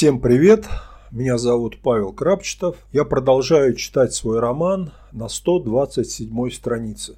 Всем привет! Меня зовут Павел Крапчетов. Я продолжаю читать свой роман на 127 странице.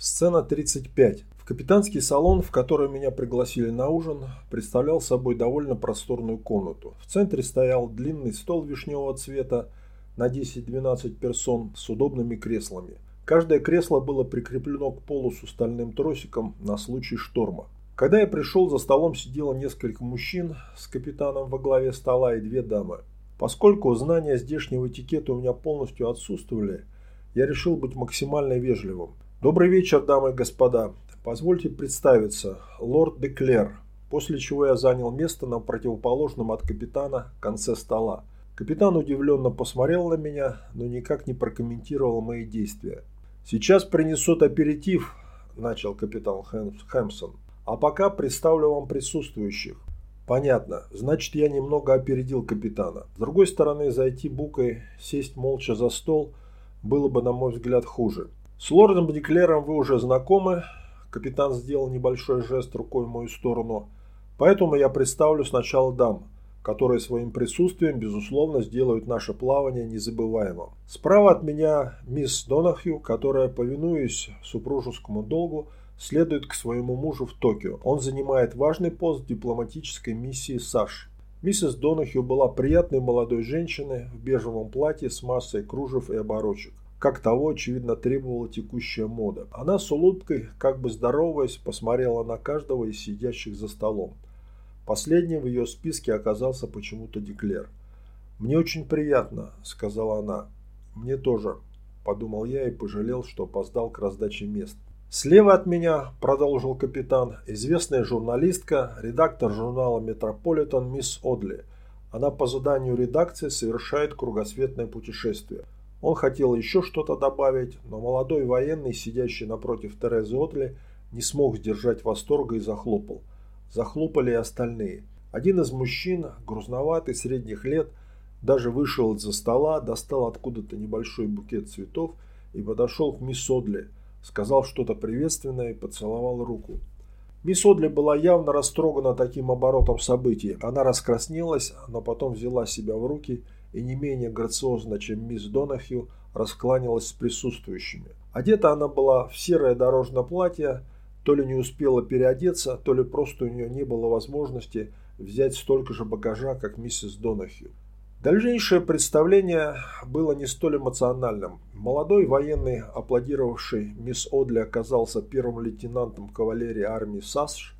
Сцена 35. В капитанский салон, в который меня пригласили на ужин, представлял собой довольно просторную комнату. В центре стоял длинный стол вишневого цвета на 10-12 персон с удобными креслами. Каждое кресло было прикреплено к полу с стальным тросиком на случай шторма. Когда я пришел, за столом сидело несколько мужчин с капитаном во главе стола и две дамы. Поскольку знания здешнего этикета у меня полностью отсутствовали, я решил быть максимально вежливым. «Добрый вечер, дамы и господа. Позвольте представиться. Лорд Деклер». После чего я занял место на противоположном от капитана конце стола. Капитан удивленно посмотрел на меня, но никак не прокомментировал мои действия. «Сейчас принесут аперитив», – начал капитан Хэмсон. А пока представлю вам присутствующих. Понятно, значит я немного опередил капитана. С другой стороны, зайти букой, сесть молча за стол, было бы, на мой взгляд, хуже. С лордом Деклером вы уже знакомы. Капитан сделал небольшой жест рукой в мою сторону. Поэтому я представлю сначала дам, которые своим присутствием, безусловно, сделают наше плавание незабываемым. Справа от меня мисс Донахью, которая, повинуясь супружескому долгу, следует к своему мужу в Токио. Он занимает важный пост в дипломатической миссии САШ. Миссис Донахью была приятной молодой женщиной в бежевом платье с массой кружев и оборочек. Как того, очевидно, требовала текущая мода. Она с улыбкой, как бы здороваясь, посмотрела на каждого из сидящих за столом. Последним в ее списке оказался почему-то Деклер. «Мне очень приятно», – сказала она. «Мне тоже», – подумал я и пожалел, что опоздал к раздаче мест. Слева от меня, продолжил капитан, известная журналистка, редактор журнала «Метрополитен» мисс Одли. Она по заданию редакции совершает кругосветное путешествие. Он хотел еще что-то добавить, но молодой военный, сидящий напротив Терезы Одли, не смог сдержать восторга и захлопал. Захлопали и остальные. Один из мужчин, грузноватый, средних лет, даже вышел из-за стола, достал откуда-то небольшой букет цветов и подошел к мисс Одли – сказал что-то приветственное и поцеловал руку. Мисс Одли была явно растрогана таким оборотом событий. Она раскраснелась, но потом взяла себя в руки и не менее грациозно, чем мисс Донахью, раскланялась с присутствующими. Одета она была в серое дорожное платье, то ли не успела переодеться, то ли просто у нее не было возможности взять столько же багажа, как миссис Донахью. Дальнейшее представление было не столь эмоциональным. Молодой военный, аплодировавший мисс Одли, оказался первым лейтенантом кавалерии армии САСШ.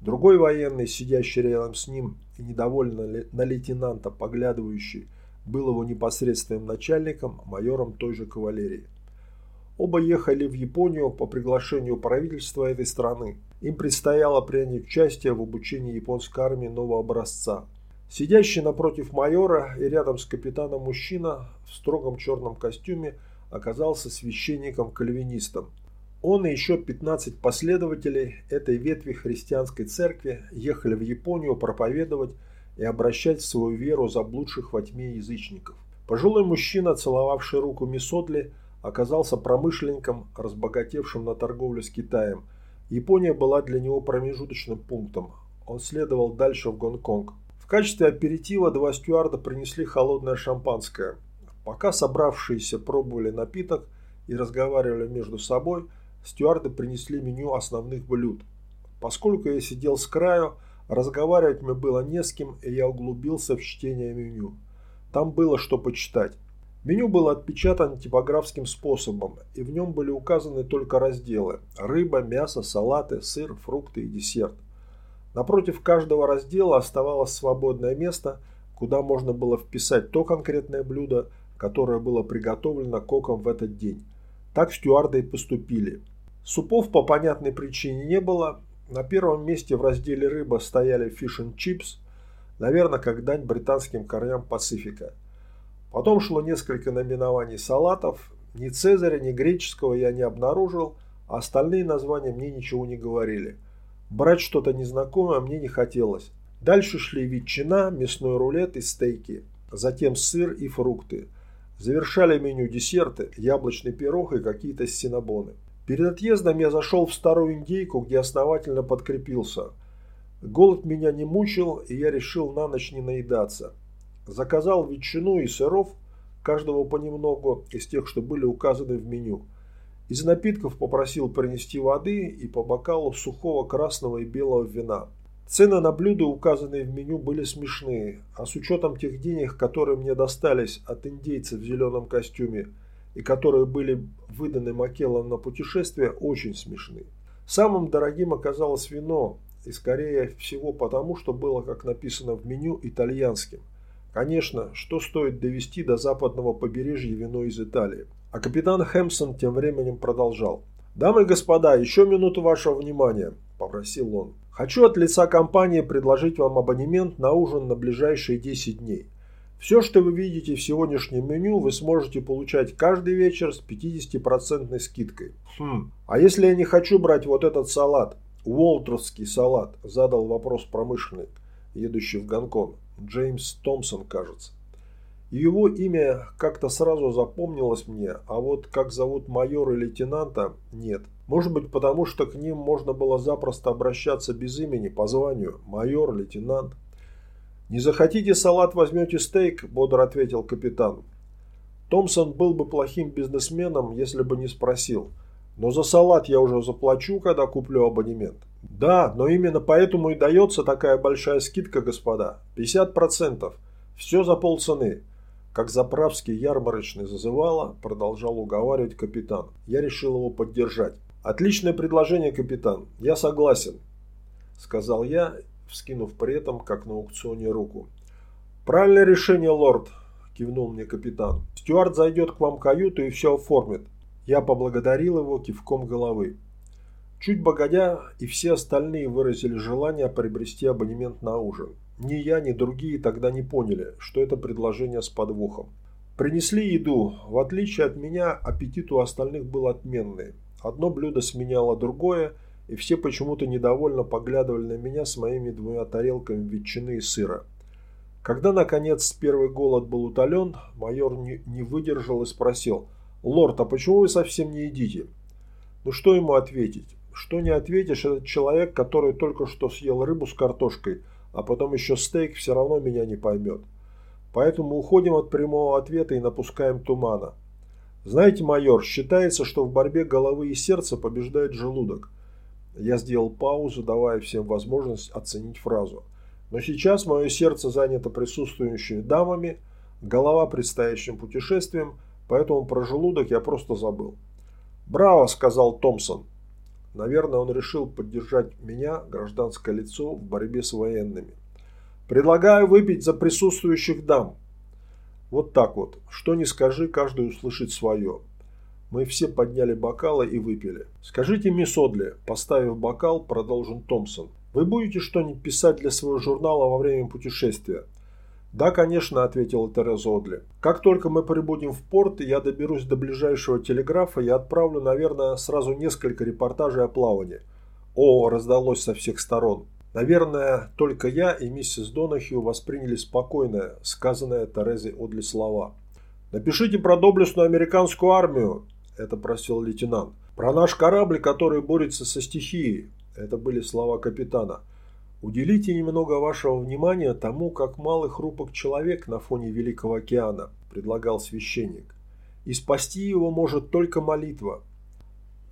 Другой военный, сидящий рядом с ним и недовольно на лейтенанта поглядывающий, был его непосредственным начальником, майором той же кавалерии. Оба ехали в Японию по приглашению правительства этой страны. Им предстояло принять участие в обучении японской армии нового образца – Сидящий напротив майора и рядом с капитаном мужчина в строгом черном костюме оказался священником-кальвинистом. Он и еще 15 последователей этой ветви христианской церкви ехали в Японию проповедовать и обращать в свою веру заблудших во тьме язычников. Пожилой мужчина, целовавший руку Мисодли, оказался промышленником, разбогатевшим на торговле с Китаем. Япония была для него промежуточным пунктом. Он следовал дальше в Гонконг качестве аперитива два стюарда принесли холодное шампанское. Пока собравшиеся пробовали напиток и разговаривали между собой, стюарды принесли меню основных блюд. Поскольку я сидел с краю, разговаривать мне было не с кем, и я углубился в чтение меню. Там было что почитать. Меню было отпечатано типографским способом, и в нем были указаны только разделы – рыба, мясо, салаты, сыр, фрукты и десерт – Напротив каждого раздела оставалось свободное место, куда можно было вписать то конкретное блюдо, которое было приготовлено коком в этот день. Так стюарды и поступили. Супов по понятной причине не было. На первом месте в разделе рыба стояли fish and chips, наверное, как дань британским корням Пацифика. Потом шло несколько номинований салатов. Ни цезаря, ни греческого я не обнаружил, а остальные названия мне ничего не говорили – Брать что-то незнакомое мне не хотелось. Дальше шли ветчина, мясной рулет и стейки. Затем сыр и фрукты. Завершали меню десерты, яблочный пирог и какие-то синабоны. Перед отъездом я зашел в старую индейку, где основательно подкрепился. Голод меня не мучил, и я решил на ночь не наедаться. Заказал ветчину и сыров, каждого понемногу, из тех, что были указаны в меню. Из напитков попросил принести воды и по бокалу сухого красного и белого вина. Цены на блюда, указанные в меню, были смешные, а с учетом тех денег, которые мне достались от индейца в зеленом костюме и которые были выданы Макелом на путешествие, очень смешные. Самым дорогим оказалось вино, и скорее всего потому, что было, как написано в меню, итальянским. Конечно, что стоит довести до западного побережья вино из Италии. А капитан Хэмпсон тем временем продолжал. «Дамы и господа, еще минуту вашего внимания», – попросил он. «Хочу от лица компании предложить вам абонемент на ужин на ближайшие 10 дней. Все, что вы видите в сегодняшнем меню, вы сможете получать каждый вечер с 50% скидкой. Хм, а если я не хочу брать вот этот салат, Уолтерский салат, задал вопрос промышленник, едущий в Гонконг. Джеймс Томпсон, кажется. Его имя как-то сразу запомнилось мне, а вот как зовут майора и лейтенанта – нет. Может быть, потому что к ним можно было запросто обращаться без имени, по званию – майор, лейтенант. «Не захотите салат, возьмете стейк», – бодро ответил капитан. Томпсон был бы плохим бизнесменом, если бы не спросил. «Но за салат я уже заплачу, когда куплю абонемент». «Да, но именно поэтому и дается такая большая скидка, господа. 50%. Все за полцены». Как заправский ярмарочный зазывало, продолжал уговаривать капитан. Я решил его поддержать. «Отличное предложение, капитан. Я согласен», – сказал я, вскинув при этом, как на аукционе, руку. «Правильное решение, лорд», – кивнул мне капитан. «Стюарт зайдет к вам в каюту и все оформит». Я поблагодарил его кивком головы. Чуть погодя, и все остальные выразили желание приобрести абонемент на ужин. Ни я, ни другие тогда не поняли, что это предложение с подвохом. Принесли еду. В отличие от меня, аппетит у остальных был отменный. Одно блюдо сменяло другое, и все почему-то недовольно поглядывали на меня с моими двумя тарелками ветчины и сыра. Когда, наконец, первый голод был утолен, майор не, не выдержал и спросил, «Лорд, а почему вы совсем не едите?» Ну что ему ответить? Что не ответишь, этот человек, который только что съел рыбу с картошкой – а потом еще стейк все равно меня не поймет. Поэтому уходим от прямого ответа и напускаем тумана. Знаете, майор, считается, что в борьбе головы и сердца побеждает желудок. Я сделал паузу, давая всем возможность оценить фразу. Но сейчас мое сердце занято присутствующими дамами, голова предстоящим путешествием, поэтому про желудок я просто забыл. «Браво!» – сказал Томпсон. Наверное, он решил поддержать меня, гражданское лицо, в борьбе с военными. Предлагаю выпить за присутствующих дам. Вот так вот. Что ни скажи, каждый услышит свое. Мы все подняли бокалы и выпили. Скажите, мисс Одли, поставив бокал, продолжил Томпсон. Вы будете что-нибудь писать для своего журнала во время путешествия? «Да, конечно», – ответила Тереза Одли. «Как только мы прибудем в порт, и я доберусь до ближайшего телеграфа, я отправлю, наверное, сразу несколько репортажей о плавании». «О!» – раздалось со всех сторон. Наверное, только я и миссис Донахью восприняли спокойное, сказанное Терезой Одли слова. «Напишите про доблестную американскую армию», – это просил лейтенант. «Про наш корабль, который борется со стихией», – это были слова капитана. Уделите немного вашего внимания тому, как малый хрупок человек на фоне Великого океана, предлагал священник. И спасти его может только молитва.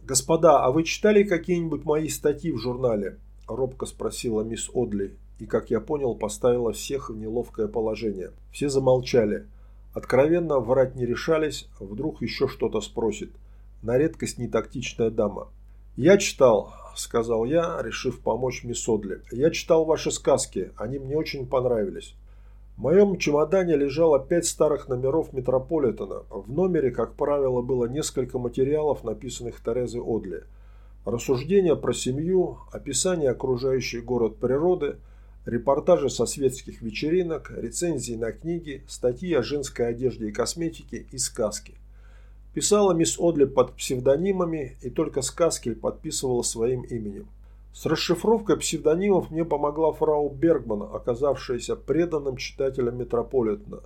Господа, а вы читали какие-нибудь мои статьи в журнале? Робко спросила мисс Одли и, как я понял, поставила всех в неловкое положение. Все замолчали. Откровенно врать не решались, вдруг еще что-то спросит. На редкость нетактичная дама. Я читал, сказал я, решив помочь мисс Одли. «Я читал ваши сказки, они мне очень понравились». В моем чемодане лежало пять старых номеров Метрополитена. В номере, как правило, было несколько материалов, написанных Терезой Одли. Рассуждения про семью, описание окружающей город природы, репортажи со светских вечеринок, рецензии на книги, статьи о женской одежде и косметике и сказки – Писала мисс Одли под псевдонимами и только сказки подписывала своим именем. С расшифровкой псевдонимов мне помогла фрау Бергман, оказавшаяся преданным читателем Метрополитена.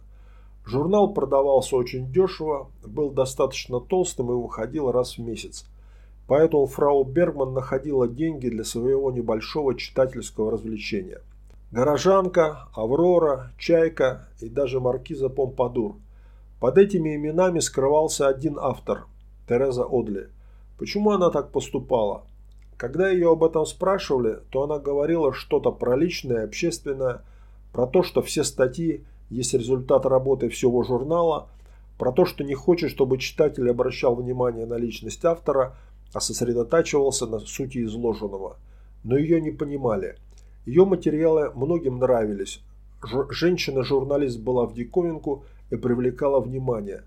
Журнал продавался очень дешево, был достаточно толстым и выходил раз в месяц. поэтому фрау Бергман находила деньги для своего небольшого читательского развлечения. Горожанка, Аврора, Чайка и даже маркиза Помпадур. Под этими именами скрывался один автор – Тереза Одли. Почему она так поступала? Когда ее об этом спрашивали, то она говорила что-то про личное, общественное, про то, что все статьи есть результат работы всего журнала, про то, что не хочет, чтобы читатель обращал внимание на личность автора, а сосредотачивался на сути изложенного. Но ее не понимали. Ее материалы многим нравились. Женщина-журналист была в диковинку и привлекала внимание.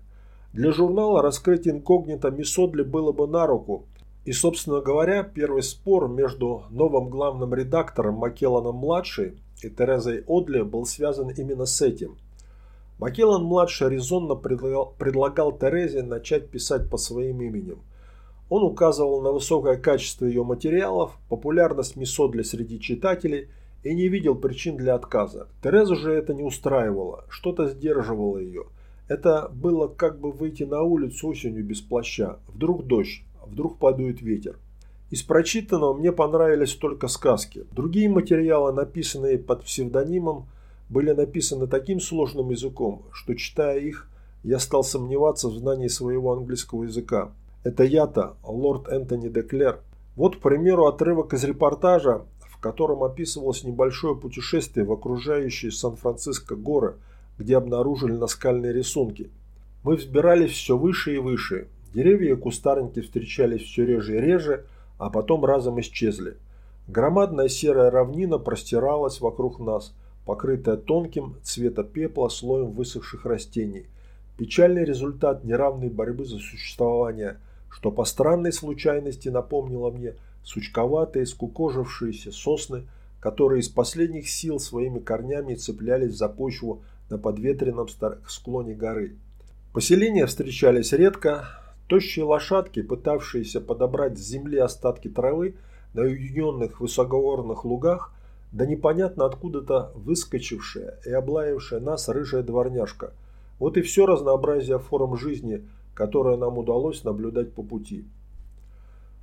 Для журнала раскрыть инкогнито Мисодли было бы на руку. И, собственно говоря, первый спор между новым главным редактором Макелланом-младшей и Терезой Одли был связан именно с этим. Макеллан-младший резонно предлагал, предлагал Терезе начать писать по своим именем. Он указывал на высокое качество ее материалов, популярность Мисодли среди читателей и не видел причин для отказа. Терезу же это не устраивало, что-то сдерживало ее. Это было как бы выйти на улицу осенью без плаща. Вдруг дождь, вдруг подует ветер. Из прочитанного мне понравились только сказки. Другие материалы, написанные под псевдонимом, были написаны таким сложным языком, что читая их, я стал сомневаться в знании своего английского языка. Это я-то, лорд Энтони Деклер. Вот, к примеру, отрывок из репортажа, котором описывалось небольшое путешествие в окружающие Сан-Франциско горы, где обнаружили наскальные рисунки. Мы взбирались все выше и выше. Деревья и кустарники встречались все реже и реже, а потом разом исчезли. Громадная серая равнина простиралась вокруг нас, покрытая тонким цвета пепла слоем высохших растений. Печальный результат неравной борьбы за существование, что по странной случайности напомнило мне сучковатые, скукожившиеся сосны, которые из последних сил своими корнями цеплялись за почву на подветренном склоне горы. Поселения встречались редко, Тощие лошадки, пытавшиеся подобрать с земли остатки травы на уединенных высокогорных лугах, да непонятно откуда-то выскочившая и облаявшая нас рыжая дворняжка. Вот и все разнообразие форм жизни, которое нам удалось наблюдать по пути.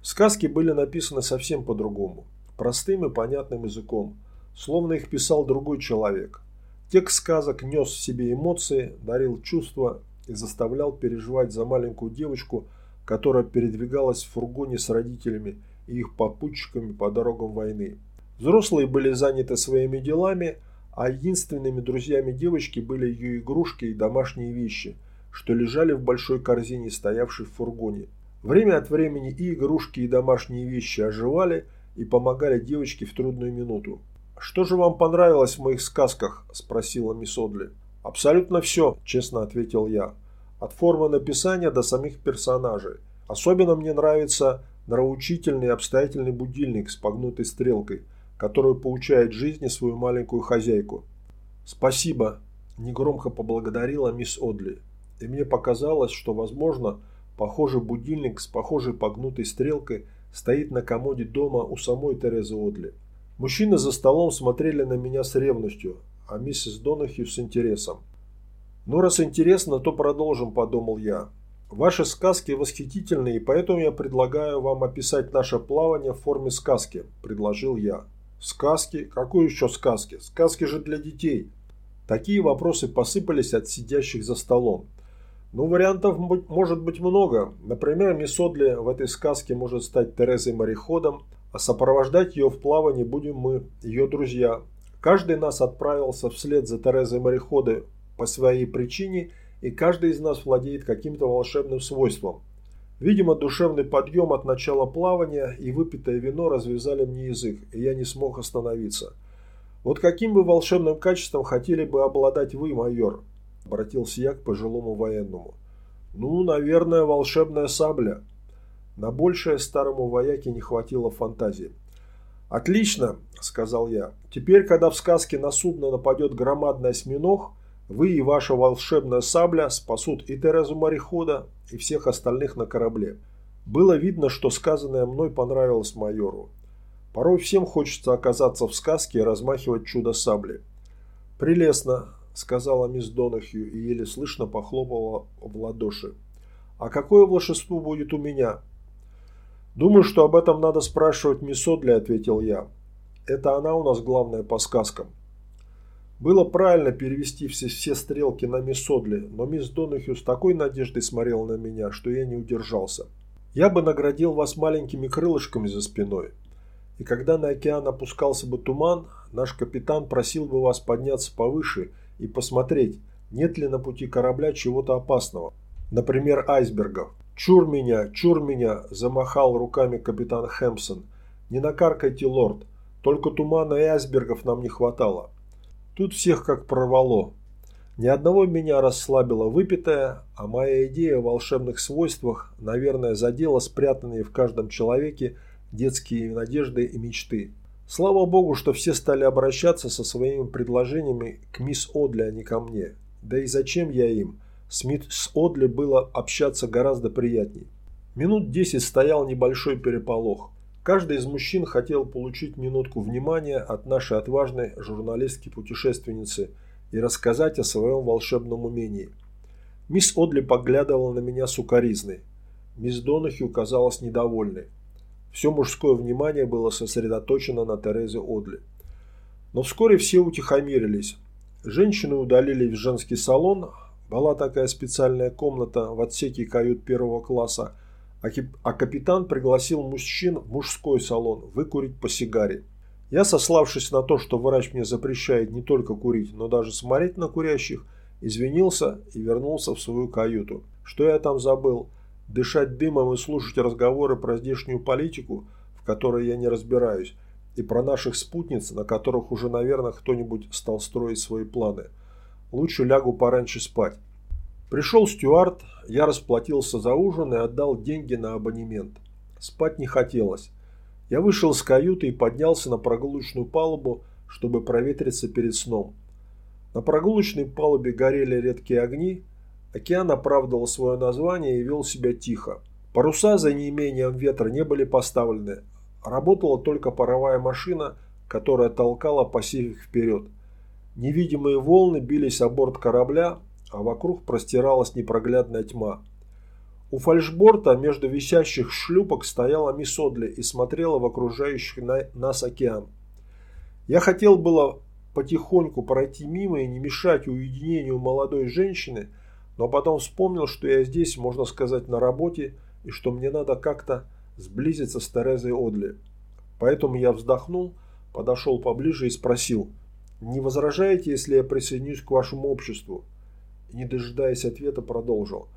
Сказки были написаны совсем по-другому, простым и понятным языком, словно их писал другой человек. Текст сказок нес в себе эмоции, дарил чувства и заставлял переживать за маленькую девочку, которая передвигалась в фургоне с родителями и их попутчиками по дорогам войны. Взрослые были заняты своими делами, а единственными друзьями девочки были ее игрушки и домашние вещи, что лежали в большой корзине, стоявшей в фургоне. Время от времени и игрушки, и домашние вещи оживали и помогали девочке в трудную минуту. «Что же вам понравилось в моих сказках?» – спросила мисс Одли. «Абсолютно все», – честно ответил я. «От формы написания до самих персонажей. Особенно мне нравится нравоучительный и обстоятельный будильник с погнутой стрелкой, который поучает жизни свою маленькую хозяйку». «Спасибо», – негромко поблагодарила мисс Одли. И мне показалось, что, возможно, похожий будильник с похожей погнутой стрелкой стоит на комоде дома у самой Терезы Одли. Мужчины за столом смотрели на меня с ревностью, а миссис Донахью с интересом. «Ну, раз интересно, то продолжим», – подумал я. «Ваши сказки восхитительны, и поэтому я предлагаю вам описать наше плавание в форме сказки», – предложил я. «Сказки? Какой еще сказки? Сказки же для детей». Такие вопросы посыпались от сидящих за столом. Ну, вариантов может быть много. Например, мисс Одли в этой сказке может стать Терезой мореходом, а сопровождать ее в плавании будем мы, ее друзья, Каждый нас отправился вслед за Терезой мореходы по своей причине, и каждый из нас владеет каким-то волшебным свойством. Видимо, душевный подъем от начала плавания и выпитое вино развязали мне язык, и я не смог остановиться. «Вот каким бы волшебным качеством хотели бы обладать вы, майор?» – обратился я к пожилому военному. «Ну, наверное, волшебная сабля». На большее старому вояке не хватило фантазии. «Отлично», – сказал я. «Теперь, когда в сказке на судно нападет громадный осьминог, вы и ваша волшебная сабля спасут и Терезу морехода, и всех остальных на корабле». Было видно, что сказанное мной понравилось майору. Порой всем хочется оказаться в сказке и размахивать чудо сабли. «Прелестно», – сказала мисс Донахью и еле слышно похлопала в ладоши. «А какое волшебство будет у меня?» «Думаю, что об этом надо спрашивать мисс Одли», – ответил я. «Это она у нас главная по сказкам». Было правильно перевести все, все стрелки на мисс Одли, но мисс Донахью с такой надеждой смотрела на меня, что я не удержался. «Я бы наградил вас маленькими крылышками за спиной, и когда на океан опускался бы туман, наш капитан просил бы вас подняться повыше и посмотреть, нет ли на пути корабля чего-то опасного, например, айсбергов. «Чур меня, чур меня!» – замахал руками капитан Хэмпсон. «Не накаркайте, лорд, только тумана и айсбергов нам не хватало». Тут всех как прорвало. Ни одного меня расслабило выпитое, а моя идея о волшебных свойствах, наверное, задела спрятанные в каждом человеке детские надежды и мечты. Слава богу, что все стали обращаться со своими предложениями к мисс Одли, а не ко мне. Да и зачем я им? С Одли было общаться гораздо приятней. Минут десять стоял небольшой переполох. Каждый из мужчин хотел получить минутку внимания от нашей отважной журналистки-путешественницы и рассказать о своем волшебном умении. Мисс Одли поглядывала на меня сукоризной. Мисс Донахью казалась недовольной. Все мужское внимание было сосредоточено на Терезе Одли. Но вскоре все утихомирились. Женщины удалились в женский салон. Была такая специальная комната в отсеке кают первого класса. А, а капитан пригласил мужчин в мужской салон выкурить по сигаре. Я, сославшись на то, что врач мне запрещает не только курить, но даже смотреть на курящих, извинился и вернулся в свою каюту. Что я там забыл? Дышать дымом и слушать разговоры про здешнюю политику, в которой я не разбираюсь, и про наших спутниц, на которых уже, наверное, кто-нибудь стал строить свои планы. Лучше лягу пораньше спать. Пришел Стюарт, я расплатился за ужин и отдал деньги на абонемент. Спать не хотелось. Я вышел из каюты и поднялся на прогулочную палубу, чтобы проветриться перед сном. На прогулочной палубе горели редкие огни, Океан оправдывал свое название и вел себя тихо. Паруса за неимением ветра не были поставлены. Работала только паровая машина, которая толкала Пасифик вперед. Невидимые волны бились о борт корабля, а вокруг простиралась непроглядная тьма. У фальшборта между висящих шлюпок стояла мисс Одли и смотрела в окружающий нас океан. Я хотел было потихоньку пройти мимо и не мешать уединению молодой женщины – но потом вспомнил, что я здесь, можно сказать, на работе, и что мне надо как-то сблизиться с Терезой Одли. Поэтому я вздохнул, подошел поближе и спросил, «Не возражаете, если я присоединюсь к вашему обществу?» И, не дожидаясь ответа, продолжил.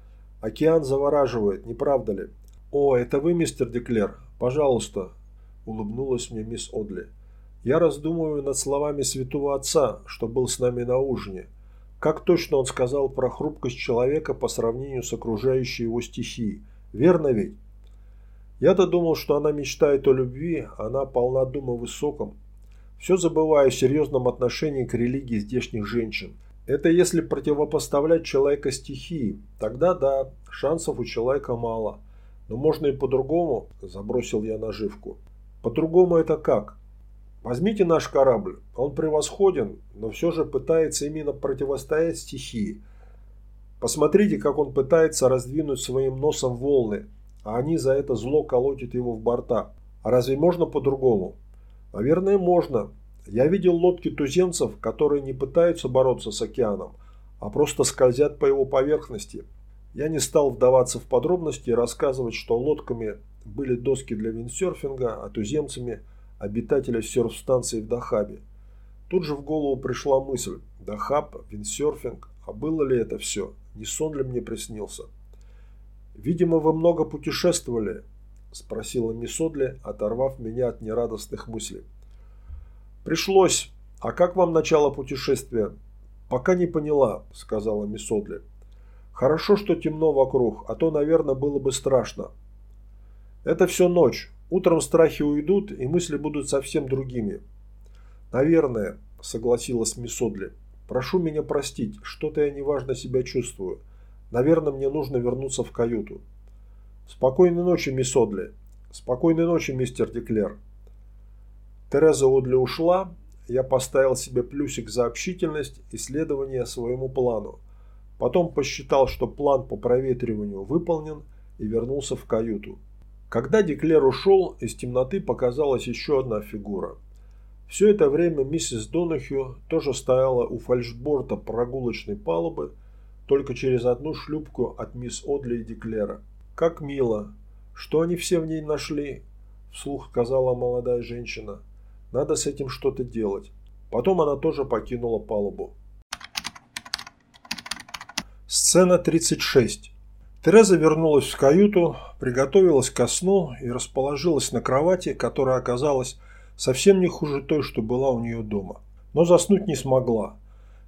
«Океан завораживает, не правда ли?» «О, это вы, мистер Деклер? Пожалуйста», – улыбнулась мне мисс Одли. «Я раздумываю над словами святого отца, что был с нами на ужине. Как точно он сказал про хрупкость человека по сравнению с окружающей его стихией. Верно ведь? Я-то думал, что она мечтает о любви, она полна дума высоком. Все забываю о серьезном отношении к религии здешних женщин. Это если противопоставлять человека стихии. Тогда да, шансов у человека мало. Но можно и по-другому, забросил я наживку. По-другому это как? Возьмите наш корабль. Он превосходен, но все же пытается именно противостоять стихии. Посмотрите, как он пытается раздвинуть своим носом волны, а они за это зло колотят его в борта. А разве можно по-другому? Наверное, можно. Я видел лодки туземцев, которые не пытаются бороться с океаном, а просто скользят по его поверхности. Я не стал вдаваться в подробности и рассказывать, что лодками были доски для виндсерфинга, а туземцами – обитателя серф-станции в Дахабе. Тут же в голову пришла мысль Дахаб, виндсерфинг, а было ли это все? Не сон ли мне приснился? «Видимо, вы много путешествовали?» – спросила мисс Одли, оторвав меня от нерадостных мыслей. «Пришлось. А как вам начало путешествия?» «Пока не поняла», – сказала мисс Одли. «Хорошо, что темно вокруг, а то, наверное, было бы страшно». «Это все ночь. Утром страхи уйдут, и мысли будут совсем другими. Наверное, согласилась мисс Одли. Прошу меня простить, что-то я неважно себя чувствую. Наверное, мне нужно вернуться в каюту. Спокойной ночи, мисс Одли. Спокойной ночи, мистер Деклер. Тереза Одли ушла. Я поставил себе плюсик за общительность и следование своему плану. Потом посчитал, что план по проветриванию выполнен и вернулся в каюту. Когда Деклер ушел, из темноты показалась еще одна фигура. Все это время миссис Донахью тоже стояла у фальшборта прогулочной палубы, только через одну шлюпку от мисс Одли и Деклера. «Как мило! Что они все в ней нашли?» – вслух сказала молодая женщина. «Надо с этим что-то делать». Потом она тоже покинула палубу. Сцена 36. Тереза вернулась в каюту, приготовилась ко сну и расположилась на кровати, которая оказалась совсем не хуже той, что была у нее дома. Но заснуть не смогла.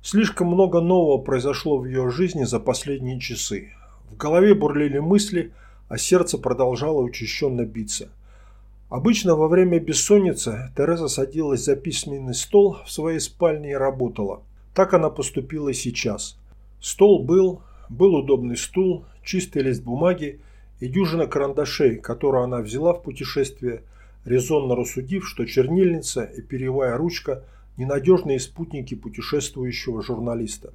Слишком много нового произошло в ее жизни за последние часы. В голове бурлили мысли, а сердце продолжало учащенно биться. Обычно во время бессонницы Тереза садилась за письменный стол в своей спальне и работала. Так она поступила сейчас. Стол был, был удобный стул, чистый лист бумаги и дюжина карандашей, которую она взяла в путешествие, резонно рассудив, что чернильница и перьевая ручка – ненадежные спутники путешествующего журналиста.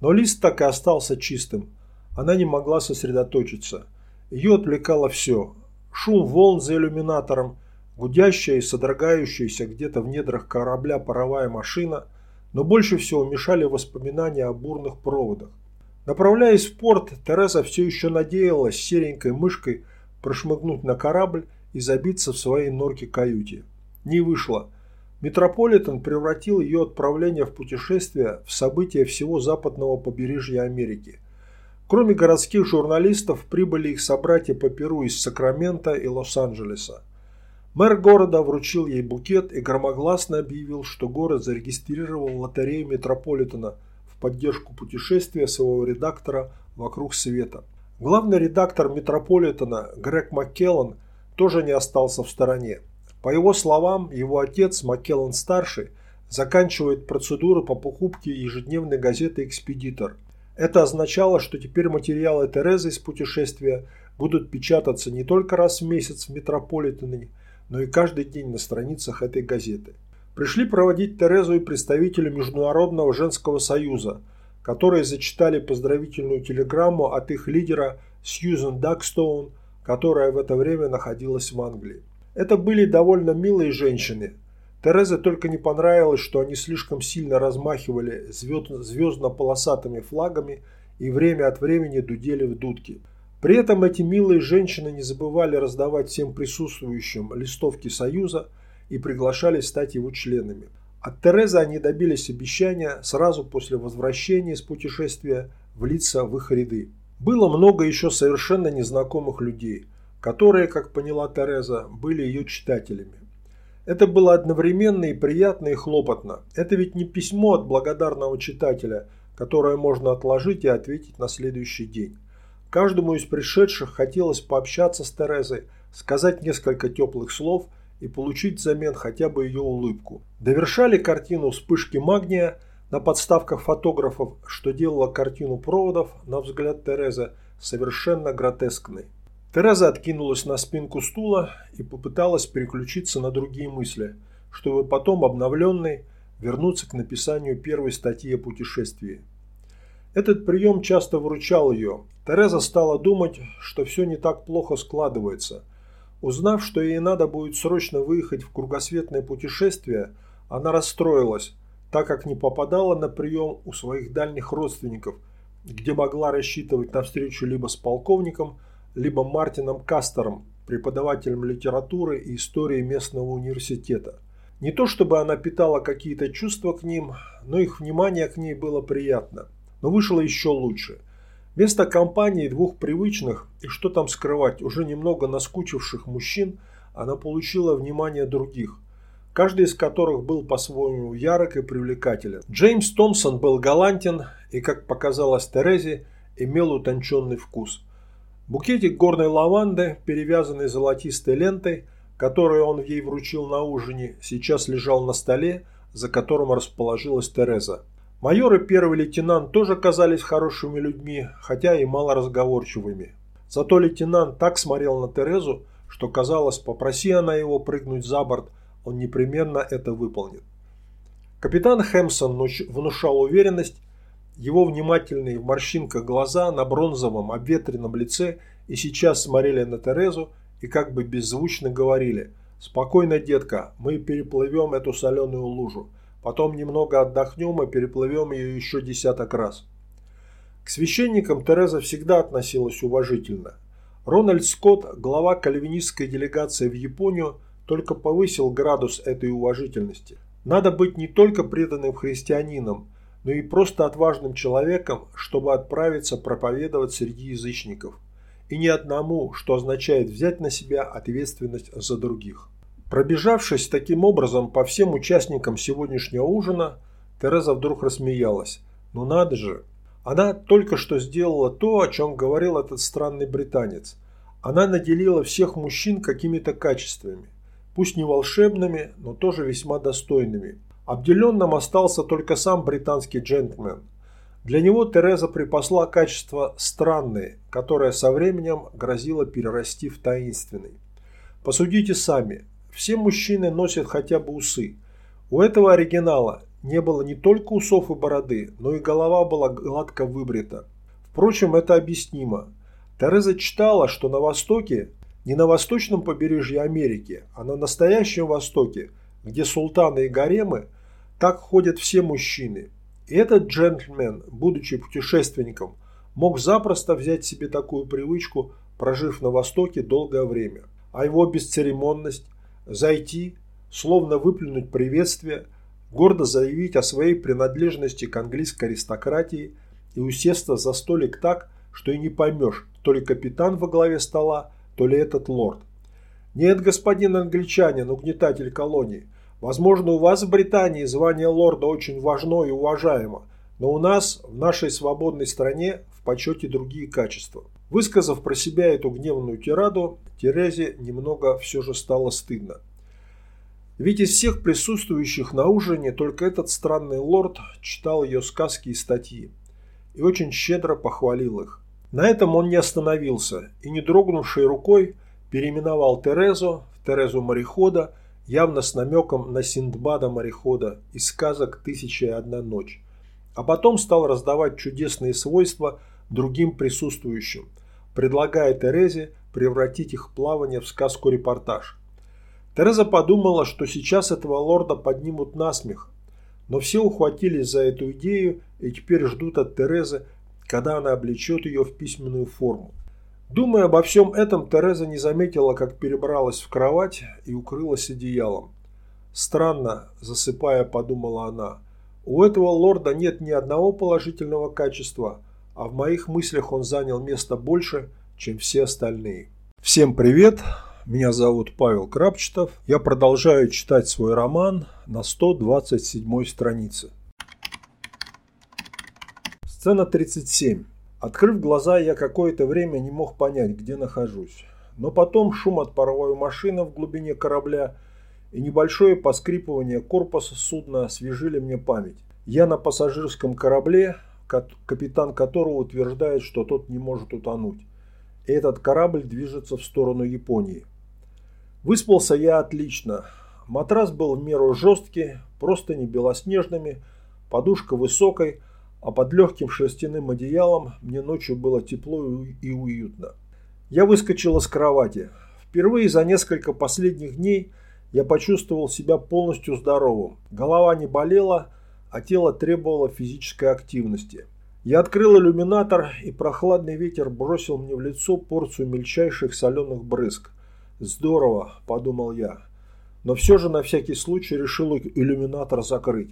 Но лист так и остался чистым. Она не могла сосредоточиться. Ее отвлекало все. Шум волн за иллюминатором, гудящая и содрогающаяся где-то в недрах корабля паровая машина, но больше всего мешали воспоминания о бурных проводах. Направляясь в порт, Тереза все еще надеялась серенькой мышкой прошмыгнуть на корабль и забиться в своей норке-каюте. Не вышло. Метрополитен превратил ее отправление в путешествие в событие всего западного побережья Америки. Кроме городских журналистов, прибыли их собратья по перу из Сакрамента и Лос-Анджелеса. Мэр города вручил ей букет и громогласно объявил, что город зарегистрировал лотерею Метрополитена – поддержку путешествия своего редактора вокруг света. Главный редактор Метрополитена Грег Маккеллан тоже не остался в стороне. По его словам, его отец Маккеллан-старший заканчивает процедуру по покупке ежедневной газеты «Экспедитор». Это означало, что теперь материалы Терезы из путешествия будут печататься не только раз в месяц в Метрополитене, но и каждый день на страницах этой газеты. Пришли проводить Терезу и представители Международного женского союза, которые зачитали поздравительную телеграмму от их лидера Сьюзен Дакстоун, которая в это время находилась в Англии. Это были довольно милые женщины. Терезе только не понравилось, что они слишком сильно размахивали звездно-полосатыми флагами и время от времени дудели в дудки. При этом эти милые женщины не забывали раздавать всем присутствующим листовки Союза – и приглашали стать его членами. От Терезы они добились обещания сразу после возвращения с путешествия влиться в их ряды. Было много еще совершенно незнакомых людей, которые, как поняла Тереза, были ее читателями. Это было одновременно и приятно, и хлопотно. Это ведь не письмо от благодарного читателя, которое можно отложить и ответить на следующий день. Каждому из пришедших хотелось пообщаться с Терезой, сказать несколько теплых слов – и получить взамен хотя бы ее улыбку. Довершали картину вспышки магния на подставках фотографов, что делало картину проводов, на взгляд Терезы, совершенно гротескной. Тереза откинулась на спинку стула и попыталась переключиться на другие мысли, чтобы потом обновленной вернуться к написанию первой статьи о путешествии. Этот прием часто выручал ее. Тереза стала думать, что все не так плохо складывается – Узнав, что ей надо будет срочно выехать в кругосветное путешествие, она расстроилась, так как не попадала на прием у своих дальних родственников, где могла рассчитывать на встречу либо с полковником, либо Мартином Кастером, преподавателем литературы и истории местного университета. Не то чтобы она питала какие-то чувства к ним, но их внимание к ней было приятно. Но вышло еще лучше – Вместо компании двух привычных и что там скрывать, уже немного наскучивших мужчин, она получила внимание других, каждый из которых был по-своему ярок и привлекателен. Джеймс Томпсон был галантен и, как показалось Терезе, имел утонченный вкус. Букетик горной лаванды, перевязанный золотистой лентой, которую он ей вручил на ужине, сейчас лежал на столе, за которым расположилась Тереза. Майор и первый лейтенант тоже казались хорошими людьми, хотя и малоразговорчивыми. Зато лейтенант так смотрел на Терезу, что казалось, попроси она его прыгнуть за борт, он непременно это выполнит. Капитан Хэмсон внушал уверенность, его внимательные в морщинках глаза на бронзовом обветренном лице и сейчас смотрели на Терезу и как бы беззвучно говорили «Спокойно, детка, мы переплывем эту соленую лужу, потом немного отдохнем и переплывем ее еще десяток раз». К священникам Тереза всегда относилась уважительно. Рональд Скотт, глава кальвинистской делегации в Японию, только повысил градус этой уважительности. Надо быть не только преданным христианином, но и просто отважным человеком, чтобы отправиться проповедовать среди язычников. И не одному, что означает взять на себя ответственность за других. Пробежавшись таким образом по всем участникам сегодняшнего ужина, Тереза вдруг рассмеялась. Ну надо же! Она только что сделала то, о чем говорил этот странный британец. Она наделила всех мужчин какими-то качествами. Пусть не волшебными, но тоже весьма достойными. Обделенным остался только сам британский джентльмен. Для него Тереза припасла качество странные, которое со временем грозило перерасти в таинственный. Посудите сами, все мужчины носят хотя бы усы. У этого оригинала не было не только усов и бороды, но и голова была гладко выбрита. Впрочем, это объяснимо. Тереза читала, что на Востоке, не на восточном побережье Америки, а на настоящем Востоке, где султаны и гаремы, так ходят все мужчины. И этот джентльмен, будучи путешественником, мог запросто взять себе такую привычку, прожив на Востоке долгое время. А его бесцеремонность – зайти, словно выплюнуть приветствие – гордо заявить о своей принадлежности к английской аристократии и усесться за столик так, что и не поймешь, то ли капитан во главе стола, то ли этот лорд. Нет, господин англичанин, угнетатель колонии, возможно, у вас в Британии звание лорда очень важно и уважаемо, но у нас, в нашей свободной стране, в почете другие качества. Высказав про себя эту гневную тираду, Терезе немного все же стало стыдно. Ведь из всех присутствующих на ужине только этот странный лорд читал ее сказки и статьи и очень щедро похвалил их. На этом он не остановился и, не дрогнувшей рукой, переименовал Терезу в Терезу морехода, явно с намеком на Синдбада морехода из сказок «Тысяча и одна ночь», а потом стал раздавать чудесные свойства другим присутствующим, предлагая Терезе превратить их плавание в сказку-репортаж – Тереза подумала, что сейчас этого лорда поднимут на смех, но все ухватились за эту идею и теперь ждут от Терезы, когда она облечет ее в письменную форму. Думая обо всем этом, Тереза не заметила, как перебралась в кровать и укрылась одеялом. «Странно», – засыпая, подумала она, – «у этого лорда нет ни одного положительного качества, а в моих мыслях он занял место больше, чем все остальные». Всем привет! Меня зовут Павел Крапчетов. Я продолжаю читать свой роман на 127 странице. Сцена 37. Открыв глаза, я какое-то время не мог понять, где нахожусь. Но потом шум от паровой машины в глубине корабля и небольшое поскрипывание корпуса судна освежили мне память. Я на пассажирском корабле, капитан которого утверждает, что тот не может утонуть. Этот корабль движется в сторону Японии. Выспался я отлично. Матрас был в меру жесткий, просто не белоснежными, подушка высокой, а под легким шерстяным одеялом мне ночью было тепло и уютно. Я выскочил из кровати. Впервые за несколько последних дней я почувствовал себя полностью здоровым. Голова не болела, а тело требовало физической активности. Я открыл иллюминатор, и прохладный ветер бросил мне в лицо порцию мельчайших соленых брызг – Здорово, подумал я. Но все же на всякий случай решил иллюминатор закрыть.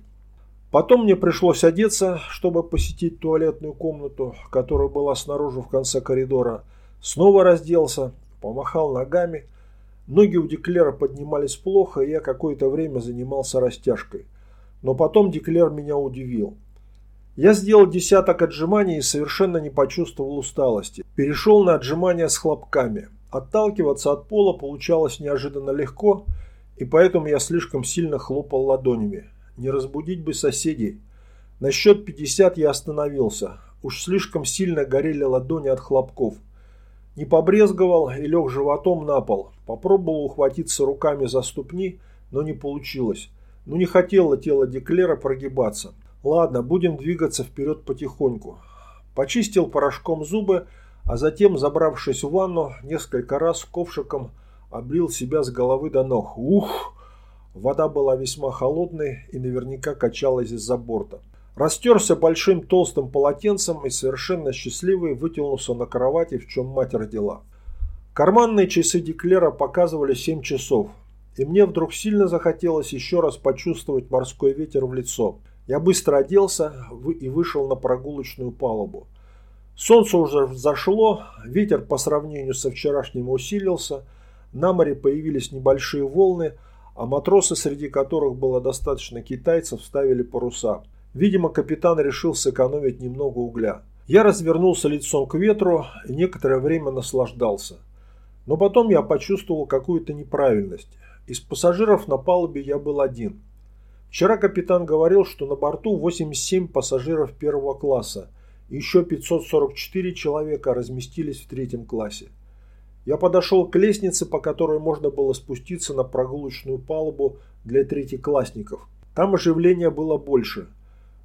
Потом мне пришлось одеться, чтобы посетить туалетную комнату, которая была снаружи в конце коридора. Снова разделся, помахал ногами. Ноги у Деклера поднимались плохо, и я какое-то время занимался растяжкой. Но потом Деклер меня удивил. Я сделал десяток отжиманий и совершенно не почувствовал усталости. Перешел на отжимания с хлопками – Отталкиваться от пола получалось неожиданно легко, и поэтому я слишком сильно хлопал ладонями. Не разбудить бы соседей. На счет 50 я остановился. Уж слишком сильно горели ладони от хлопков. Не побрезговал и лег животом на пол. Попробовал ухватиться руками за ступни, но не получилось. Ну не хотело тело Деклера прогибаться. Ладно, будем двигаться вперед потихоньку. Почистил порошком зубы, а затем, забравшись в ванну, несколько раз ковшиком облил себя с головы до ног. Ух! Вода была весьма холодной и наверняка качалась из-за борта. Растерся большим толстым полотенцем и совершенно счастливый вытянулся на кровати, в чем мать родила. Карманные часы Деклера показывали 7 часов, и мне вдруг сильно захотелось еще раз почувствовать морской ветер в лицо. Я быстро оделся и вышел на прогулочную палубу. Солнце уже взошло, ветер по сравнению со вчерашним усилился, на море появились небольшие волны, а матросы, среди которых было достаточно китайцев, ставили паруса. Видимо, капитан решил сэкономить немного угля. Я развернулся лицом к ветру и некоторое время наслаждался. Но потом я почувствовал какую-то неправильность. Из пассажиров на палубе я был один. Вчера капитан говорил, что на борту 87 пассажиров первого класса – еще 544 человека разместились в третьем классе. Я подошел к лестнице, по которой можно было спуститься на прогулочную палубу для третьеклассников. Там оживления было больше.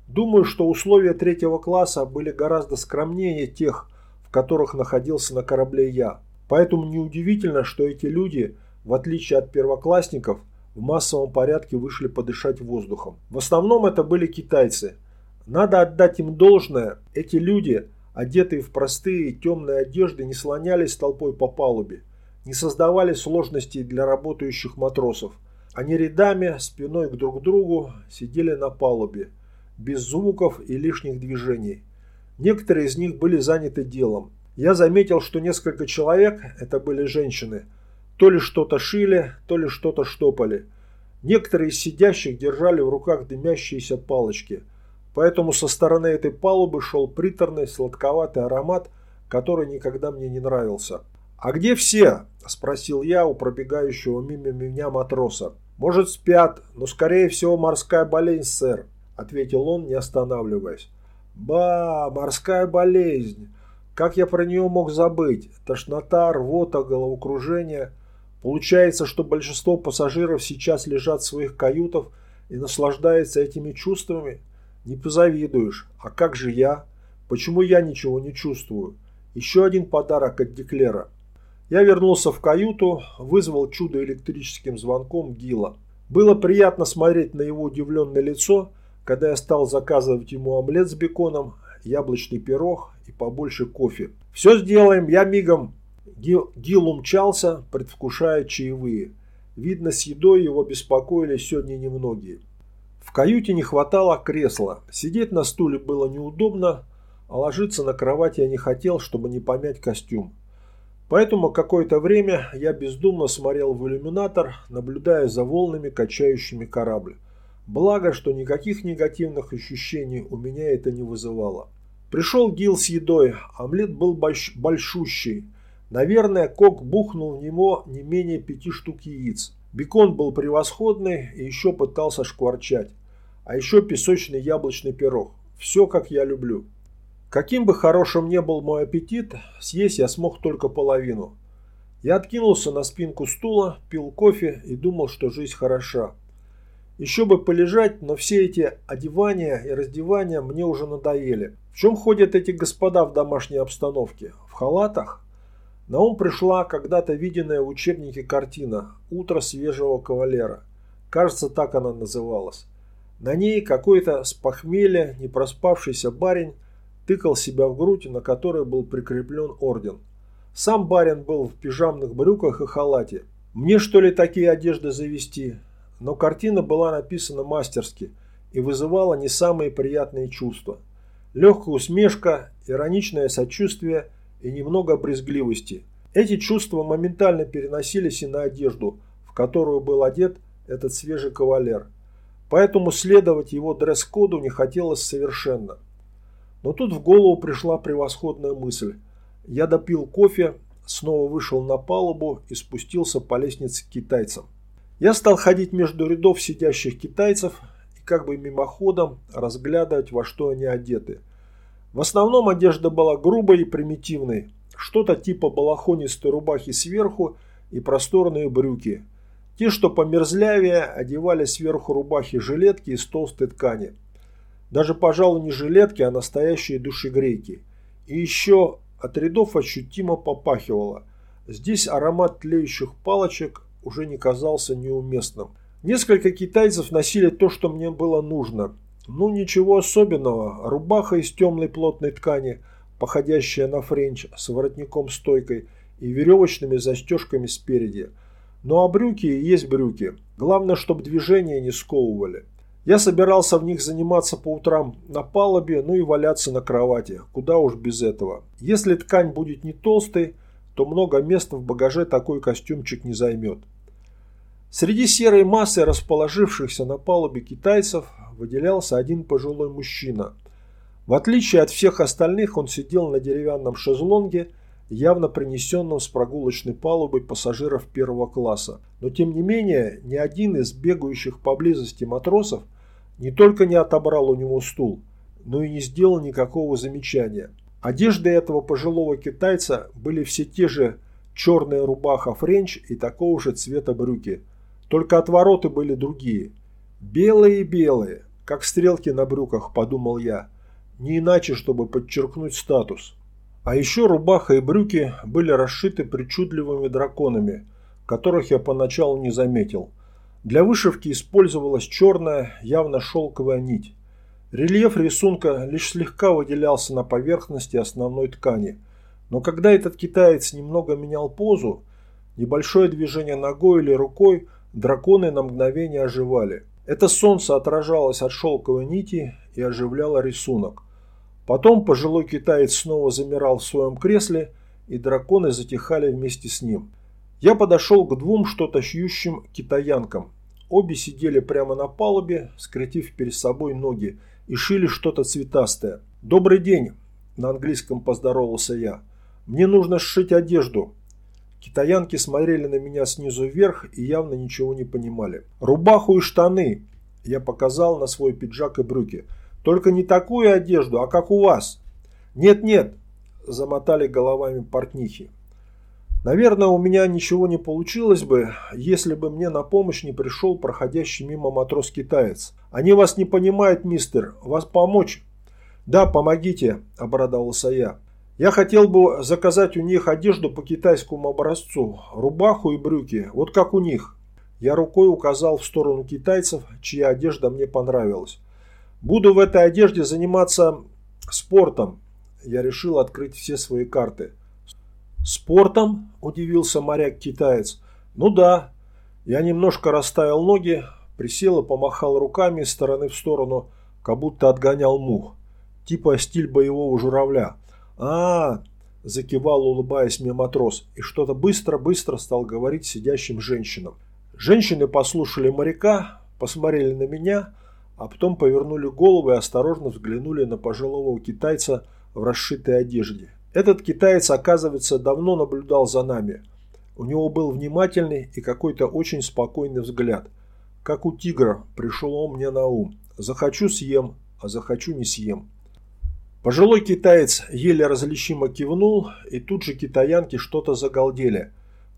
Думаю, что условия третьего класса были гораздо скромнее тех, в которых находился на корабле я. Поэтому неудивительно, что эти люди, в отличие от первоклассников, в массовом порядке вышли подышать воздухом. В основном это были китайцы – надо отдать им должное, эти люди, одетые в простые темные одежды, не слонялись толпой по палубе, не создавали сложностей для работающих матросов. Они рядами, спиной к друг другу, сидели на палубе, без звуков и лишних движений. Некоторые из них были заняты делом. Я заметил, что несколько человек, это были женщины, то ли что-то шили, то ли что-то штопали. Некоторые из сидящих держали в руках дымящиеся палочки – Поэтому со стороны этой палубы шел приторный сладковатый аромат, который никогда мне не нравился. «А где все?» – спросил я у пробегающего мимо меня матроса. «Может, спят, но, скорее всего, морская болезнь, сэр», – ответил он, не останавливаясь. «Ба, морская болезнь! Как я про нее мог забыть? Тошнота, рвота, головокружение. Получается, что большинство пассажиров сейчас лежат в своих каютах и наслаждаются этими чувствами?» Не позавидуешь. А как же я? Почему я ничего не чувствую? Еще один подарок от Деклера. Я вернулся в каюту, вызвал чудо электрическим звонком Гила. Было приятно смотреть на его удивленное лицо, когда я стал заказывать ему омлет с беконом, яблочный пирог и побольше кофе. «Все сделаем, я мигом!» Гил, Гил умчался, предвкушая чаевые. Видно, с едой его беспокоили сегодня немногие. В каюте не хватало кресла. Сидеть на стуле было неудобно, а ложиться на кровать я не хотел, чтобы не помять костюм. Поэтому какое-то время я бездумно смотрел в иллюминатор, наблюдая за волнами, качающими корабль. Благо, что никаких негативных ощущений у меня это не вызывало. Пришел Гил с едой, омлет был больш большущий. Наверное, Кок бухнул в него не менее пяти штук яиц. Бекон был превосходный и еще пытался шкварчать. А еще песочный яблочный пирог. Все, как я люблю. Каким бы хорошим ни был мой аппетит, съесть я смог только половину. Я откинулся на спинку стула, пил кофе и думал, что жизнь хороша. Еще бы полежать, но все эти одевания и раздевания мне уже надоели. В чем ходят эти господа в домашней обстановке? В халатах? На ум пришла когда-то виденная в учебнике картина «Утро свежего кавалера». Кажется, так она называлась. На ней какой-то с похмелья не проспавшийся барин тыкал себя в грудь, на которой был прикреплен орден. Сам барин был в пижамных брюках и халате. Мне что ли такие одежды завести? Но картина была написана мастерски и вызывала не самые приятные чувства. Легкая усмешка, ироничное сочувствие – и немного брезгливости. Эти чувства моментально переносились и на одежду, в которую был одет этот свежий кавалер. Поэтому следовать его дресс-коду не хотелось совершенно. Но тут в голову пришла превосходная мысль. Я допил кофе, снова вышел на палубу и спустился по лестнице к китайцам. Я стал ходить между рядов сидящих китайцев и как бы мимоходом разглядывать, во что они одеты – в основном одежда была грубой и примитивной, что-то типа балахонистой рубахи сверху и просторные брюки. Те, что померзлявее, одевали сверху рубахи жилетки из толстой ткани. Даже, пожалуй, не жилетки, а настоящие душегрейки. И еще от рядов ощутимо попахивало. Здесь аромат тлеющих палочек уже не казался неуместным. Несколько китайцев носили то, что мне было нужно. Ну, ничего особенного. Рубаха из темной плотной ткани, походящая на френч, с воротником-стойкой и веревочными застежками спереди. Ну а брюки есть брюки. Главное, чтобы движения не сковывали. Я собирался в них заниматься по утрам на палубе, ну и валяться на кровати. Куда уж без этого. Если ткань будет не толстой, то много места в багаже такой костюмчик не займет. Среди серой массы расположившихся на палубе китайцев выделялся один пожилой мужчина. В отличие от всех остальных, он сидел на деревянном шезлонге, явно принесенном с прогулочной палубы пассажиров первого класса. Но тем не менее, ни один из бегающих поблизости матросов не только не отобрал у него стул, но и не сделал никакого замечания. Одежды этого пожилого китайца были все те же черная рубаха френч и такого же цвета брюки – только отвороты были другие. Белые-белые, как стрелки на брюках, подумал я. Не иначе, чтобы подчеркнуть статус. А еще рубаха и брюки были расшиты причудливыми драконами, которых я поначалу не заметил. Для вышивки использовалась черная, явно шелковая нить. Рельеф рисунка лишь слегка выделялся на поверхности основной ткани. Но когда этот китаец немного менял позу, небольшое движение ногой или рукой Драконы на мгновение оживали. Это солнце отражалось от шелковой нити и оживляло рисунок. Потом пожилой китаец снова замирал в своем кресле, и драконы затихали вместе с ним. Я подошел к двум что-то шьющим китаянкам. Обе сидели прямо на палубе, скрестив перед собой ноги, и шили что-то цветастое. «Добрый день!» – на английском поздоровался я. «Мне нужно сшить одежду. Китаянки смотрели на меня снизу вверх и явно ничего не понимали. «Рубаху и штаны!» Я показал на свой пиджак и брюки. «Только не такую одежду, а как у вас!» «Нет-нет!» – замотали головами портнихи. Наверное, у меня ничего не получилось бы, если бы мне на помощь не пришел проходящий мимо матрос-китаец. «Они вас не понимают, мистер. Вас помочь?» «Да, помогите», – обрадовался я. Я хотел бы заказать у них одежду по китайскому образцу, рубаху и брюки, вот как у них. Я рукой указал в сторону китайцев, чья одежда мне понравилась. Буду в этой одежде заниматься спортом. Я решил открыть все свои карты. Спортом? Удивился моряк-китаец. Ну да. Я немножко расставил ноги, присел и помахал руками из стороны в сторону, как будто отгонял мух. Типа стиль боевого журавля а, закивал, улыбаясь мне матрос, и что-то быстро-быстро стал говорить сидящим женщинам. Женщины послушали моряка, посмотрели на меня, а потом повернули голову и осторожно взглянули на пожилого китайца в расшитой одежде. Этот китаец, оказывается, давно наблюдал за нами. У него был внимательный и какой-то очень спокойный взгляд. Как у тигра пришел он мне на ум. Захочу съем, а захочу не съем. Пожилой китаец еле различимо кивнул, и тут же китаянки что-то загалдели.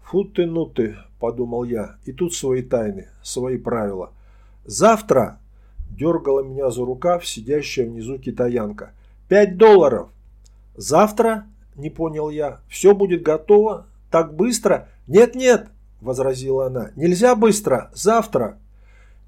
«Фу ты, ну ты», – подумал я, – и тут свои тайны, свои правила. «Завтра!» – дергала меня за рукав сидящая внизу китаянка. «Пять долларов!» «Завтра?» – не понял я. «Все будет готово? Так быстро?» «Нет-нет!» – возразила она. «Нельзя быстро! Завтра!»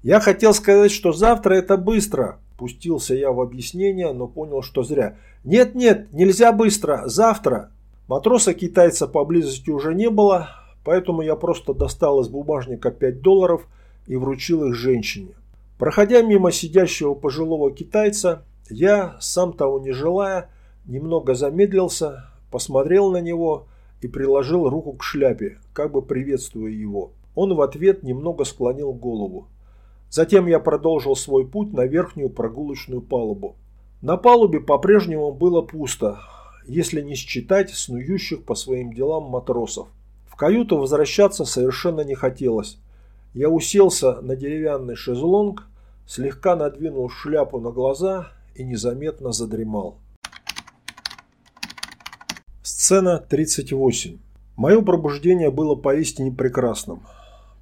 Я хотел сказать, что завтра это быстро, Пустился я в объяснение, но понял, что зря. «Нет-нет, нельзя быстро, завтра!» Матроса-китайца поблизости уже не было, поэтому я просто достал из бумажника 5 долларов и вручил их женщине. Проходя мимо сидящего пожилого китайца, я, сам того не желая, немного замедлился, посмотрел на него и приложил руку к шляпе, как бы приветствуя его. Он в ответ немного склонил голову. Затем я продолжил свой путь на верхнюю прогулочную палубу. На палубе по-прежнему было пусто, если не считать снующих по своим делам матросов. В каюту возвращаться совершенно не хотелось. Я уселся на деревянный шезлонг, слегка надвинул шляпу на глаза и незаметно задремал. Сцена 38. Мое пробуждение было поистине прекрасным.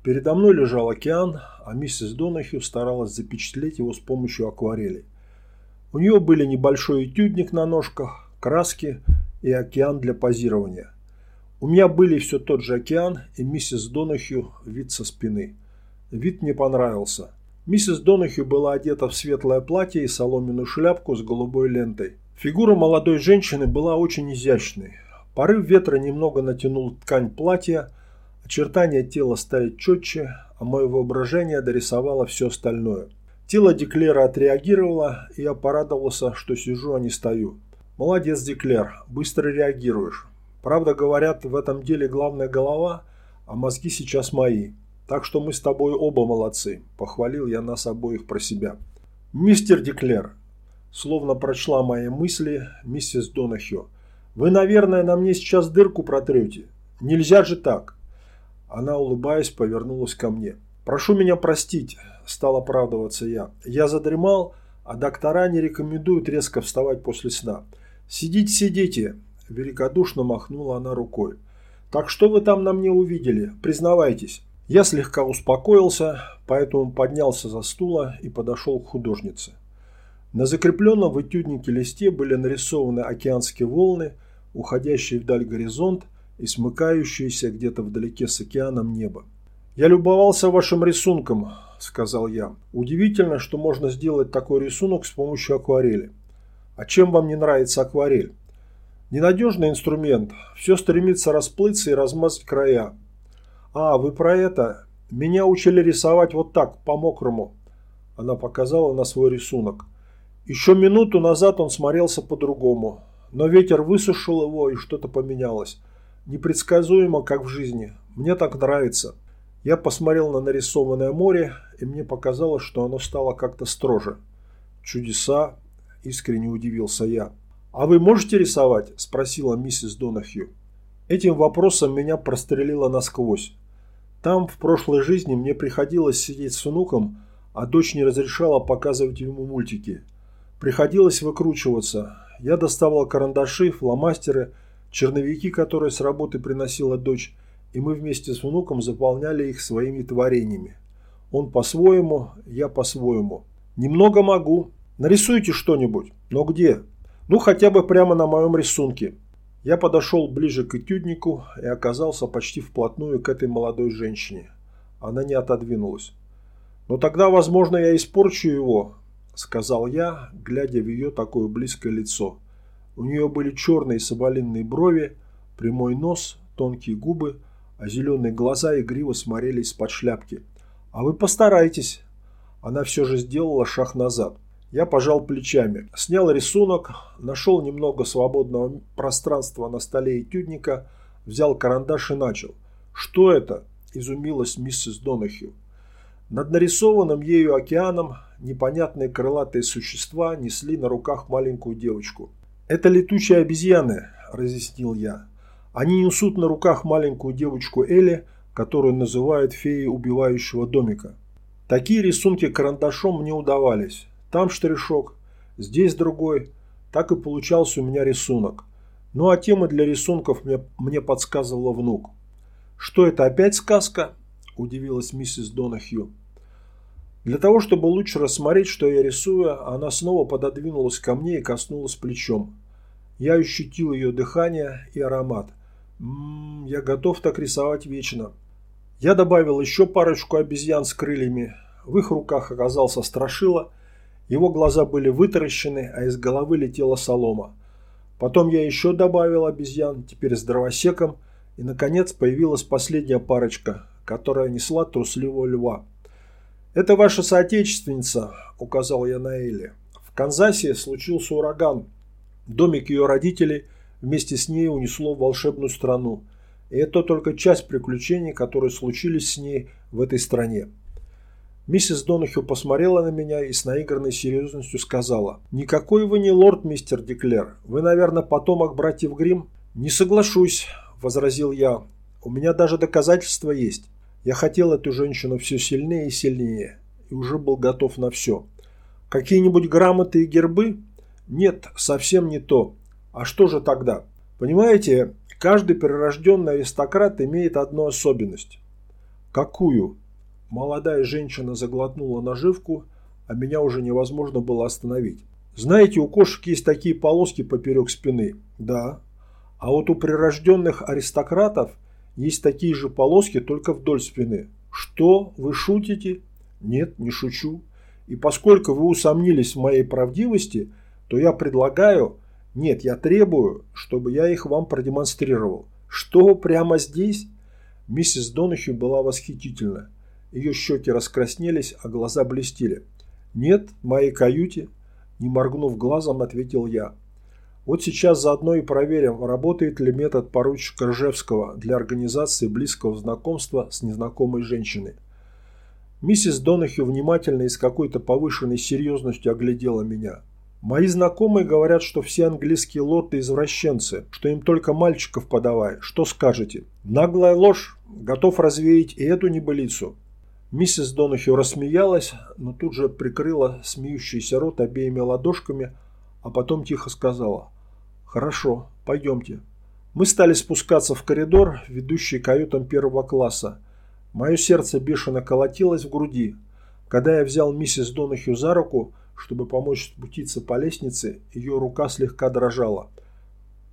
Передо мной лежал океан, а миссис Донахью старалась запечатлеть его с помощью акварели. У нее были небольшой этюдник на ножках, краски и океан для позирования. У меня были все тот же океан и миссис Донахью вид со спины. Вид мне понравился. Миссис Донахью была одета в светлое платье и соломенную шляпку с голубой лентой. Фигура молодой женщины была очень изящной. Порыв ветра немного натянул ткань платья, очертания тела стали четче, а мое воображение дорисовало все остальное. Тело Деклера отреагировало, и я порадовался, что сижу, а не стою. Молодец, Деклер, быстро реагируешь. Правда, говорят, в этом деле главная голова, а мозги сейчас мои. Так что мы с тобой оба молодцы. Похвалил я нас обоих про себя. Мистер Деклер, словно прочла мои мысли миссис Донахью. Вы, наверное, на мне сейчас дырку протрете. Нельзя же так. Она, улыбаясь, повернулась ко мне. «Прошу меня простить», – стал оправдываться я. «Я задремал, а доктора не рекомендуют резко вставать после сна. Сидите, сидите, Великодушно махнула она рукой. «Так что вы там на мне увидели? Признавайтесь». Я слегка успокоился, поэтому поднялся за стула и подошел к художнице. На закрепленном в этюднике листе были нарисованы океанские волны, уходящие вдаль горизонт и смыкающиеся где-то вдалеке с океаном небо. «Я любовался вашим рисунком», – сказал я. «Удивительно, что можно сделать такой рисунок с помощью акварели. А чем вам не нравится акварель?» Ненадежный инструмент. Все стремится расплыться и размазать края. А, вы про это? Меня учили рисовать вот так, по-мокрому. Она показала на свой рисунок. Еще минуту назад он смотрелся по-другому. Но ветер высушил его, и что-то поменялось. Непредсказуемо, как в жизни. Мне так нравится. Я посмотрел на нарисованное море, и мне показалось, что оно стало как-то строже. Чудеса, искренне удивился я. «А вы можете рисовать?» – спросила миссис Донахью. Этим вопросом меня прострелило насквозь. Там, в прошлой жизни, мне приходилось сидеть с внуком, а дочь не разрешала показывать ему мультики. Приходилось выкручиваться. Я доставала карандаши, фломастеры, черновики, которые с работы приносила дочь, и мы вместе с внуком заполняли их своими творениями. Он по-своему, я по-своему. «Немного могу. Нарисуйте что-нибудь. Но где?» Ну, хотя бы прямо на моем рисунке. Я подошел ближе к этюднику и оказался почти вплотную к этой молодой женщине. Она не отодвинулась. «Но тогда, возможно, я испорчу его», – сказал я, глядя в ее такое близкое лицо. У нее были черные соболиные брови, прямой нос, тонкие губы, а зеленые глаза игриво смотрелись из-под шляпки. «А вы постарайтесь». Она все же сделала шаг назад. Я пожал плечами, снял рисунок, нашел немного свободного пространства на столе этюдника, взял карандаш и начал. «Что это?» – изумилась миссис Донахью. Над нарисованным ею океаном непонятные крылатые существа несли на руках маленькую девочку. «Это летучие обезьяны», – разъяснил я. «Они несут на руках маленькую девочку Элли, которую называют феей убивающего домика». Такие рисунки карандашом мне удавались. Там штришок, здесь другой. Так и получался у меня рисунок. Ну а темы для рисунков мне, мне подсказывала внук. «Что это, опять сказка?» – удивилась миссис Донахью. Для того, чтобы лучше рассмотреть, что я рисую, она снова пододвинулась ко мне и коснулась плечом. Я ощутил ее дыхание и аромат. Ммм, я готов так рисовать вечно. Я добавил еще парочку обезьян с крыльями. В их руках оказался страшила, его глаза были вытаращены, а из головы летела солома. Потом я еще добавил обезьян, теперь с дровосеком, и, наконец, появилась последняя парочка, которая несла трусливого льва. «Это ваша соотечественница», – указал я на Элли. «В Канзасе случился ураган. Домик ее родителей вместе с ней унесло в волшебную страну. И это только часть приключений, которые случились с ней в этой стране. Миссис Донахью посмотрела на меня и с наигранной серьезностью сказала. «Никакой вы не лорд, мистер Деклер. Вы, наверное, потомок братьев Грим. «Не соглашусь», – возразил я. «У меня даже доказательства есть. Я хотел эту женщину все сильнее и сильнее, и уже был готов на все. Какие-нибудь грамоты и гербы? Нет, совсем не то. А что же тогда? Понимаете, каждый перерожденный аристократ имеет одну особенность. Какую? Молодая женщина заглотнула наживку, а меня уже невозможно было остановить. Знаете, у кошек есть такие полоски поперек спины. Да. А вот у прирожденных аристократов есть такие же полоски, только вдоль спины. Что? Вы шутите? Нет, не шучу. И поскольку вы усомнились в моей правдивости, то я предлагаю, нет, я требую, чтобы я их вам продемонстрировал. Что, прямо здесь? Миссис Донахью была восхитительна. Ее щеки раскраснелись, а глаза блестели. «Нет, в моей каюте», – не моргнув глазом, ответил я. «Вот сейчас заодно и проверим, работает ли метод поручика Ржевского для организации близкого знакомства с незнакомой женщиной». Миссис Донахью внимательно и с какой-то повышенной серьезностью оглядела меня. «Мои знакомые говорят, что все английские лорды извращенцы, что им только мальчиков подавай. Что скажете?» «Наглая ложь. Готов развеять и эту небылицу». Миссис Донахью рассмеялась, но тут же прикрыла смеющийся рот обеими ладошками, а потом тихо сказала «Хорошо, пойдемте». Мы стали спускаться в коридор, ведущий каютам первого класса. Мое сердце бешено колотилось в груди. Когда я взял миссис Донахью за руку, чтобы помочь спуститься по лестнице, ее рука слегка дрожала.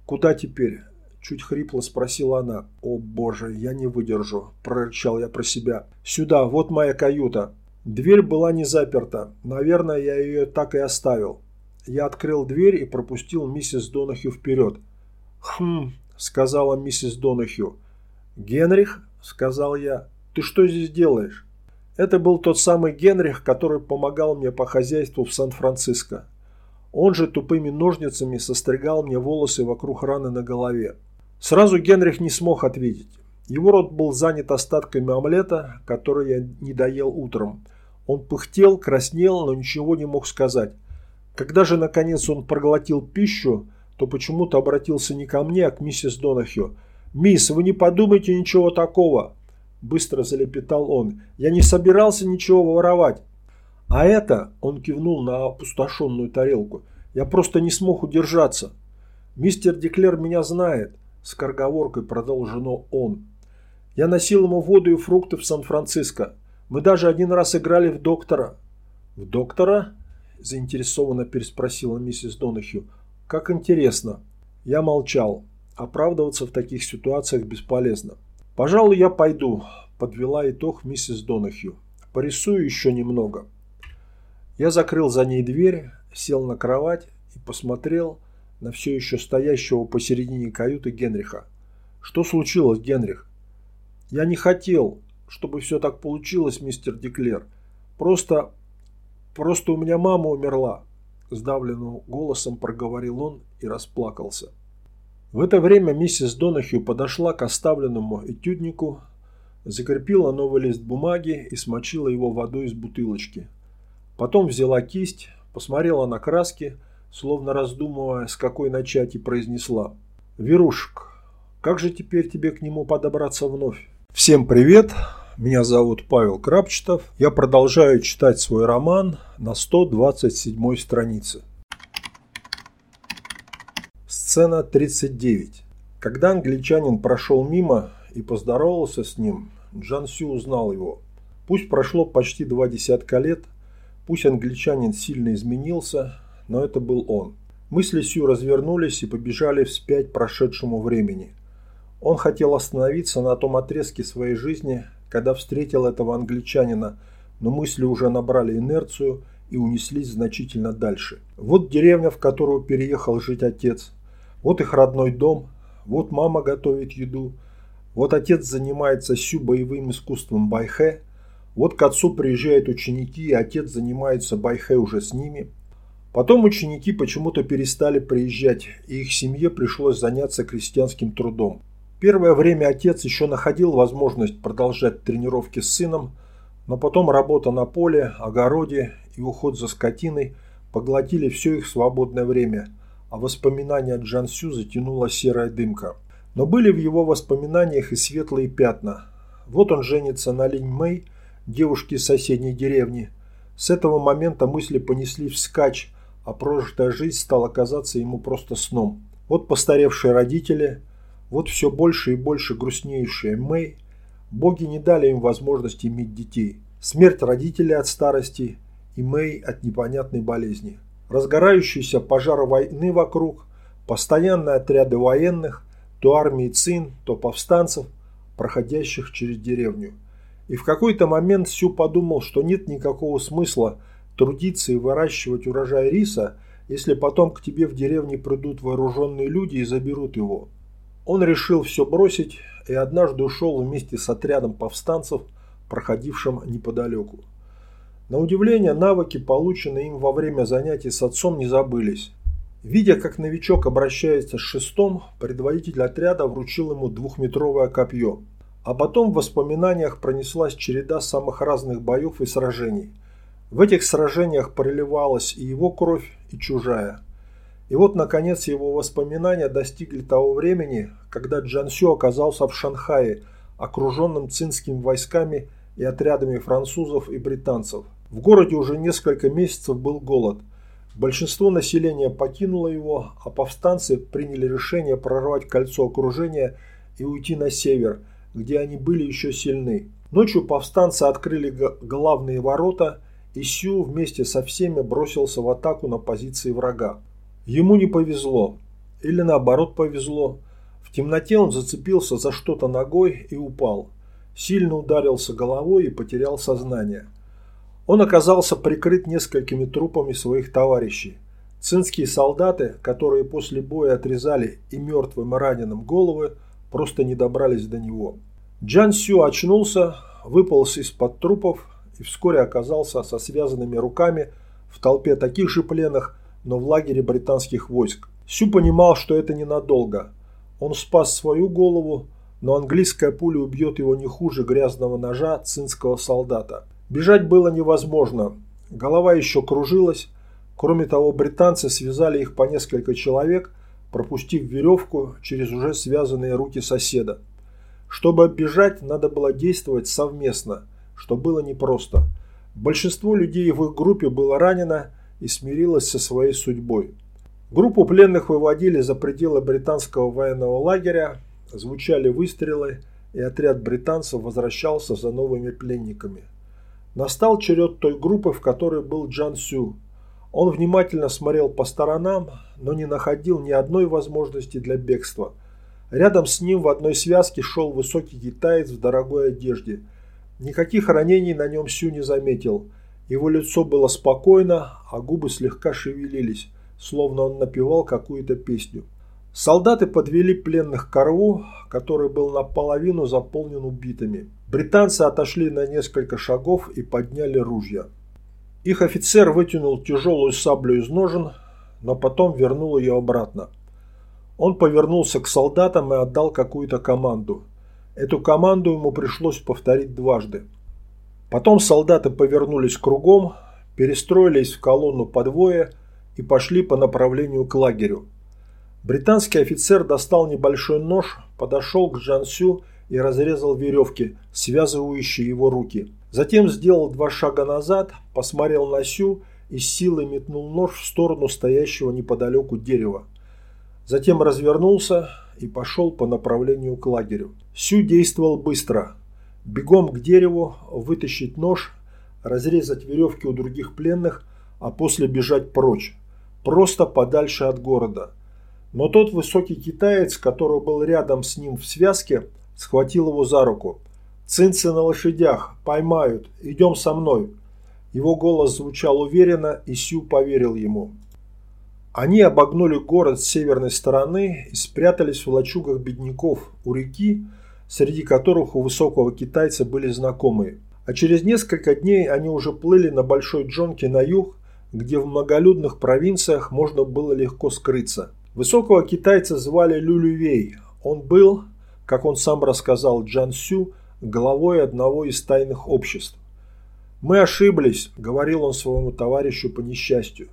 «Куда теперь?» – чуть хрипло спросила она. «О боже, я не выдержу», – прорычал я про себя. «Сюда, вот моя каюта». Дверь была не заперта. Наверное, я ее так и оставил. Я открыл дверь и пропустил миссис Донахью вперед. «Хм», – сказала миссис Донахью. «Генрих», – сказал я, ты что здесь делаешь?» Это был тот самый Генрих, который помогал мне по хозяйству в Сан-Франциско. Он же тупыми ножницами состригал мне волосы вокруг раны на голове. Сразу Генрих не смог ответить. Его рот был занят остатками омлета, который я не доел утром. Он пыхтел, краснел, но ничего не мог сказать. Когда же наконец он проглотил пищу, то почему-то обратился не ко мне, а к миссис Донахью. «Мисс, вы не подумайте ничего такого. Быстро залепетал он. «Я не собирался ничего воровать». «А это...» – он кивнул на опустошенную тарелку. «Я просто не смог удержаться. Мистер Деклер меня знает», – с корговоркой продолжено он. «Я носил ему воду и фрукты в Сан-Франциско. Мы даже один раз играли в доктора». «В доктора?» – заинтересованно переспросила миссис Донахью. «Как интересно». Я молчал. Оправдываться в таких ситуациях бесполезно. «Пожалуй, я пойду», – подвела итог миссис Донахью. «Порисую еще немного». Я закрыл за ней дверь, сел на кровать и посмотрел на все еще стоящего посередине каюты Генриха. «Что случилось, Генрих?» «Я не хотел, чтобы все так получилось, мистер Деклер. Просто... просто у меня мама умерла», – сдавленным голосом проговорил он и расплакался. В это время миссис Донахью подошла к оставленному этюднику, закрепила новый лист бумаги и смочила его водой из бутылочки. Потом взяла кисть, посмотрела на краски, словно раздумывая, с какой начать, и произнесла. «Верушек, как же теперь тебе к нему подобраться вновь?» Всем привет! Меня зовут Павел Крапчетов. Я продолжаю читать свой роман на 127 странице. Сцена 39. Когда англичанин прошел мимо и поздоровался с ним, Джан Сю узнал его. Пусть прошло почти два десятка лет, пусть англичанин сильно изменился, но это был он. Мысли Сю развернулись и побежали вспять прошедшему времени. Он хотел остановиться на том отрезке своей жизни, когда встретил этого англичанина, но мысли уже набрали инерцию и унеслись значительно дальше. Вот деревня, в которую переехал жить отец – вот их родной дом, вот мама готовит еду, вот отец занимается сю боевым искусством байхэ, вот к отцу приезжают ученики, и отец занимается байхэ уже с ними. Потом ученики почему-то перестали приезжать, и их семье пришлось заняться крестьянским трудом. Первое время отец еще находил возможность продолжать тренировки с сыном, но потом работа на поле, огороде и уход за скотиной поглотили все их свободное время – а воспоминания Джансю затянула серая дымка. Но были в его воспоминаниях и светлые пятна. Вот он женится на Линь Мэй, девушке из соседней деревни. С этого момента мысли понесли вскачь, а прожитая жизнь стала казаться ему просто сном. Вот постаревшие родители, вот все больше и больше грустнейшая Мэй. Боги не дали им возможности иметь детей. Смерть родителей от старости и Мэй от непонятной болезни разгорающийся пожар войны вокруг, постоянные отряды военных, то армии Цин, то повстанцев, проходящих через деревню. И в какой-то момент Сю подумал, что нет никакого смысла трудиться и выращивать урожай риса, если потом к тебе в деревне придут вооруженные люди и заберут его. Он решил все бросить и однажды ушел вместе с отрядом повстанцев, проходившим неподалеку. На удивление, навыки, полученные им во время занятий с отцом, не забылись. Видя, как новичок обращается с шестом, предводитель отряда вручил ему двухметровое копье. А потом в воспоминаниях пронеслась череда самых разных боев и сражений. В этих сражениях проливалась и его кровь, и чужая. И вот, наконец, его воспоминания достигли того времени, когда Джан Сю оказался в Шанхае, окруженным цинскими войсками и отрядами французов и британцев. В городе уже несколько месяцев был голод. Большинство населения покинуло его, а повстанцы приняли решение прорвать кольцо окружения и уйти на север, где они были еще сильны. Ночью повстанцы открыли главные ворота, и Сю вместе со всеми бросился в атаку на позиции врага. Ему не повезло. Или наоборот повезло. В темноте он зацепился за что-то ногой и упал. Сильно ударился головой и потерял сознание. Он оказался прикрыт несколькими трупами своих товарищей. Цинские солдаты, которые после боя отрезали и мертвым и раненым головы, просто не добрались до него. Джан Сю очнулся, выполз из-под трупов и вскоре оказался со связанными руками в толпе таких же пленных, но в лагере британских войск. Сю понимал, что это ненадолго. Он спас свою голову, но английская пуля убьет его не хуже грязного ножа цинского солдата. Бежать было невозможно. Голова еще кружилась. Кроме того, британцы связали их по несколько человек, пропустив веревку через уже связанные руки соседа. Чтобы бежать, надо было действовать совместно, что было непросто. Большинство людей в их группе было ранено и смирилось со своей судьбой. Группу пленных выводили за пределы британского военного лагеря, звучали выстрелы, и отряд британцев возвращался за новыми пленниками. Настал черед той группы, в которой был Джан Сю. Он внимательно смотрел по сторонам, но не находил ни одной возможности для бегства. Рядом с ним в одной связке шел высокий китаец в дорогой одежде. Никаких ранений на нем Сю не заметил. Его лицо было спокойно, а губы слегка шевелились, словно он напевал какую-то песню. Солдаты подвели пленных к рву, который был наполовину заполнен убитыми. Британцы отошли на несколько шагов и подняли ружья. Их офицер вытянул тяжелую саблю из ножен, но потом вернул ее обратно. Он повернулся к солдатам и отдал какую-то команду. Эту команду ему пришлось повторить дважды. Потом солдаты повернулись кругом, перестроились в колонну по двое и пошли по направлению к лагерю. Британский офицер достал небольшой нож, подошел к Джансю и разрезал веревки, связывающие его руки. Затем сделал два шага назад, посмотрел на Сю и с силой метнул нож в сторону стоящего неподалеку дерева. Затем развернулся и пошел по направлению к лагерю. Сю действовал быстро. Бегом к дереву, вытащить нож, разрезать веревки у других пленных, а после бежать прочь. Просто подальше от города – но тот высокий китаец, который был рядом с ним в связке, схватил его за руку. «Цинцы на лошадях! Поймают! Идем со мной!» Его голос звучал уверенно, и Сю поверил ему. Они обогнули город с северной стороны и спрятались в лачугах бедняков у реки, среди которых у высокого китайца были знакомые. А через несколько дней они уже плыли на Большой Джонке на юг, где в многолюдных провинциях можно было легко скрыться. Высокого китайца звали Люлювей. Он был, как он сам рассказал Джан Сю, главой одного из тайных обществ. «Мы ошиблись», – говорил он своему товарищу по несчастью.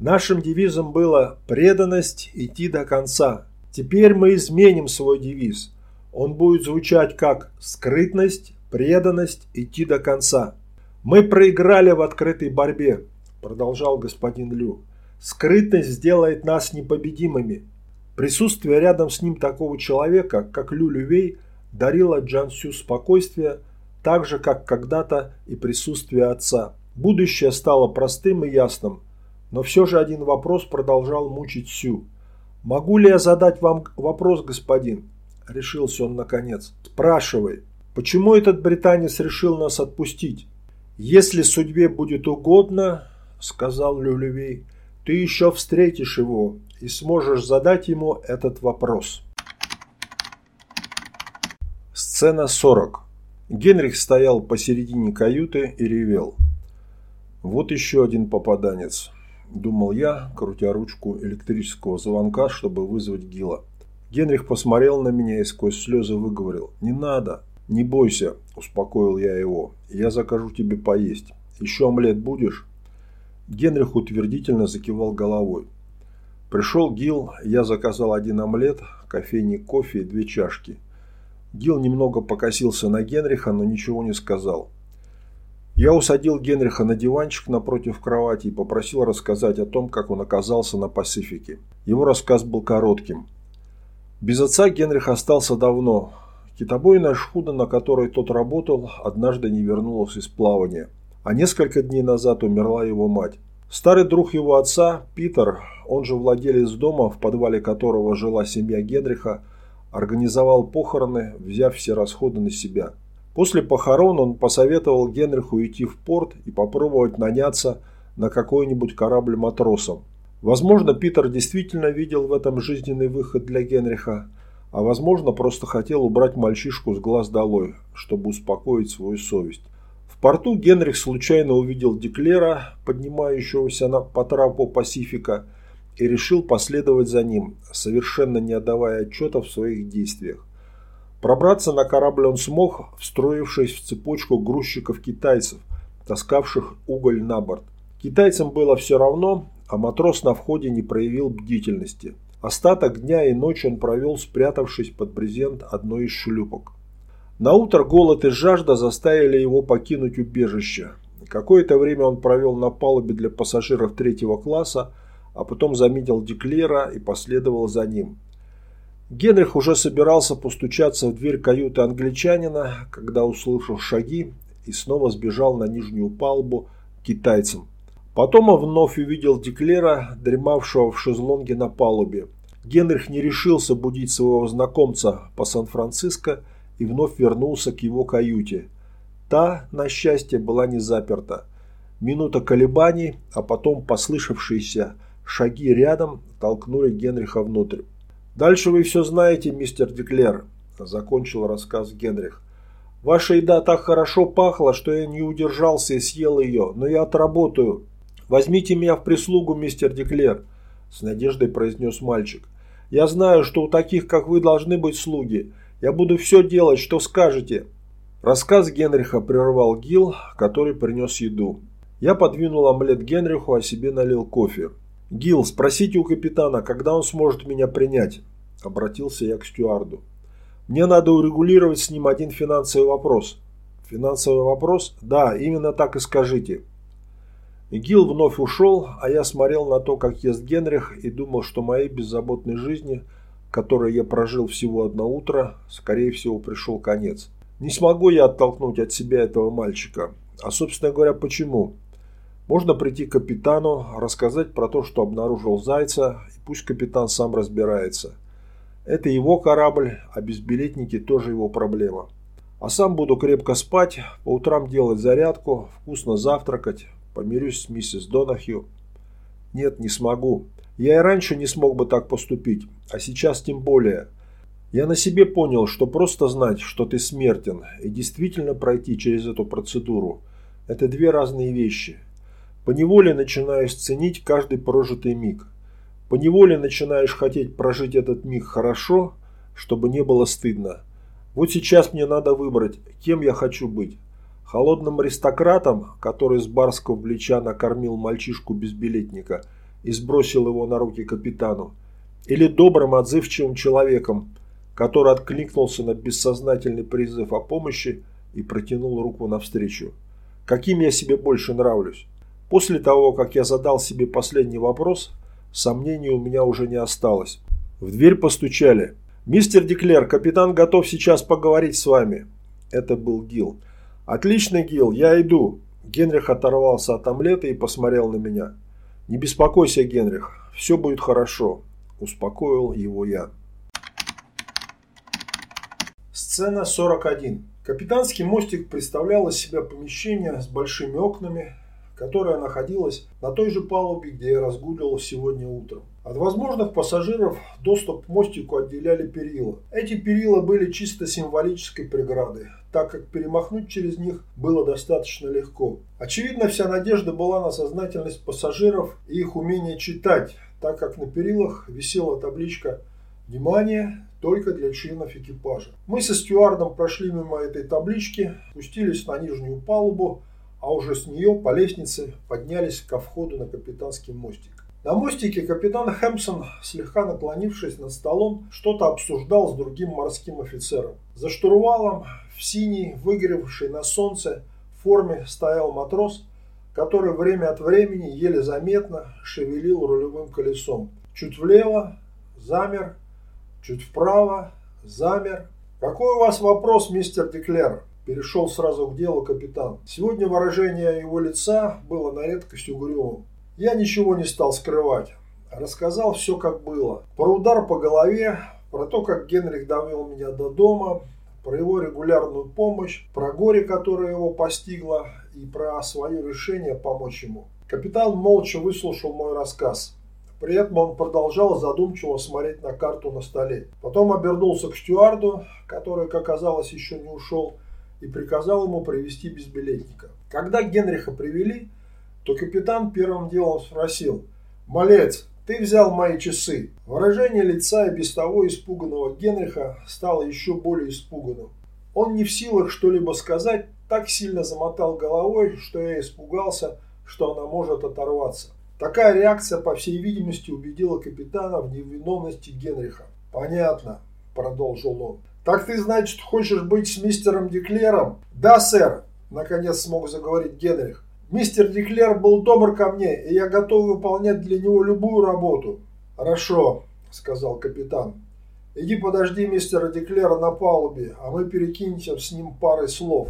«Нашим девизом было «преданность идти до конца». Теперь мы изменим свой девиз. Он будет звучать как «скрытность, преданность, идти до конца». «Мы проиграли в открытой борьбе», – продолжал господин Лю. Скрытность сделает нас непобедимыми. Присутствие рядом с ним такого человека, как Люлю Вей, дарило Джансю спокойствие, так же, как когда-то и присутствие отца. Будущее стало простым и ясным, но все же один вопрос продолжал мучить Сю. «Могу ли я задать вам вопрос, господин?» Решился он наконец. «Спрашивай, почему этот британец решил нас отпустить?» «Если судьбе будет угодно, — сказал Люлевей, — ты еще встретишь его и сможешь задать ему этот вопрос». Сцена 40. Генрих стоял посередине каюты и ревел. «Вот еще один попаданец», – думал я, крутя ручку электрического звонка, чтобы вызвать Гила. Генрих посмотрел на меня и сквозь слезы выговорил. «Не надо, не бойся», – успокоил я его. «Я закажу тебе поесть. Еще омлет будешь?» Генрих утвердительно закивал головой. Пришел Гил, я заказал один омлет, кофейник кофе и две чашки – Гил немного покосился на Генриха, но ничего не сказал. Я усадил Генриха на диванчик напротив кровати и попросил рассказать о том, как он оказался на Пасифике. Его рассказ был коротким. Без отца Генрих остался давно. Китобойная шхуна, на которой тот работал, однажды не вернулась из плавания. А несколько дней назад умерла его мать. Старый друг его отца, Питер, он же владелец дома, в подвале которого жила семья Генриха, организовал похороны, взяв все расходы на себя. После похорон он посоветовал Генриху идти в порт и попробовать наняться на какой-нибудь корабль матросом. Возможно, Питер действительно видел в этом жизненный выход для Генриха, а возможно, просто хотел убрать мальчишку с глаз долой, чтобы успокоить свою совесть. В порту Генрих случайно увидел Деклера, поднимающегося по трапу Пасифика, и решил последовать за ним, совершенно не отдавая отчета в своих действиях. Пробраться на корабль он смог, встроившись в цепочку грузчиков-китайцев, таскавших уголь на борт. Китайцам было все равно, а матрос на входе не проявил бдительности. Остаток дня и ночи он провел, спрятавшись под брезент одной из шлюпок. На утро голод и жажда заставили его покинуть убежище. Какое-то время он провел на палубе для пассажиров третьего класса, а потом заметил Деклера и последовал за ним. Генрих уже собирался постучаться в дверь каюты англичанина, когда услышал шаги и снова сбежал на нижнюю палубу к китайцам. Потом он вновь увидел Деклера, дремавшего в шезлонге на палубе. Генрих не решился будить своего знакомца по Сан-Франциско и вновь вернулся к его каюте. Та, на счастье, была не заперта. Минута колебаний, а потом послышавшийся Шаги рядом толкнули Генриха внутрь. «Дальше вы все знаете, мистер Деклер», – закончил рассказ Генрих. «Ваша еда так хорошо пахла, что я не удержался и съел ее, но я отработаю. Возьмите меня в прислугу, мистер Деклер», – с надеждой произнес мальчик. «Я знаю, что у таких, как вы, должны быть слуги. Я буду все делать, что скажете». Рассказ Генриха прервал Гил, который принес еду. Я подвинул омлет Генриху, а себе налил кофе. «Гил, спросите у капитана, когда он сможет меня принять?» – обратился я к стюарду. «Мне надо урегулировать с ним один финансовый вопрос». «Финансовый вопрос? Да, именно так и скажите». Гил вновь ушел, а я смотрел на то, как ест Генрих, и думал, что моей беззаботной жизни, которой я прожил всего одно утро, скорее всего пришел конец. Не смогу я оттолкнуть от себя этого мальчика. А собственно говоря, почему? Можно прийти к капитану, рассказать про то, что обнаружил зайца, и пусть капитан сам разбирается. Это его корабль, а безбилетники тоже его проблема. А сам буду крепко спать, по утрам делать зарядку, вкусно завтракать, помирюсь с миссис Донахью. Нет, не смогу. Я и раньше не смог бы так поступить, а сейчас тем более. Я на себе понял, что просто знать, что ты смертен, и действительно пройти через эту процедуру – это две разные вещи – Поневоле начинаешь ценить каждый прожитый миг. Поневоле начинаешь хотеть прожить этот миг хорошо, чтобы не было стыдно. Вот сейчас мне надо выбрать, кем я хочу быть. Холодным аристократом, который с барского плеча накормил мальчишку-безбилетника и сбросил его на руки капитану. Или добрым отзывчивым человеком, который откликнулся на бессознательный призыв о помощи и протянул руку навстречу. Каким я себе больше нравлюсь? После того, как я задал себе последний вопрос, сомнений у меня уже не осталось. В дверь постучали. «Мистер Деклер, капитан готов сейчас поговорить с вами». Это был Гил. «Отлично, Гил, я иду». Генрих оторвался от омлета и посмотрел на меня. «Не беспокойся, Генрих, все будет хорошо». – успокоил его я. Сцена 41. Капитанский мостик представлял из себя помещение с большими окнами, которое находилось на той же палубе, где я разгуливал сегодня утром. От возможных пассажиров доступ к мостику отделяли перила. Эти перила были чисто символической преградой, так как перемахнуть через них было достаточно легко. Очевидно, вся надежда была на сознательность пассажиров и их умение читать, так как на перилах висела табличка «Внимание! Только для членов экипажа». Мы со стюардом прошли мимо этой таблички, спустились на нижнюю палубу, а уже с нее по лестнице поднялись ко входу на капитанский мостик. На мостике капитан Хэмпсон, слегка наклонившись над столом, что-то обсуждал с другим морским офицером. За штурвалом, в синей, выгоревшей на солнце форме стоял матрос, который время от времени еле заметно шевелил рулевым колесом. Чуть влево, замер, чуть вправо, замер. «Какой у вас вопрос, мистер Деклер?» Перешел сразу к делу капитан. Сегодня выражение его лица было на редкость угрюмым. Я ничего не стал скрывать. Рассказал все, как было. Про удар по голове, про то, как Генрих довел меня до дома, про его регулярную помощь, про горе, которое его постигло, и про свое решение помочь ему. Капитан молча выслушал мой рассказ. При этом он продолжал задумчиво смотреть на карту на столе. Потом обернулся к стюарду, который, как оказалось, еще не ушел, и приказал ему привести безбилетника. Когда Генриха привели, то капитан первым делом спросил, «Малец, ты взял мои часы». Выражение лица и без того испуганного Генриха стало еще более испуганным. Он не в силах что-либо сказать, так сильно замотал головой, что я испугался, что она может оторваться. Такая реакция, по всей видимости, убедила капитана в невиновности Генриха. «Понятно», – продолжил он. «Так ты, значит, хочешь быть с мистером Деклером?» «Да, сэр», – наконец смог заговорить Генрих. Мистер Деклер был добр ко мне, и я готов выполнять для него любую работу. Хорошо, сказал капитан. Иди подожди мистера Деклера на палубе, а мы перекинемся с ним парой слов.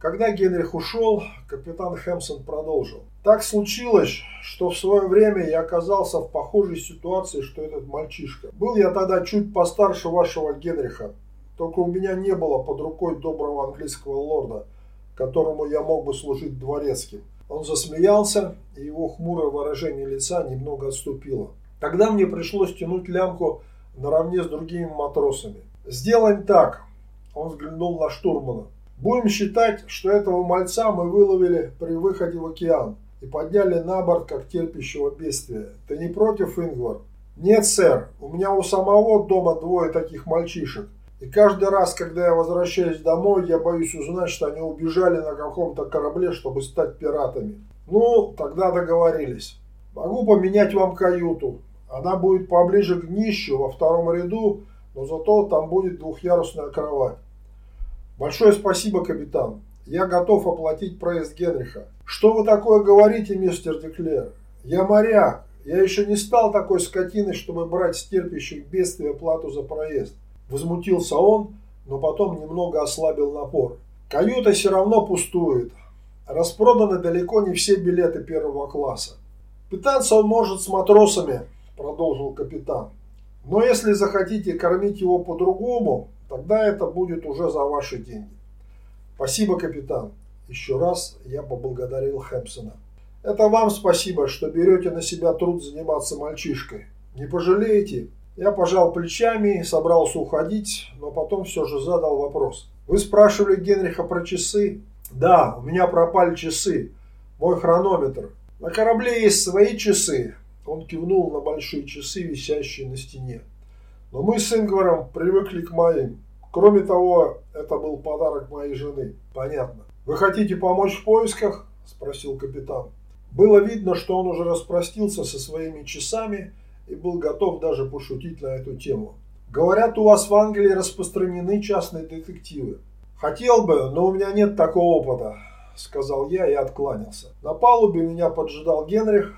Когда Генрих ушел, капитан Хэмсон продолжил. Так случилось, что в свое время я оказался в похожей ситуации, что этот мальчишка. Был я тогда чуть постарше вашего Генриха, только у меня не было под рукой доброго английского лорда – которому я мог бы служить дворецким. Он засмеялся, и его хмурое выражение лица немного отступило. Тогда мне пришлось тянуть лямку наравне с другими матросами. «Сделаем так», – он взглянул на штурмана. «Будем считать, что этого мальца мы выловили при выходе в океан и подняли на борт как терпящего бедствия. Ты не против, Ингвар?» «Нет, сэр, у меня у самого дома двое таких мальчишек. И каждый раз, когда я возвращаюсь домой, я боюсь узнать, что они убежали на каком-то корабле, чтобы стать пиратами. Ну, тогда договорились. Могу поменять вам каюту. Она будет поближе к днищу, во втором ряду, но зато там будет двухъярусная кровать. Большое спасибо, капитан. Я готов оплатить проезд Генриха. Что вы такое говорите, мистер Деклер? Я моряк. Я еще не стал такой скотиной, чтобы брать с терпящих бедствия плату за проезд. Возмутился он, но потом немного ослабил напор. Каюта все равно пустует. Распроданы далеко не все билеты первого класса. Питаться он может с матросами, продолжил капитан. Но если захотите кормить его по-другому, тогда это будет уже за ваши деньги. Спасибо, капитан. Еще раз я поблагодарил Хэмпсона. Это вам спасибо, что берете на себя труд заниматься мальчишкой. Не пожалеете? Я пожал плечами, собрался уходить, но потом все же задал вопрос. Вы спрашивали Генриха про часы? Да, у меня пропали часы. Мой хронометр. На корабле есть свои часы. Он кивнул на большие часы, висящие на стене. Но мы с Ингваром привыкли к моим. Кроме того, это был подарок моей жены. Понятно. Вы хотите помочь в поисках? Спросил капитан. Было видно, что он уже распростился со своими часами и был готов даже пошутить на эту тему. Говорят, у вас в Англии распространены частные детективы. Хотел бы, но у меня нет такого опыта, сказал я и откланялся. На палубе меня поджидал Генрих.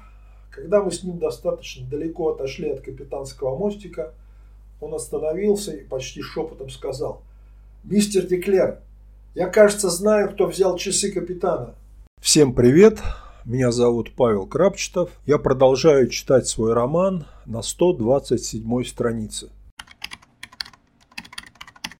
Когда мы с ним достаточно далеко отошли от капитанского мостика, он остановился и почти шепотом сказал. «Мистер Деклер, я, кажется, знаю, кто взял часы капитана». «Всем привет!» Меня зовут Павел Крапчетов. Я продолжаю читать свой роман на 127 странице.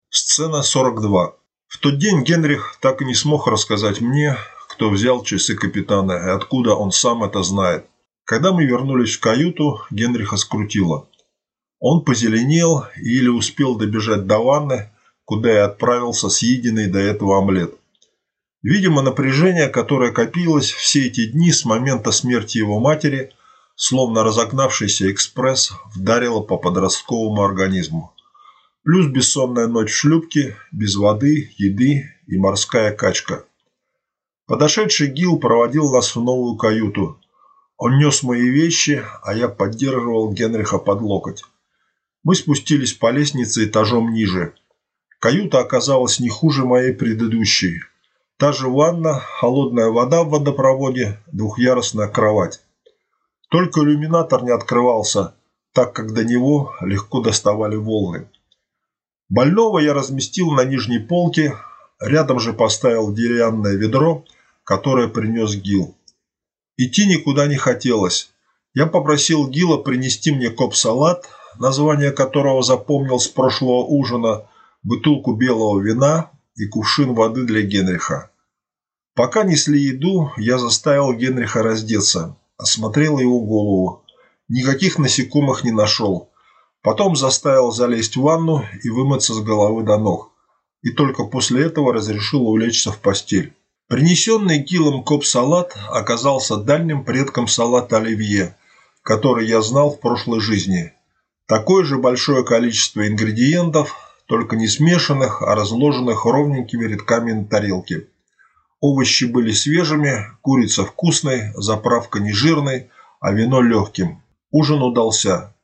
Сцена 42. В тот день Генрих так и не смог рассказать мне, кто взял часы капитана и откуда он сам это знает. Когда мы вернулись в каюту, Генриха скрутило. Он позеленел и еле успел добежать до ванны, куда и отправился съеденный до этого омлет. Видимо, напряжение, которое копилось все эти дни с момента смерти его матери, словно разогнавшийся экспресс, вдарило по подростковому организму. Плюс бессонная ночь в шлюпке, без воды, еды и морская качка. Подошедший Гил проводил нас в новую каюту. Он нес мои вещи, а я поддерживал Генриха под локоть. Мы спустились по лестнице этажом ниже. Каюта оказалась не хуже моей предыдущей – Та же ванна, холодная вода в водопроводе, двухъярусная кровать. Только иллюминатор не открывался, так как до него легко доставали волны. Больного я разместил на нижней полке, рядом же поставил деревянное ведро, которое принес Гил. Идти никуда не хотелось. Я попросил Гила принести мне коп-салат, название которого запомнил с прошлого ужина, бутылку белого вина и кувшин воды для Генриха. Пока несли еду, я заставил Генриха раздеться, осмотрел его голову. Никаких насекомых не нашел. Потом заставил залезть в ванну и вымыться с головы до ног. И только после этого разрешил улечься в постель. Принесенный Гилом коп-салат оказался дальним предком салата оливье, который я знал в прошлой жизни. Такое же большое количество ингредиентов, только не смешанных, а разложенных ровненькими рядками на тарелке. Овощи были свежими, курица вкусной, заправка не жирной, а вино легким. Ужин удался.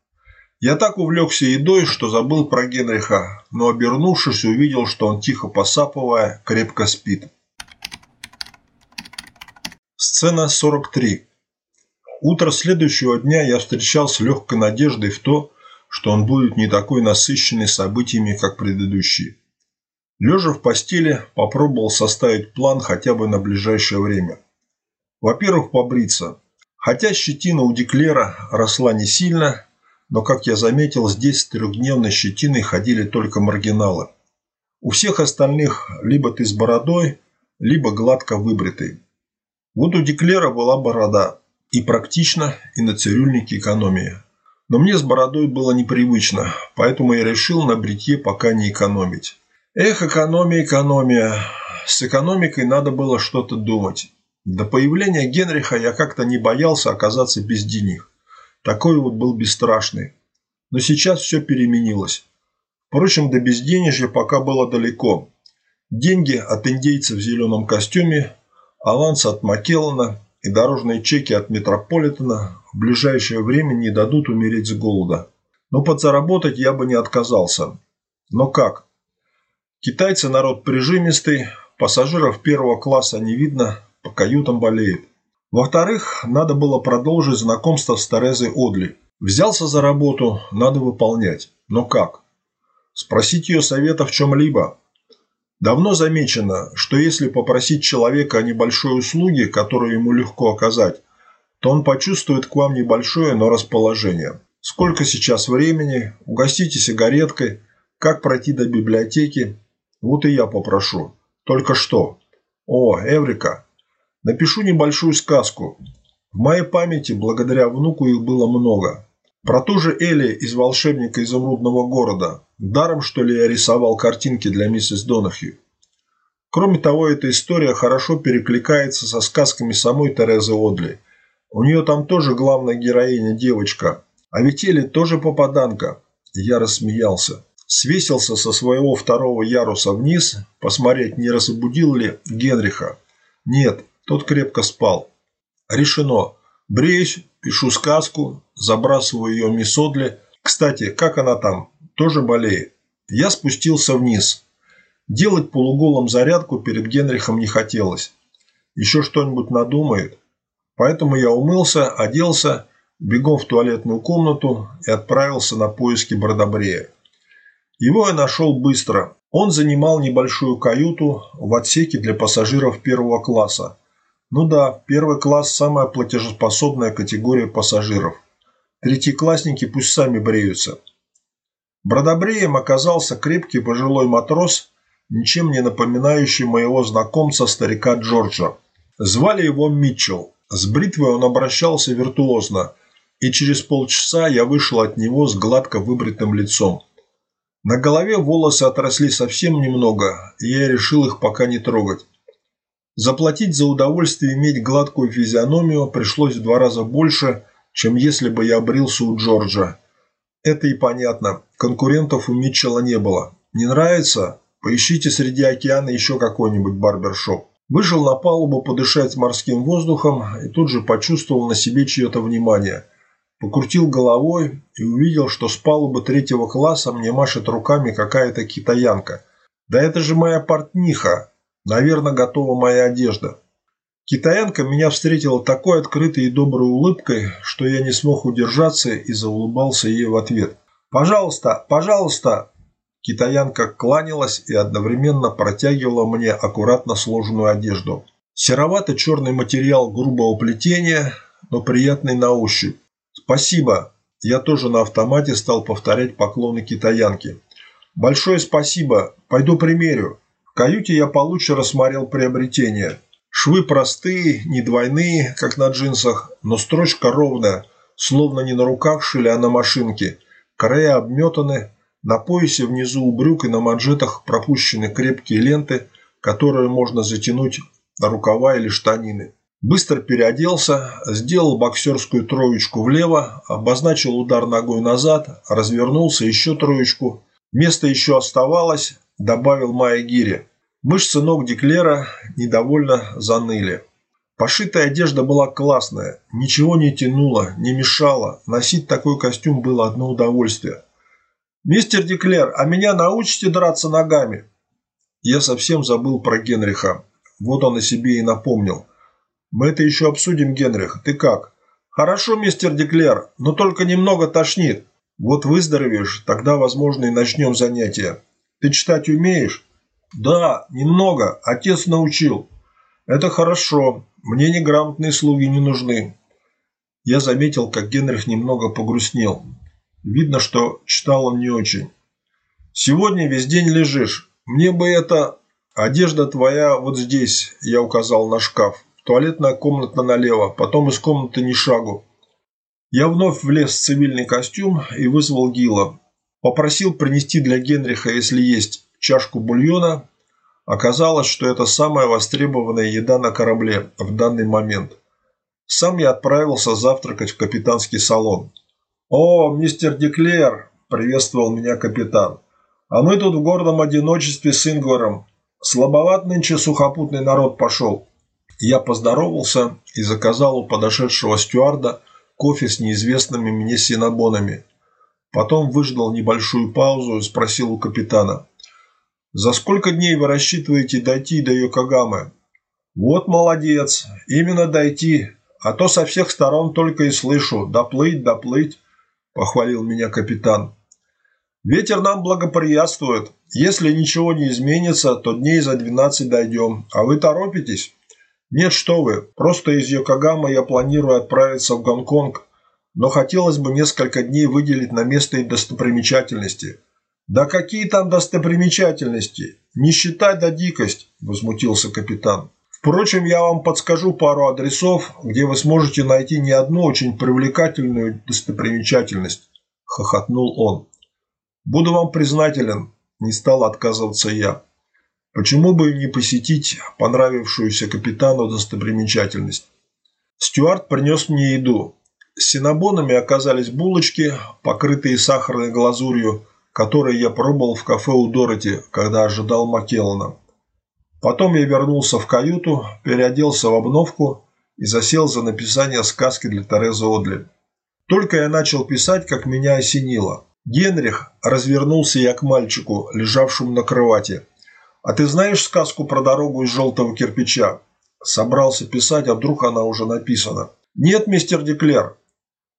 Я так увлекся едой, что забыл про Генриха, но обернувшись, увидел, что он, тихо посапывая, крепко спит. Сцена 43. Утро следующего дня я встречал с легкой надеждой в то, что он будет не такой насыщенный событиями, как предыдущие. Лежа в постели, попробовал составить план хотя бы на ближайшее время. Во-первых, побриться. Хотя щетина у Деклера росла не сильно, но, как я заметил, здесь с трехдневной щетиной ходили только маргиналы. У всех остальных либо ты с бородой, либо гладко выбритый. Вот у Деклера была борода. И практично, и на цирюльнике экономия. Но мне с бородой было непривычно, поэтому я решил на бритье пока не экономить. Эх, экономия, экономия. С экономикой надо было что-то думать. До появления Генриха я как-то не боялся оказаться без денег. Такой вот был бесстрашный. Но сейчас все переменилось. Впрочем, до безденежья пока было далеко. Деньги от индейца в зеленом костюме, аванс от Макеллана и дорожные чеки от Метрополитена в ближайшее время не дадут умереть с голода. Но подзаработать я бы не отказался. Но как? Китайцы народ прижимистый, пассажиров первого класса не видно, по каютам болеет. Во-вторых, надо было продолжить знакомство с Терезой Одли. Взялся за работу, надо выполнять. Но как? Спросить ее совета в чем-либо. Давно замечено, что если попросить человека о небольшой услуге, которую ему легко оказать, то он почувствует к вам небольшое, но расположение. Сколько сейчас времени, угостите сигареткой, как пройти до библиотеки, вот и я попрошу. Только что? О, Эврика. Напишу небольшую сказку. В моей памяти благодаря внуку их было много. Про ту же Элли из «Волшебника изумрудного города». Даром, что ли, я рисовал картинки для миссис Донахью. Кроме того, эта история хорошо перекликается со сказками самой Терезы Одли. У нее там тоже главная героиня девочка. А ведь тоже попаданка. Я рассмеялся свесился со своего второго яруса вниз, посмотреть, не разбудил ли Генриха. Нет, тот крепко спал. Решено. Бреюсь, пишу сказку, забрасываю ее Мисодли. Кстати, как она там? Тоже болеет. Я спустился вниз. Делать полуголом зарядку перед Генрихом не хотелось. Еще что-нибудь надумает. Поэтому я умылся, оделся, бегом в туалетную комнату и отправился на поиски Бродобрея. Его я нашел быстро. Он занимал небольшую каюту в отсеке для пассажиров первого класса. Ну да, первый класс – самая платежеспособная категория пассажиров. Третьеклассники пусть сами бреются. Бродобреем оказался крепкий пожилой матрос, ничем не напоминающий моего знакомца старика Джорджа. Звали его Митчелл. С бритвой он обращался виртуозно, и через полчаса я вышел от него с гладко выбритым лицом. На голове волосы отросли совсем немного, и я решил их пока не трогать. Заплатить за удовольствие иметь гладкую физиономию пришлось в два раза больше, чем если бы я брился у Джорджа. Это и понятно, конкурентов у Митчелла не было. Не нравится? Поищите среди океана еще какой-нибудь барбершоп. Вышел на палубу подышать морским воздухом и тут же почувствовал на себе чье-то внимание. Покрутил головой и увидел, что с палубы третьего класса мне машет руками какая-то китаянка. Да это же моя портниха. Наверное, готова моя одежда. Китаянка меня встретила такой открытой и доброй улыбкой, что я не смог удержаться и заулыбался ей в ответ. «Пожалуйста, пожалуйста!» Китаянка кланялась и одновременно протягивала мне аккуратно сложенную одежду. Серовато-черный материал грубого плетения, но приятный на ощупь. «Спасибо!» Я тоже на автомате стал повторять поклоны китаянки. «Большое спасибо! Пойду примерю!» В каюте я получше рассмотрел приобретение. Швы простые, не двойные, как на джинсах, но строчка ровная, словно не на руках шили, а на машинке. Края обметаны, на поясе внизу у брюк и на манжетах пропущены крепкие ленты, которые можно затянуть на рукава или штанины. Быстро переоделся, сделал боксерскую троечку влево, обозначил удар ногой назад, развернулся еще троечку. Место еще оставалось, добавил Майя Гири. Мышцы ног Деклера недовольно заныли. Пошитая одежда была классная, ничего не тянуло, не мешало. Носить такой костюм было одно удовольствие. «Мистер Деклер, а меня научите драться ногами?» Я совсем забыл про Генриха. Вот он о себе и напомнил. «Мы это еще обсудим, Генрих. Ты как?» «Хорошо, мистер Деклер, но только немного тошнит. Вот выздоровеешь, тогда, возможно, и начнем занятия. Ты читать умеешь?» «Да, немного. Отец научил». «Это хорошо. Мне неграмотные слуги не нужны». Я заметил, как Генрих немного погрустнел. Видно, что читал он не очень. «Сегодня весь день лежишь. Мне бы это... Одежда твоя вот здесь», – я указал на шкаф. «Туалетная комната налево, потом из комнаты ни шагу». Я вновь влез в цивильный костюм и вызвал Гила. Попросил принести для Генриха, если есть, чашку бульона. Оказалось, что это самая востребованная еда на корабле в данный момент. Сам я отправился завтракать в капитанский салон. «О, мистер Деклер!» – приветствовал меня капитан. «А мы тут в гордом одиночестве с Ингваром. Слабоват нынче сухопутный народ пошел». Я поздоровался и заказал у подошедшего стюарда кофе с неизвестными мне синабонами. Потом выждал небольшую паузу и спросил у капитана. «За сколько дней вы рассчитываете дойти до Йокогамы?» «Вот молодец! Именно дойти, а то со всех сторон только и слышу «доплыть, доплыть» похвалил меня капитан. Ветер нам благоприятствует. Если ничего не изменится, то дней за 12 дойдем. А вы торопитесь? Нет, что вы. Просто из Йокогама я планирую отправиться в Гонконг, но хотелось бы несколько дней выделить на местные достопримечательности. Да какие там достопримечательности? Не считать да дикость, возмутился капитан. Впрочем, я вам подскажу пару адресов, где вы сможете найти не одну очень привлекательную достопримечательность», – хохотнул он. «Буду вам признателен», – не стал отказываться я. «Почему бы не посетить понравившуюся капитану достопримечательность?» Стюарт принес мне еду. С синабонами оказались булочки, покрытые сахарной глазурью, которые я пробовал в кафе у Дороти, когда ожидал Маккеллана. Потом я вернулся в каюту, переоделся в обновку и засел за написание сказки для Терезы Одли. Только я начал писать, как меня осенило. Генрих развернулся я к мальчику, лежавшему на кровати. «А ты знаешь сказку про дорогу из желтого кирпича?» Собрался писать, а вдруг она уже написана. «Нет, мистер Деклер.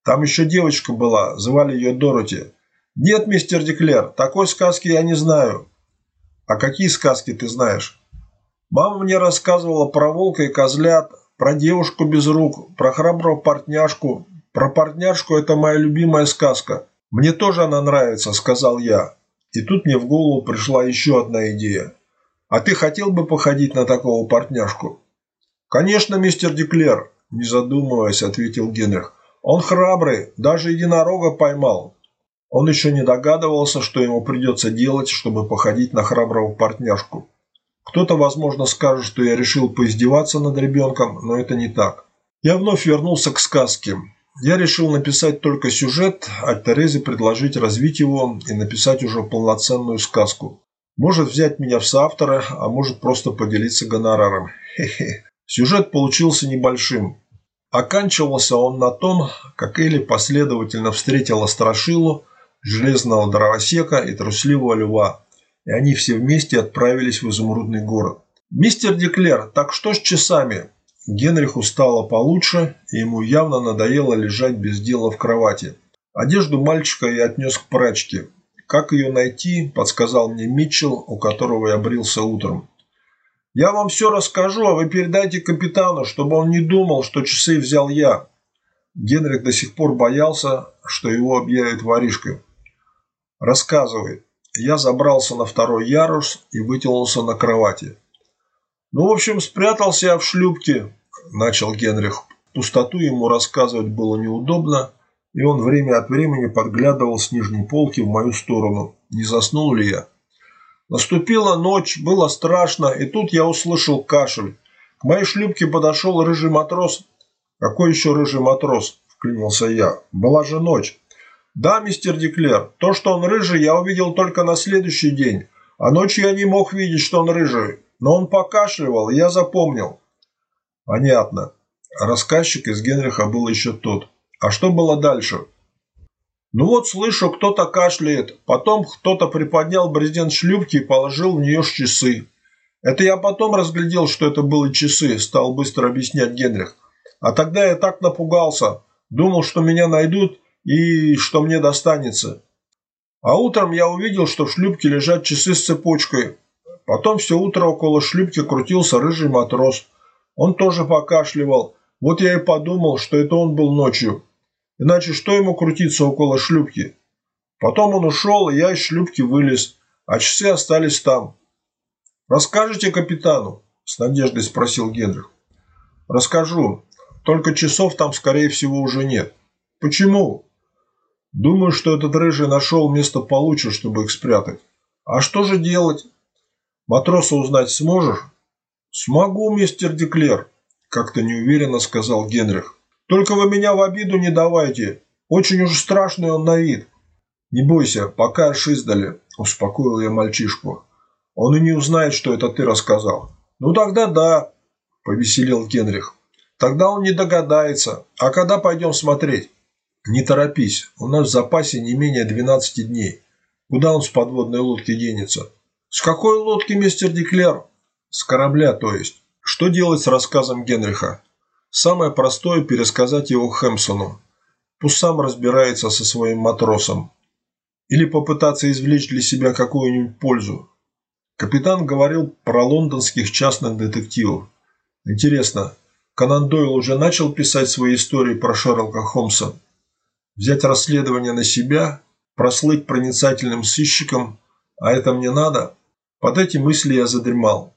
Там еще девочка была, звали ее Дороти. Нет, мистер Деклер, такой сказки я не знаю». «А какие сказки ты знаешь?» Мама мне рассказывала про волка и козлят, про девушку без рук, про храброго портняшку. Про портняшку это моя любимая сказка. Мне тоже она нравится, сказал я. И тут мне в голову пришла еще одна идея. А ты хотел бы походить на такого портняшку? Конечно, мистер Деклер, не задумываясь, ответил Генрих. Он храбрый, даже единорога поймал. Он еще не догадывался, что ему придется делать, чтобы походить на храброго партняшку. Кто-то, возможно, скажет, что я решил поиздеваться над ребенком, но это не так. Я вновь вернулся к сказке. Я решил написать только сюжет, а Терезе предложить развить его и написать уже полноценную сказку. Может взять меня в соавторы, а может просто поделиться гонораром. Хе-хе. Сюжет получился небольшим. Оканчивался он на том, как Элли последовательно встретила Страшилу, железного дровосека и трусливого льва, и они все вместе отправились в изумрудный город. «Мистер Деклер, так что с часами?» Генриху стало получше, и ему явно надоело лежать без дела в кровати. Одежду мальчика я отнес к прачке. Как ее найти, подсказал мне Митчелл, у которого я брился утром. «Я вам все расскажу, а вы передайте капитану, чтобы он не думал, что часы взял я». Генрих до сих пор боялся, что его объявят воришкой. Рассказывает. Я забрался на второй ярус и вытянулся на кровати. «Ну, в общем, спрятался я в шлюпке», – начал Генрих. Пустоту ему рассказывать было неудобно, и он время от времени подглядывал с нижней полки в мою сторону. Не заснул ли я? Наступила ночь, было страшно, и тут я услышал кашель. К моей шлюпке подошел рыжий матрос. «Какой еще рыжий матрос?» – вклинился я. «Была же ночь». «Да, мистер Деклер, то, что он рыжий, я увидел только на следующий день, а ночью я не мог видеть, что он рыжий, но он покашливал, я запомнил». «Понятно. Рассказчик из Генриха был еще тот. А что было дальше?» «Ну вот слышу, кто-то кашляет, потом кто-то приподнял брезент шлюпки и положил в нее часы. Это я потом разглядел, что это были часы», – стал быстро объяснять Генрих. «А тогда я так напугался, думал, что меня найдут» и что мне достанется. А утром я увидел, что в шлюпке лежат часы с цепочкой. Потом все утро около шлюпки крутился рыжий матрос. Он тоже покашливал. Вот я и подумал, что это он был ночью. Иначе что ему крутиться около шлюпки? Потом он ушел, и я из шлюпки вылез, а часы остались там. «Расскажите капитану?» – с надеждой спросил Генрих. «Расскажу. Только часов там, скорее всего, уже нет». «Почему?» Думаю, что этот рыжий нашел место получше, чтобы их спрятать. А что же делать? Матроса узнать сможешь? Смогу, мистер Деклер, как-то неуверенно сказал Генрих. Только вы меня в обиду не давайте. Очень уж страшный он на вид. Не бойся, пока издали, успокоил я мальчишку. Он и не узнает, что это ты рассказал. Ну тогда да, повеселил Генрих. Тогда он не догадается. А когда пойдем смотреть? Не торопись, у нас в запасе не менее 12 дней. Куда он с подводной лодки денется? С какой лодки, мистер Деклер? С корабля, то есть. Что делать с рассказом Генриха? Самое простое – пересказать его Хэмпсону. Пусть сам разбирается со своим матросом. Или попытаться извлечь для себя какую-нибудь пользу. Капитан говорил про лондонских частных детективов. Интересно, Конан Дойл уже начал писать свои истории про Шерлока Холмса? Взять расследование на себя, прослыть проницательным сыщиком, а это мне надо? Под эти мысли я задремал.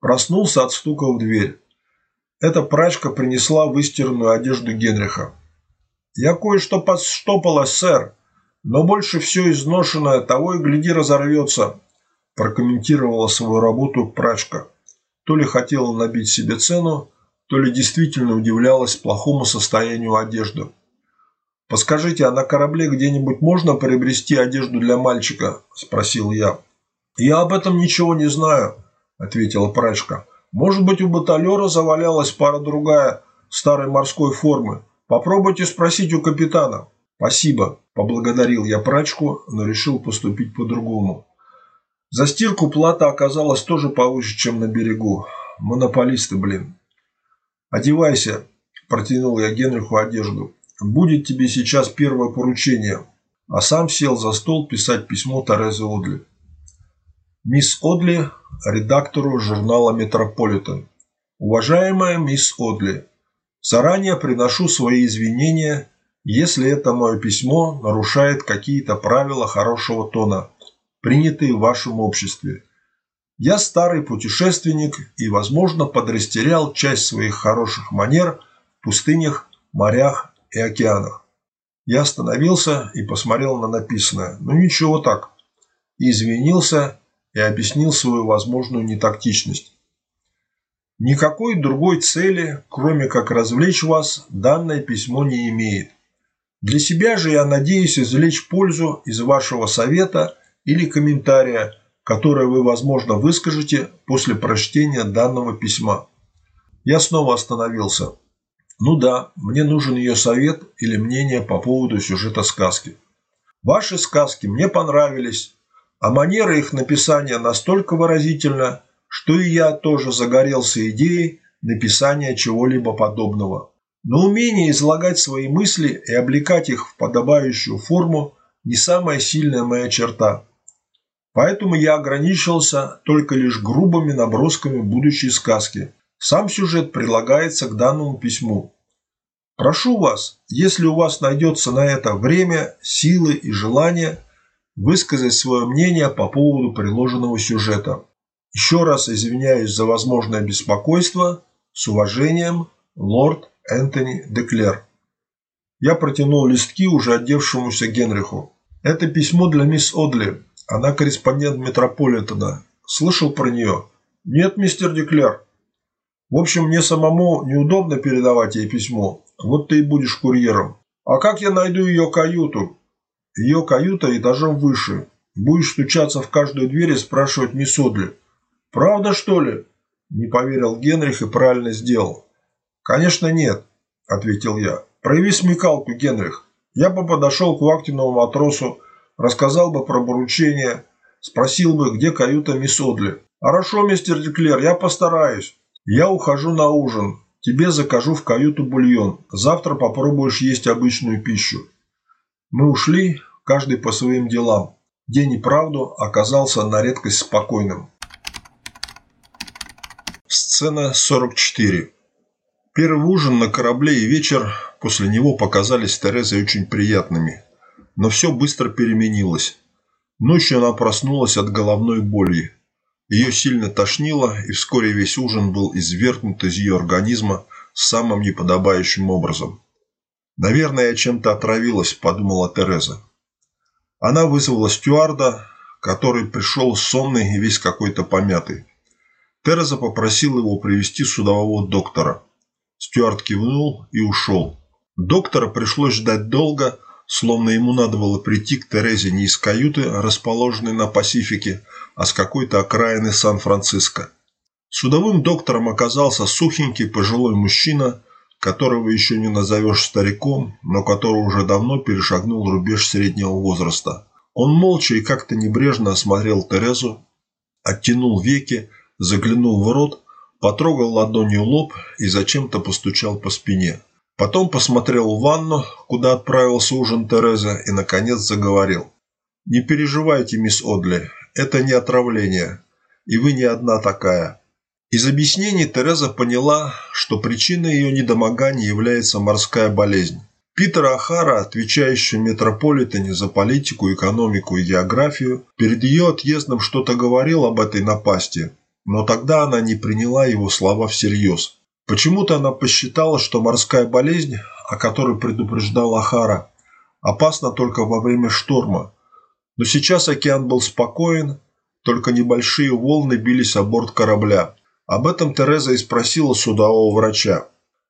Проснулся от стука в дверь. Эта прачка принесла выстиранную одежду Генриха. «Я кое-что подштопала, сэр, но больше все изношенное, того и гляди разорвется», прокомментировала свою работу прачка. То ли хотела набить себе цену, то ли действительно удивлялась плохому состоянию одежды. «Подскажите, а на корабле где-нибудь можно приобрести одежду для мальчика?» – спросил я. «Я об этом ничего не знаю», – ответила прачка. «Может быть, у баталера завалялась пара-другая старой морской формы. Попробуйте спросить у капитана». «Спасибо», – поблагодарил я прачку, но решил поступить по-другому. За стирку плата оказалась тоже повыше, чем на берегу. Монополисты, блин. «Одевайся», – протянул я Генриху одежду. Будет тебе сейчас первое поручение. А сам сел за стол писать письмо Терезе Одли. Мисс Одли, редактору журнала «Метрополитен». Уважаемая мисс Одли, заранее приношу свои извинения, если это мое письмо нарушает какие-то правила хорошего тона, принятые в вашем обществе. Я старый путешественник и, возможно, подрастерял часть своих хороших манер в пустынях, морях и океанах. Я остановился и посмотрел на написанное. Ну ничего так. И извинился и объяснил свою возможную нетактичность. Никакой другой цели, кроме как развлечь вас, данное письмо не имеет. Для себя же я надеюсь извлечь пользу из вашего совета или комментария, которое вы, возможно, выскажете после прочтения данного письма. Я снова остановился. Ну да, мне нужен ее совет или мнение по поводу сюжета сказки. Ваши сказки мне понравились, а манера их написания настолько выразительна, что и я тоже загорелся идеей написания чего-либо подобного. Но умение излагать свои мысли и облекать их в подобающую форму не самая сильная моя черта. Поэтому я ограничился только лишь грубыми набросками будущей сказки. Сам сюжет прилагается к данному письму. Прошу вас, если у вас найдется на это время, силы и желание, высказать свое мнение по поводу приложенного сюжета. Еще раз извиняюсь за возможное беспокойство. С уважением, лорд Энтони Деклер. Я протянул листки уже одевшемуся Генриху. Это письмо для мисс Одли. Она корреспондент Метрополитена. Слышал про нее? Нет, мистер Деклер. В общем, мне самому неудобно передавать ей письмо. Вот ты и будешь курьером. А как я найду ее каюту? Ее каюта этажом выше. Будешь стучаться в каждую дверь и спрашивать мисс Одли. «Правда, что ли?» – не поверил Генрих и правильно сделал. «Конечно нет», – ответил я. «Прояви смекалку, Генрих. Я бы подошел к вахтенному матросу, рассказал бы про поручение, спросил бы, где каюта мисс Одли. «Хорошо, мистер Деклер, я постараюсь. Я ухожу на ужин. Тебе закажу в каюту бульон. Завтра попробуешь есть обычную пищу». Мы ушли, каждый по своим делам. День и правду оказался на редкость спокойным. Сцена 44. Первый ужин на корабле и вечер после него показались Терезе очень приятными. Но все быстро переменилось. Ночью она проснулась от головной боли. Ее сильно тошнило, и вскоре весь ужин был извергнут из ее организма самым неподобающим образом. «Наверное, я чем-то отравилась», – подумала Тереза. Она вызвала стюарда, который пришел сонный и весь какой-то помятый. Тереза попросил его привести судового доктора. Стюарт кивнул и ушел. Доктора пришлось ждать долго, словно ему надо было прийти к Терезе не из каюты, расположенной на Пасифике, а с какой-то окраины Сан-Франциско. Судовым доктором оказался сухенький пожилой мужчина, которого еще не назовешь стариком, но который уже давно перешагнул рубеж среднего возраста. Он молча и как-то небрежно осмотрел Терезу, оттянул веки, заглянул в рот, потрогал ладонью лоб и зачем-то постучал по спине. Потом посмотрел в ванну, куда отправился ужин Тереза, и, наконец, заговорил. «Не переживайте, мисс Одли, это не отравление, и вы не одна такая». Из объяснений Тереза поняла, что причиной ее недомогания является морская болезнь. Питер Ахара, отвечающий в метрополитене за политику, экономику и географию, перед ее отъездом что-то говорил об этой напасти, но тогда она не приняла его слова всерьез. Почему-то она посчитала, что морская болезнь, о которой предупреждал Ахара, опасна только во время шторма. Но сейчас океан был спокоен, только небольшие волны бились о борт корабля. Об этом Тереза и спросила судового врача.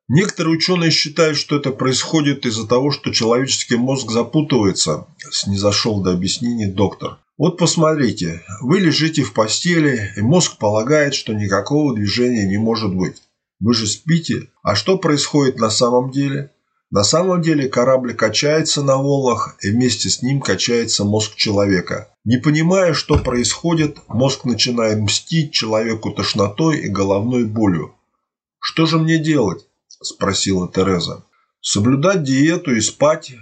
Некоторые ученые считают, что это происходит из-за того, что человеческий мозг запутывается, снизошел до объяснений доктор. Вот посмотрите, вы лежите в постели, и мозг полагает, что никакого движения не может быть. Вы же спите. А что происходит на самом деле? На самом деле корабль качается на волнах, и вместе с ним качается мозг человека. Не понимая, что происходит, мозг начинает мстить человеку тошнотой и головной болью. «Что же мне делать?» – спросила Тереза. «Соблюдать диету и спать,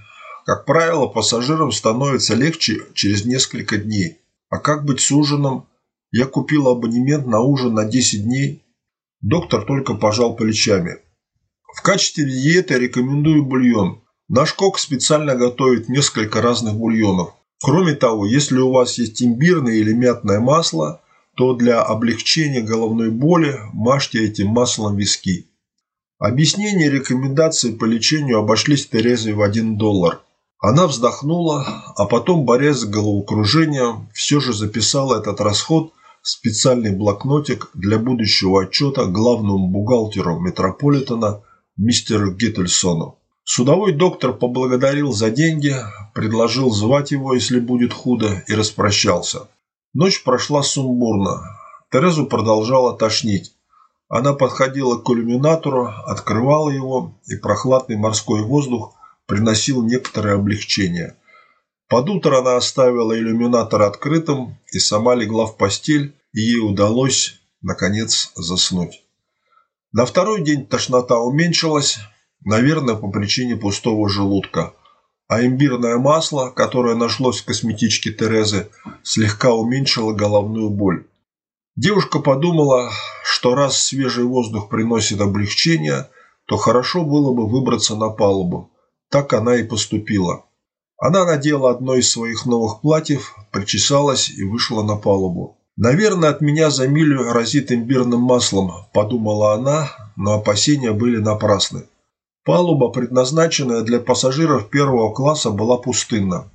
как правило, пассажирам становится легче через несколько дней. А как быть с ужином? Я купил абонемент на ужин на 10 дней. Доктор только пожал плечами. В качестве диеты рекомендую бульон. Наш кок специально готовит несколько разных бульонов. Кроме того, если у вас есть имбирное или мятное масло, то для облегчения головной боли мажьте этим маслом виски. Объяснения и рекомендации по лечению обошлись Терезе в 1 доллар. Она вздохнула, а потом, борясь с головокружением, все же записала этот расход специальный блокнотик для будущего отчета главному бухгалтеру Метрополитена мистеру Геттельсону. Судовой доктор поблагодарил за деньги, предложил звать его, если будет худо, и распрощался. Ночь прошла сумбурно. Терезу продолжала тошнить. Она подходила к иллюминатору, открывала его, и прохладный морской воздух приносил некоторое облегчение. Под утро она оставила иллюминатор открытым и сама легла в постель, и ей удалось, наконец, заснуть. На второй день тошнота уменьшилась, наверное, по причине пустого желудка, а имбирное масло, которое нашлось в косметичке Терезы, слегка уменьшило головную боль. Девушка подумала, что раз свежий воздух приносит облегчение, то хорошо было бы выбраться на палубу. Так она и поступила. Она надела одно из своих новых платьев, причесалась и вышла на палубу. «Наверное, от меня за милю разит имбирным маслом», – подумала она, но опасения были напрасны. Палуба, предназначенная для пассажиров первого класса, была пустынна.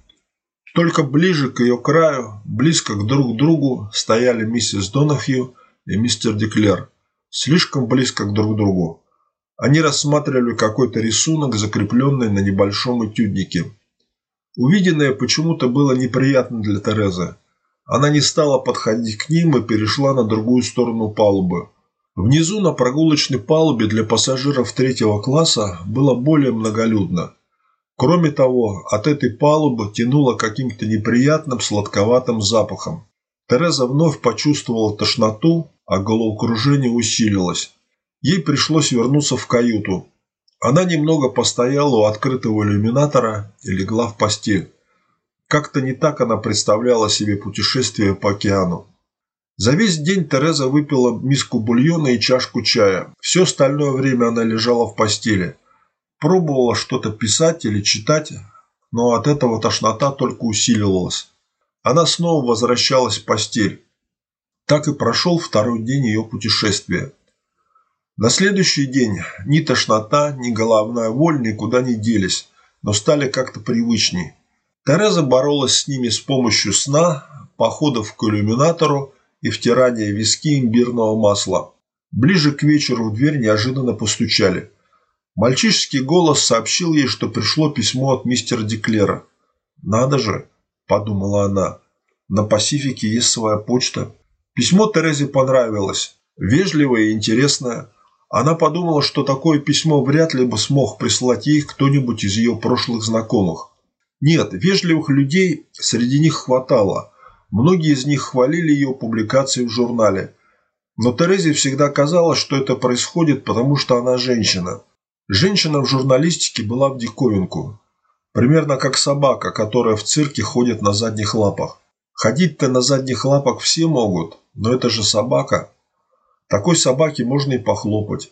Только ближе к ее краю, близко к друг другу, стояли миссис Донафью и мистер Деклер. Слишком близко к друг другу. Они рассматривали какой-то рисунок, закрепленный на небольшом этюднике. Увиденное почему-то было неприятно для Терезы. Она не стала подходить к ним и перешла на другую сторону палубы. Внизу на прогулочной палубе для пассажиров третьего класса было более многолюдно. Кроме того, от этой палубы тянуло каким-то неприятным сладковатым запахом. Тереза вновь почувствовала тошноту, а головокружение усилилось. Ей пришлось вернуться в каюту. Она немного постояла у открытого иллюминатора и легла в постель. Как-то не так она представляла себе путешествие по океану. За весь день Тереза выпила миску бульона и чашку чая. Все остальное время она лежала в постели. Пробовала что-то писать или читать, но от этого тошнота только усиливалась. Она снова возвращалась в постель. Так и прошел второй день ее путешествия. На следующий день ни тошнота, ни головная боль никуда не делись, но стали как-то привычней. Тереза боролась с ними с помощью сна, походов к иллюминатору и втирания виски имбирного масла. Ближе к вечеру в дверь неожиданно постучали. Мальчишеский голос сообщил ей, что пришло письмо от мистера Деклера. «Надо же», – подумала она, – «на Пасифике есть своя почта». Письмо Терезе понравилось, вежливое и интересное. Она подумала, что такое письмо вряд ли бы смог прислать ей кто-нибудь из ее прошлых знакомых. Нет, вежливых людей среди них хватало. Многие из них хвалили ее публикации в журнале. Но Терезе всегда казалось, что это происходит, потому что она женщина. Женщина в журналистике была в диковинку. Примерно как собака, которая в цирке ходит на задних лапах. Ходить-то на задних лапах все могут, но это же собака. Такой собаке можно и похлопать.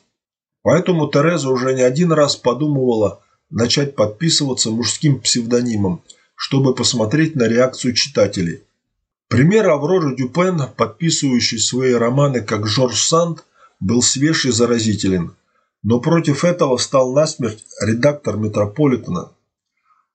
Поэтому Тереза уже не один раз подумывала – начать подписываться мужским псевдонимом, чтобы посмотреть на реакцию читателей. Пример Авроры Дюпен, подписывающей свои романы как Жорж Санд, был свеж и заразителен. Но против этого стал насмерть редактор Метрополитена.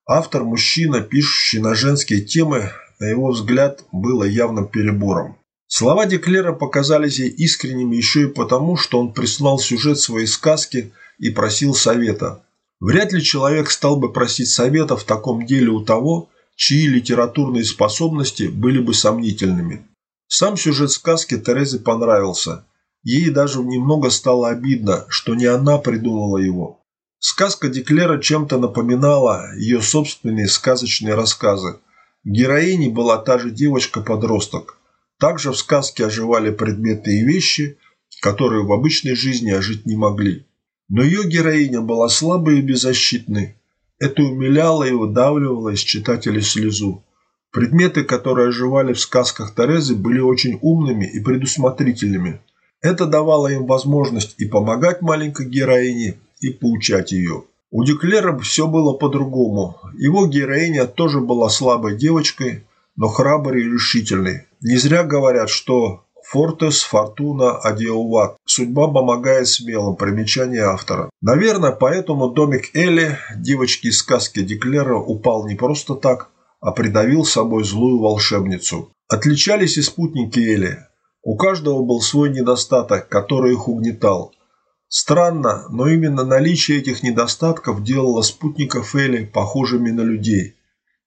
Автор – мужчина, пишущий на женские темы, на его взгляд, было явным перебором. Слова Деклера показались ей искренними еще и потому, что он прислал сюжет своей сказки и просил совета – Вряд ли человек стал бы просить совета в таком деле у того, чьи литературные способности были бы сомнительными. Сам сюжет сказки Терезе понравился. Ей даже немного стало обидно, что не она придумала его. Сказка Деклера чем-то напоминала ее собственные сказочные рассказы. Героиней была та же девочка-подросток. Также в сказке оживали предметы и вещи, которые в обычной жизни ожить не могли. Но ее героиня была слабой и беззащитной. Это умиляло и выдавливало из читателей слезу. Предметы, которые оживали в сказках Терезы, были очень умными и предусмотрительными. Это давало им возможность и помогать маленькой героине, и поучать ее. У Деклера все было по-другому. Его героиня тоже была слабой девочкой, но храброй и решительной. Не зря говорят, что «Фортес фортуна адиуват» – «Судьба помогает смелым» – примечание автора. Наверное, поэтому домик Элли, девочки из сказки Деклера, упал не просто так, а придавил собой злую волшебницу. Отличались и спутники Элли. У каждого был свой недостаток, который их угнетал – Странно, но именно наличие этих недостатков делало спутников Элли похожими на людей.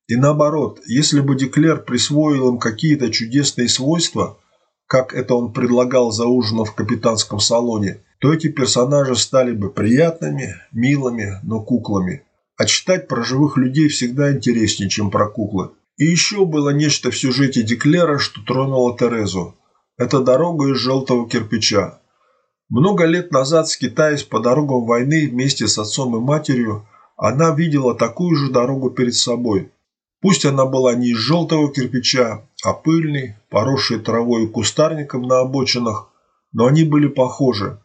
И наоборот, если бы Деклер присвоил им какие-то чудесные свойства, как это он предлагал за ужином в капитанском салоне, то эти персонажи стали бы приятными, милыми, но куклами. А читать про живых людей всегда интереснее, чем про куклы. И еще было нечто в сюжете Деклера, что тронуло Терезу. Это дорога из желтого кирпича. Много лет назад, скитаясь по дорогам войны вместе с отцом и матерью, она видела такую же дорогу перед собой. Пусть она была не из желтого кирпича, а пыльной, поросшей травой и кустарником на обочинах, но они были похожи.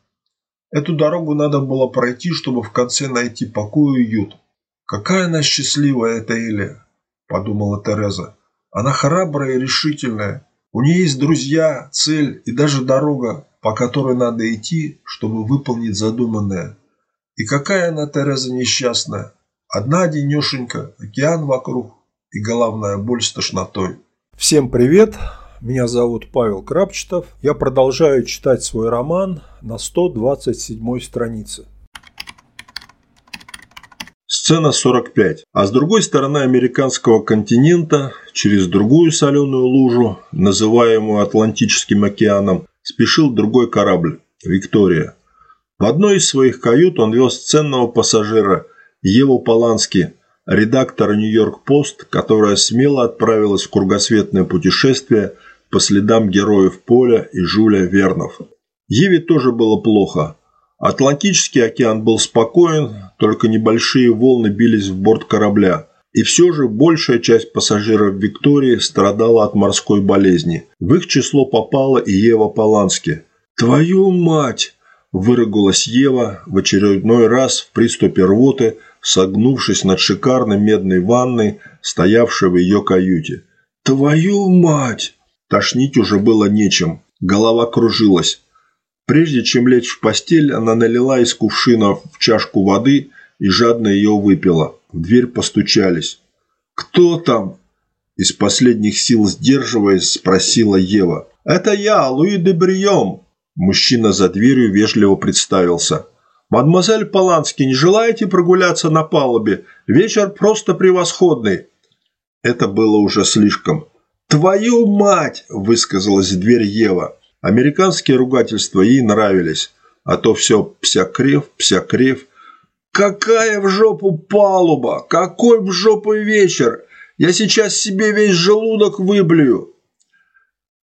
Эту дорогу надо было пройти, чтобы в конце найти покой и уют. «Какая она счастливая, эта Эля!» – подумала Тереза. «Она храбрая и решительная. У нее есть друзья, цель и даже дорога, по которой надо идти, чтобы выполнить задуманное. И какая она, Тереза, несчастная. Одна денешенька, океан вокруг и головная боль с тошнотой. Всем привет! Меня зовут Павел Крапчетов. Я продолжаю читать свой роман на 127 странице. Сцена 45. А с другой стороны американского континента, через другую соленую лужу, называемую Атлантическим океаном, спешил другой корабль – «Виктория». В одной из своих кают он вез ценного пассажира Еву Полански, редактора «Нью-Йорк-Пост», которая смело отправилась в кругосветное путешествие по следам героев Поля и Жуля Вернов. Еве тоже было плохо. Атлантический океан был спокоен, только небольшие волны бились в борт корабля – и все же большая часть пассажиров Виктории страдала от морской болезни. В их число попала и Ева Полански. «Твою мать!» – выругалась Ева в очередной раз в приступе рвоты, согнувшись над шикарной медной ванной, стоявшей в ее каюте. «Твою мать!» Тошнить уже было нечем. Голова кружилась. Прежде чем лечь в постель, она налила из кувшина в чашку воды и жадно ее выпила. В дверь постучались. «Кто там?» Из последних сил сдерживаясь, спросила Ева. «Это я, Луи де Брием!» Мужчина за дверью вежливо представился. «Мадемуазель Полански, не желаете прогуляться на палубе? Вечер просто превосходный!» Это было уже слишком. «Твою мать!» – высказалась в дверь Ева. Американские ругательства ей нравились. А то все псякрев, псякрев – Какая в жопу палуба? Какой в жопу вечер? Я сейчас себе весь желудок выблюю.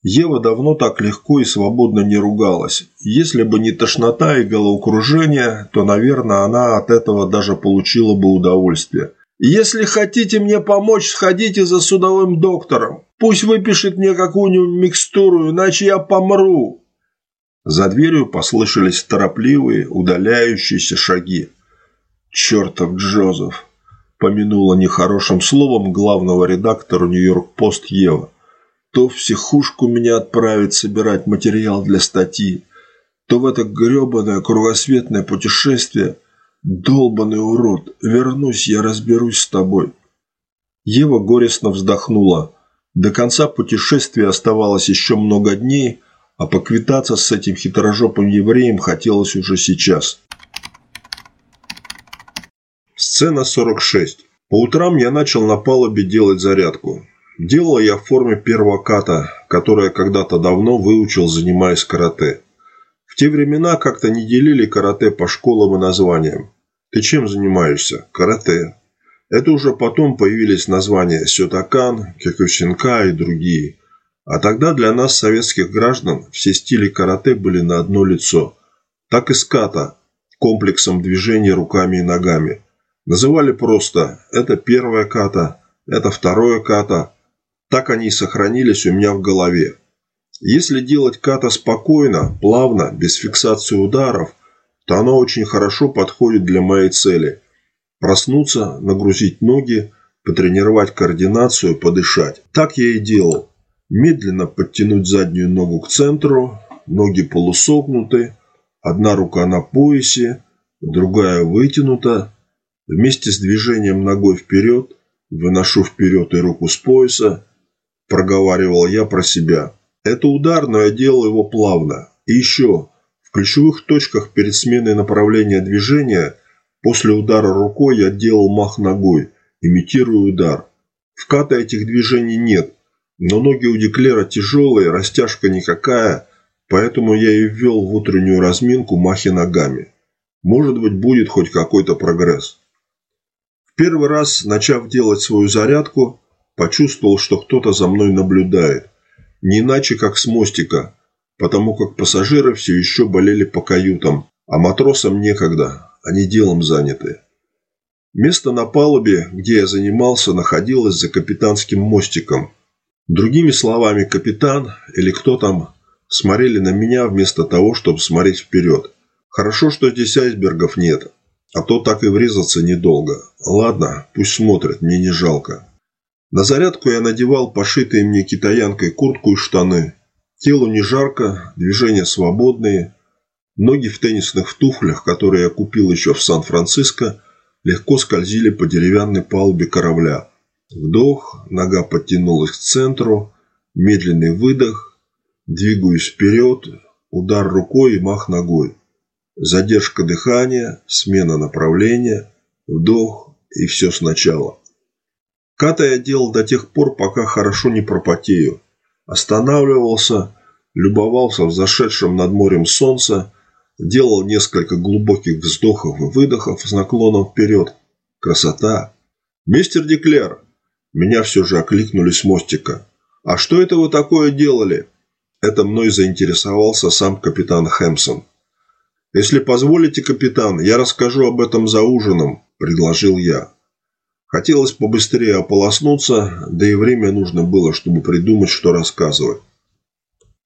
Ева давно так легко и свободно не ругалась. Если бы не тошнота и головокружение, то, наверное, она от этого даже получила бы удовольствие. «Если хотите мне помочь, сходите за судовым доктором. Пусть выпишет мне какую-нибудь микстуру, иначе я помру». За дверью послышались торопливые, удаляющиеся шаги. «Чертов Джозеф!» – помянула нехорошим словом главного редактора «Нью-Йорк-Пост» Ева. «То в психушку меня отправить собирать материал для статьи, то в это гребаное кругосветное путешествие. Долбанный урод! Вернусь, я разберусь с тобой!» Ева горестно вздохнула. До конца путешествия оставалось еще много дней, а поквитаться с этим хитрожопым евреем хотелось уже сейчас. Сцена 46. По утрам я начал на палубе делать зарядку. Делал я в форме первого ката, которое когда-то давно выучил, занимаясь карате. В те времена как-то не делили карате по школам и названиям. Ты чем занимаешься? Карате. Это уже потом появились названия Сётакан, Кёкюсинка и другие. А тогда для нас, советских граждан, все стили карате были на одно лицо. Так и ската, комплексом движений руками и ногами – Называли просто «это первая ката», «это второе ката». Так они и сохранились у меня в голове. Если делать ката спокойно, плавно, без фиксации ударов, то оно очень хорошо подходит для моей цели. Проснуться, нагрузить ноги, потренировать координацию, подышать. Так я и делал. Медленно подтянуть заднюю ногу к центру, ноги полусогнуты, одна рука на поясе, другая вытянута. Вместе с движением ногой вперед, выношу вперед и руку с пояса, проговаривал я про себя. Это удар, но я делал его плавно. И еще, в ключевых точках перед сменой направления движения, после удара рукой я делал мах ногой, имитируя удар. В ката этих движений нет, но ноги у Деклера тяжелые, растяжка никакая, поэтому я и ввел в утреннюю разминку махи ногами. Может быть, будет хоть какой-то прогресс. В первый раз, начав делать свою зарядку, почувствовал, что кто-то за мной наблюдает. Не иначе, как с мостика, потому как пассажиры все еще болели по каютам, а матросам некогда, они делом заняты. Место на палубе, где я занимался, находилось за капитанским мостиком. Другими словами, капитан или кто там смотрели на меня вместо того, чтобы смотреть вперед. Хорошо, что здесь айсбергов нет, а то так и врезаться недолго. Ладно, пусть смотрят, мне не жалко. На зарядку я надевал пошитые мне китаянкой куртку и штаны. Телу не жарко, движения свободные. Ноги в теннисных туфлях, которые я купил еще в Сан-Франциско, легко скользили по деревянной палубе корабля. Вдох, нога подтянулась к центру, медленный выдох, двигаюсь вперед, удар рукой и мах ногой. Задержка дыхания, смена направления, вдох и все сначала. Ката я делал до тех пор, пока хорошо не пропотею. Останавливался, любовался в зашедшем над морем солнца, делал несколько глубоких вздохов и выдохов с наклоном вперед. Красота! «Мистер Деклер!» Меня все же окликнули с мостика. «А что это вы такое делали?» Это мной заинтересовался сам капитан Хэмсон. «Если позволите, капитан, я расскажу об этом за ужином», – предложил я. Хотелось побыстрее ополоснуться, да и время нужно было, чтобы придумать, что рассказывать.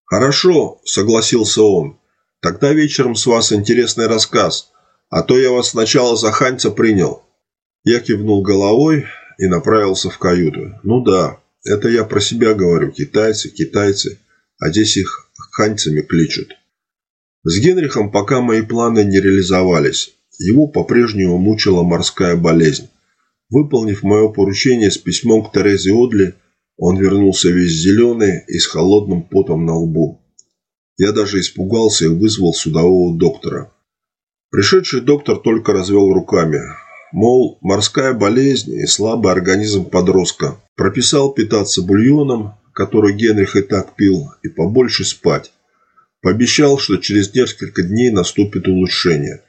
«Хорошо», – согласился он. «Тогда вечером с вас интересный рассказ, а то я вас сначала за ханьца принял». Я кивнул головой и направился в каюту. «Ну да, это я про себя говорю. Китайцы, китайцы. А здесь их ханьцами кличут». С Генрихом пока мои планы не реализовались. Его по-прежнему мучила морская болезнь. Выполнив мое поручение с письмом к Терезе Одли, он вернулся весь зеленый и с холодным потом на лбу. Я даже испугался и вызвал судового доктора. Пришедший доктор только развел руками. Мол, морская болезнь и слабый организм подростка. Прописал питаться бульоном, который Генрих и так пил, и побольше спать. Пообещал, что через несколько дней наступит улучшение.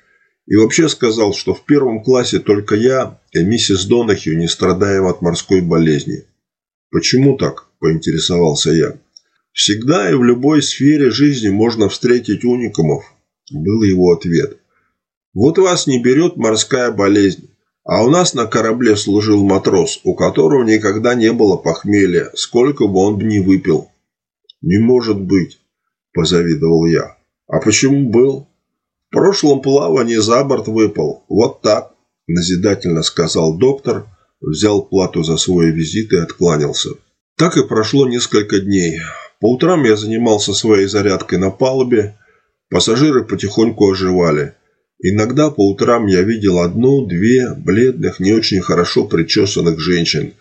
И вообще сказал, что в первом классе только я и миссис Донахью не страдаем от морской болезни. «Почему так?» – поинтересовался я. «Всегда и в любой сфере жизни можно встретить уникумов», – был его ответ. «Вот вас не берет морская болезнь, а у нас на корабле служил матрос, у которого никогда не было похмелья, сколько бы он ни выпил». «Не может быть», – позавидовал я. «А почему был?» В прошлом плавании за борт выпал. Вот так, назидательно сказал доктор, взял плату за свой визит и откланялся. Так и прошло несколько дней. По утрам я занимался своей зарядкой на палубе. Пассажиры потихоньку оживали. Иногда по утрам я видел одну-две бледных, не очень хорошо причесанных женщин,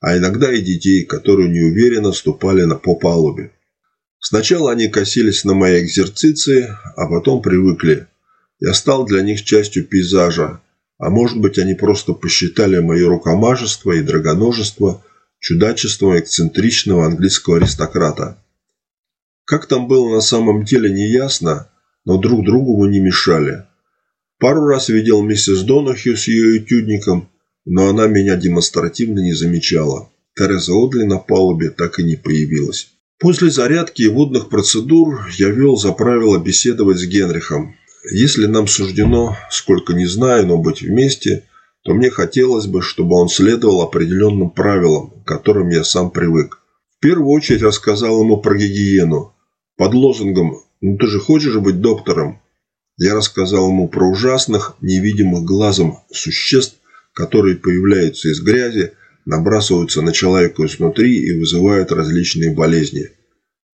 а иногда и детей, которые неуверенно ступали на по палубе. Сначала они косились на мои экзерциции, а потом привыкли. Я стал для них частью пейзажа, а может быть они просто посчитали мое рукомажество и драгоножество чудачеством эксцентричного английского аристократа. Как там было на самом деле неясно, но друг другу мы не мешали. Пару раз видел миссис Донахью с ее этюдником, но она меня демонстративно не замечала. Тереза Одли на палубе так и не появилась. После зарядки и водных процедур я вел за правило беседовать с Генрихом, если нам суждено, сколько не знаю, но быть вместе, то мне хотелось бы, чтобы он следовал определенным правилам, к которым я сам привык. В первую очередь рассказал ему про гигиену. под лозунгом «Ну ты же хочешь быть доктором?» Я рассказал ему про ужасных, невидимых глазом существ, которые появляются из грязи, набрасываются на человека изнутри и вызывают различные болезни.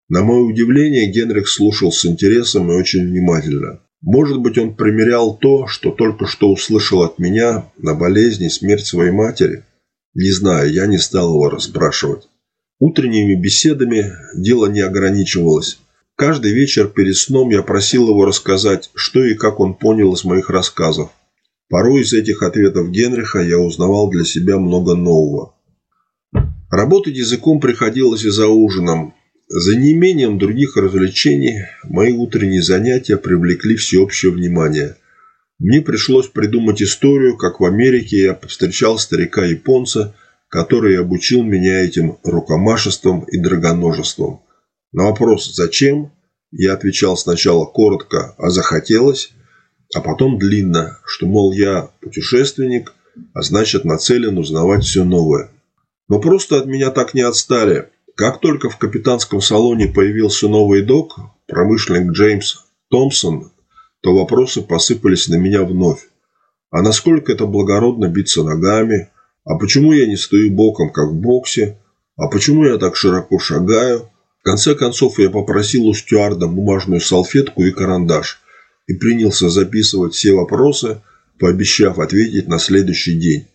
На мое удивление, Генрих слушал с интересом и очень внимательно. Может быть, он примерял то, что только что услышал от меня на болезни смерть своей матери? Не знаю, я не стал его расспрашивать. Утренними беседами дело не ограничивалось. Каждый вечер перед сном я просил его рассказать, что и как он понял из моих рассказов. Порой из этих ответов Генриха я узнавал для себя много нового. Работать языком приходилось и за ужином. За неимением других развлечений мои утренние занятия привлекли всеобщее внимание. Мне пришлось придумать историю, как в Америке я повстречал старика-японца, который обучил меня этим рукомашеством и драгоножеством. На вопрос «Зачем?» я отвечал сначала коротко, а захотелось, а потом длинно, что, мол, я путешественник, а значит нацелен узнавать все новое. Но просто от меня так не отстали. Как только в капитанском салоне появился новый док, промышленник Джеймс Томпсон, то вопросы посыпались на меня вновь. А насколько это благородно биться ногами? А почему я не стою боком, как в боксе? А почему я так широко шагаю? В конце концов я попросил у стюарда бумажную салфетку и карандаш и принялся записывать все вопросы, пообещав ответить на следующий день.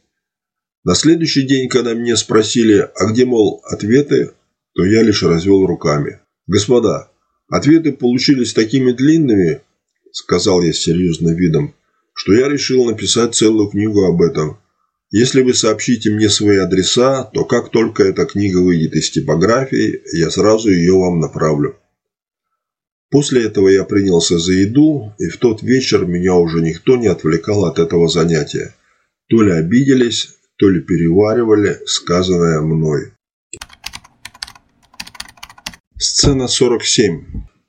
На следующий день, когда меня спросили, а где, мол, ответы, то я лишь развел руками. «Господа, ответы получились такими длинными, – сказал я с серьезным видом, – что я решил написать целую книгу об этом. Если вы сообщите мне свои адреса, то как только эта книга выйдет из типографии, я сразу ее вам направлю». После этого я принялся за еду, и в тот вечер меня уже никто не отвлекал от этого занятия. То ли обиделись, то ли переваривали сказанное мной. Сцена 47.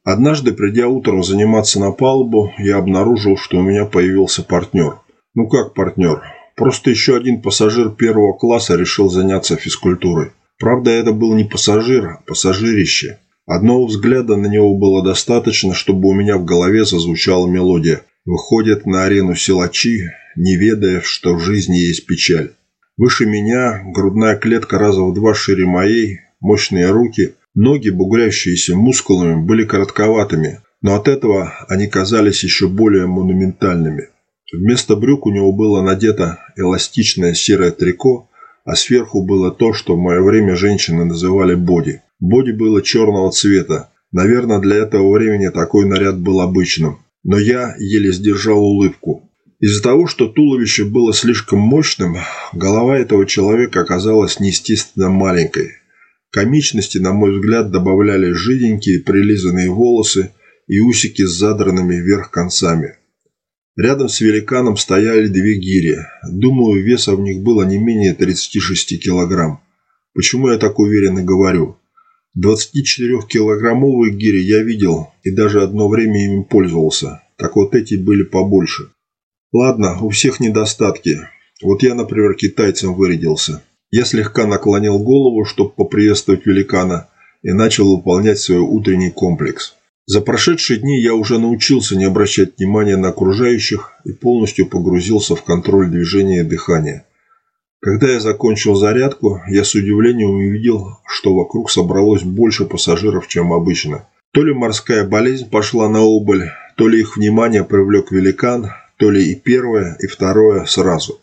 Однажды, придя утром заниматься на палубу, я обнаружил, что у меня появился партнер. Ну как партнер? Просто еще один пассажир первого класса решил заняться физкультурой. Правда, это был не пассажир, а пассажирище. Одного взгляда на него было достаточно, чтобы у меня в голове зазвучала мелодия. Выходят на арену силачи, не ведая, что в жизни есть печаль. Выше меня, грудная клетка раза в два шире моей, мощные руки – Ноги, бугрящиеся мускулами, были коротковатыми, но от этого они казались еще более монументальными. Вместо брюк у него было надето эластичное серое трико, а сверху было то, что в мое время женщины называли боди. Боди было черного цвета. Наверное, для этого времени такой наряд был обычным. Но я еле сдержал улыбку. Из-за того, что туловище было слишком мощным, голова этого человека оказалась неестественно маленькой. Комичности, на мой взгляд, добавляли жиденькие прилизанные волосы и усики с задранными вверх концами. Рядом с великаном стояли две гири. Думаю, веса в них было не менее 36 килограмм. Почему я так уверенно говорю? 24-килограммовые гири я видел и даже одно время ими пользовался. Так вот эти были побольше. Ладно, у всех недостатки. Вот я, например, китайцем вырядился. Я слегка наклонил голову, чтобы поприветствовать великана, и начал выполнять свой утренний комплекс. За прошедшие дни я уже научился не обращать внимания на окружающих и полностью погрузился в контроль движения и дыхания. Когда я закончил зарядку, я с удивлением увидел, что вокруг собралось больше пассажиров, чем обычно. То ли морская болезнь пошла на убыль, то ли их внимание привлек великан, то ли и первое, и второе сразу.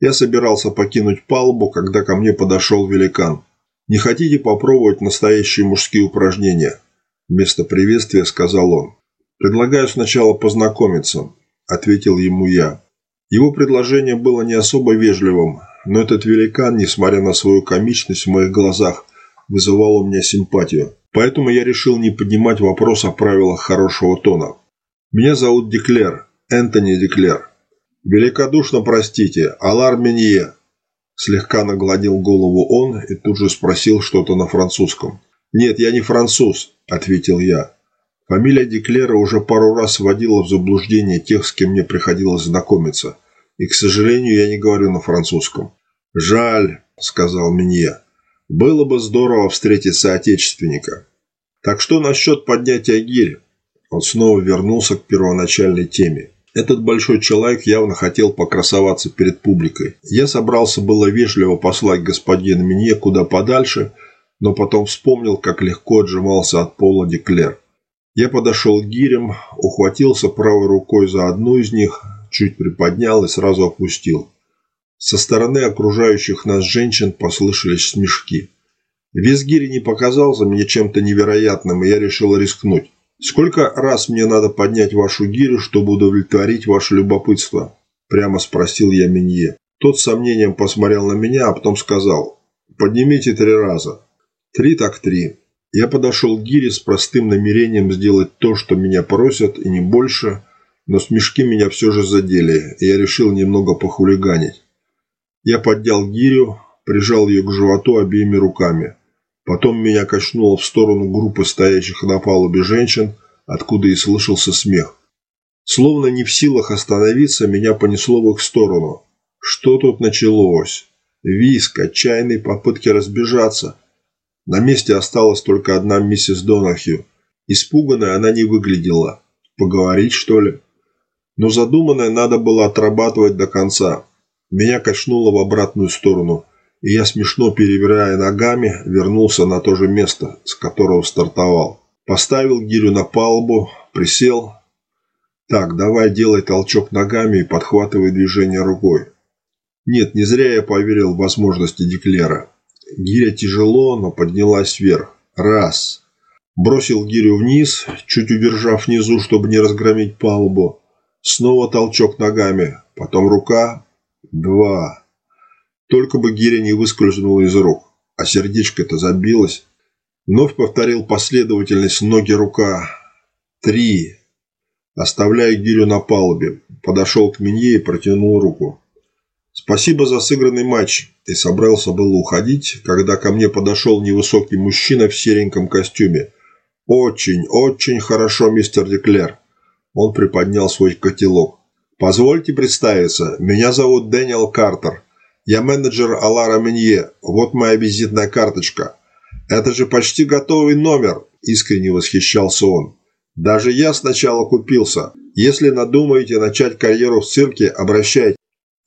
Я собирался покинуть палубу, когда ко мне подошел великан. «Не хотите попробовать настоящие мужские упражнения?» Вместо приветствия сказал он. «Предлагаю сначала познакомиться», – ответил ему я. Его предложение было не особо вежливым, но этот великан, несмотря на свою комичность в моих глазах, вызывал у меня симпатию. Поэтому я решил не поднимать вопрос о правилах хорошего тона. «Меня зовут Деклер, Энтони Деклер. «Великодушно простите, Алар Менье!» Слегка нагладил голову он и тут же спросил что-то на французском. «Нет, я не француз», – ответил я. Фамилия Деклера уже пару раз вводила в заблуждение тех, с кем мне приходилось знакомиться. И, к сожалению, я не говорю на французском. «Жаль», – сказал Менье. «Было бы здорово встретить соотечественника». Так что насчет поднятия гирь? Он снова вернулся к первоначальной теме. Этот большой человек явно хотел покрасоваться перед публикой. Я собрался было вежливо послать господина Минье куда подальше, но потом вспомнил, как легко отжимался от пола Деклер. Я подошел к гирям, ухватился правой рукой за одну из них, чуть приподнял и сразу опустил. Со стороны окружающих нас женщин послышались смешки. Вес гири не показался мне чем-то невероятным, и я решил рискнуть. «Сколько раз мне надо поднять вашу гирю, чтобы удовлетворить ваше любопытство?» Прямо спросил я Минье. Тот с сомнением посмотрел на меня, а потом сказал «Поднимите три раза». «Три так три». Я подошел к гире с простым намерением сделать то, что меня просят, и не больше, но смешки меня все же задели, и я решил немного похулиганить. Я поднял гирю, прижал ее к животу обеими руками. Потом меня качнуло в сторону группы стоящих на палубе женщин, откуда и слышался смех. Словно не в силах остановиться, меня понесло в их сторону. Что тут началось? Виск, отчаянные попытки разбежаться. На месте осталась только одна миссис Донахью. Испуганная она не выглядела. Поговорить, что ли? Но задуманное надо было отрабатывать до конца. Меня качнуло в обратную сторону – и я, смешно перебирая ногами, вернулся на то же место, с которого стартовал. Поставил гирю на палубу, присел. Так, давай делай толчок ногами и подхватывай движение рукой. Нет, не зря я поверил в возможности Деклера. Гиря тяжело, но поднялась вверх. Раз. Бросил гирю вниз, чуть удержав внизу, чтобы не разгромить палубу. Снова толчок ногами, потом рука. Два. Только бы гиря не выскользнула из рук, а сердечко-то забилось. Вновь повторил последовательность ноги-рука. Три. Оставляя гирю на палубе, подошел к Минье и протянул руку. «Спасибо за сыгранный матч!» И собрался было уходить, когда ко мне подошел невысокий мужчина в сереньком костюме. «Очень, очень хорошо, мистер Деклер!» Он приподнял свой котелок. «Позвольте представиться, меня зовут Дэниел Картер. Я менеджер Алара Менье. Вот моя визитная карточка. Это же почти готовый номер, искренне восхищался он. Даже я сначала купился. Если надумаете начать карьеру в цирке, обращайтесь.